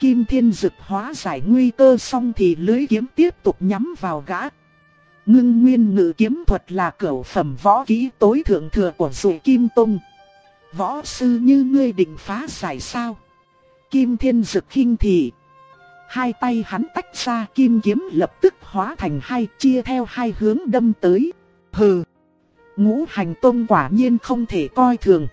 Kim thiên dực hóa giải nguy cơ xong thì lưới kiếm tiếp tục nhắm vào gã. Ngưng nguyên ngự kiếm thuật là cửu phẩm võ kỹ tối thượng thừa của dụ kim tông. Võ sư như ngươi định phá giải sao? Kim thiên dực khinh thị. Hai tay hắn tách ra, kim kiếm lập tức hóa thành hai, chia theo hai hướng đâm tới. Hừ! Ngũ hành tôn quả nhiên không thể coi thường.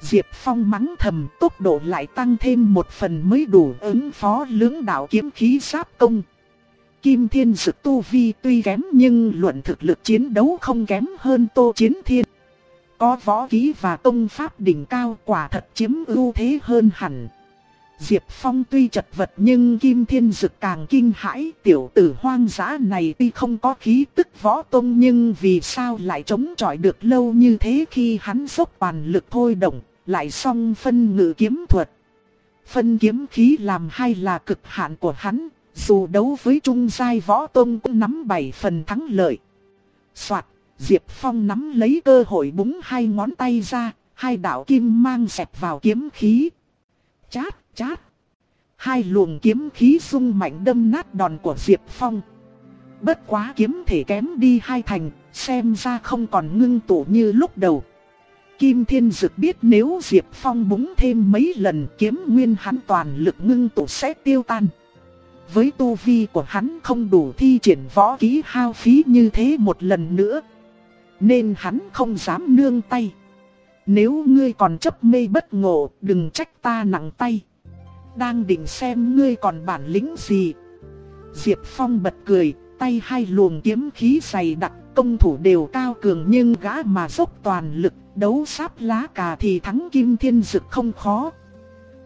Diệp Phong mắng thầm, tốc độ lại tăng thêm một phần mới đủ ứng phó lưỡng đạo kiếm khí giáp công. Kim Thiên Dực Tu Vi tuy kém nhưng luận thực lực chiến đấu không kém hơn Tô Chiến Thiên. Có võ kỹ và công pháp đỉnh cao quả thật chiếm ưu thế hơn hẳn. Diệp Phong tuy chật vật nhưng Kim Thiên Dực càng kinh hãi tiểu tử hoang dã này tuy không có khí tức võ tông nhưng vì sao lại chống chọi được lâu như thế khi hắn dốc toàn lực thôi động, lại xong phân ngự kiếm thuật. Phân kiếm khí làm hay là cực hạn của hắn, dù đấu với trung giai võ tông cũng nắm bảy phần thắng lợi. Soạt, Diệp Phong nắm lấy cơ hội búng hai ngón tay ra, hai đạo kim mang xẹp vào kiếm khí. Chát, chát. Hai luồng kiếm khí sung mạnh đâm nát đòn của Diệp Phong. Bất quá kiếm thể kém đi hai thành, xem ra không còn ngưng tụ như lúc đầu. Kim Thiên Dực biết nếu Diệp Phong búng thêm mấy lần kiếm nguyên hắn toàn lực ngưng tụ sẽ tiêu tan. Với tu vi của hắn không đủ thi triển võ kỹ hao phí như thế một lần nữa. Nên hắn không dám nương tay. Nếu ngươi còn chấp mê bất ngộ, đừng trách ta nặng tay. Đang định xem ngươi còn bản lĩnh gì. Diệp Phong bật cười, tay hai luồng kiếm khí dày đặc, công thủ đều cao cường nhưng gã mà dốc toàn lực, đấu sáp lá cà thì thắng Kim Thiên Dực không khó.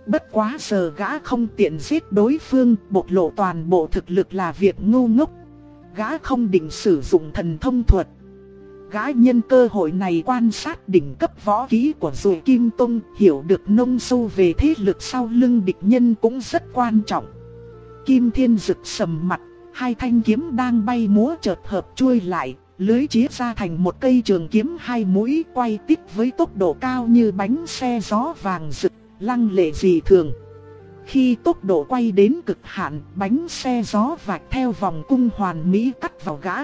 Bất quá giờ gã không tiện giết đối phương, bộc lộ toàn bộ thực lực là việc ngu ngốc. Gã không định sử dụng thần thông thuật. Gã nhân cơ hội này quan sát đỉnh cấp võ kỹ của rùi Kim Tông, hiểu được nông sâu về thế lực sau lưng địch nhân cũng rất quan trọng. Kim Thiên rực sầm mặt, hai thanh kiếm đang bay múa chợt hợp chui lại, lưới chĩa ra thành một cây trường kiếm hai mũi quay tít với tốc độ cao như bánh xe gió vàng rực lăng lệ dị thường. Khi tốc độ quay đến cực hạn, bánh xe gió vạch theo vòng cung hoàn mỹ cắt vào gã.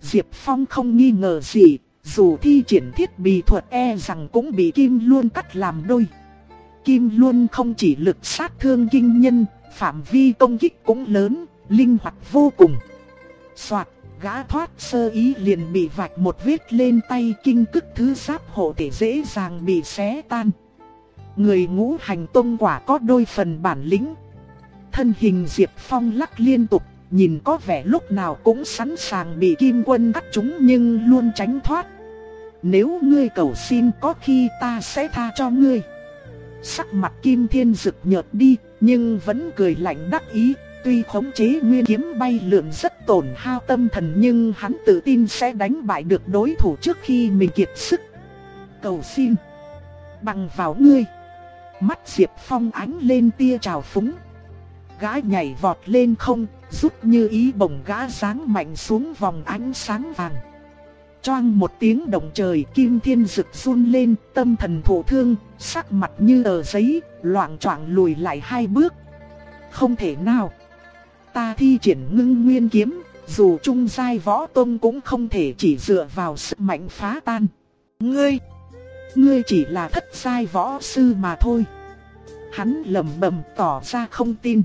Diệp Phong không nghi ngờ gì, dù thi triển thiết bị thuật e rằng cũng bị Kim Luân cắt làm đôi. Kim Luân không chỉ lực sát thương kinh nhân, phạm vi công kích cũng lớn, linh hoạt vô cùng. Soạt, gã thoát sơ ý liền bị vạch một vết lên tay kinh cức thứ giáp hộ thể dễ dàng bị xé tan. Người ngũ hành tông quả có đôi phần bản lĩnh. Thân hình Diệp Phong lắc liên tục, nhìn có vẻ lúc nào cũng sẵn sàng bị kim quân cắt chúng nhưng luôn tránh thoát. Nếu ngươi cầu xin có khi ta sẽ tha cho ngươi. Sắc mặt kim thiên rực nhợt đi, nhưng vẫn cười lạnh đắc ý. Tuy khống chế nguyên kiếm bay lượn rất tổn hao tâm thần nhưng hắn tự tin sẽ đánh bại được đối thủ trước khi mình kiệt sức. Cầu xin, bằng vào ngươi. Mắt Diệp Phong ánh lên tia trào phúng. Gã nhảy vọt lên không, rút như ý bổng gã sáng mạnh xuống vòng ánh sáng vàng. Choang một tiếng động trời kim thiên rực run lên, tâm thần thổ thương, sắc mặt như tờ giấy, loạn choạng lùi lại hai bước. Không thể nào. Ta thi triển ngưng nguyên kiếm, dù trung giai võ tông cũng không thể chỉ dựa vào sức mạnh phá tan. Ngươi, ngươi chỉ là thất sai võ sư mà thôi. Hắn lẩm bẩm tỏ ra không tin.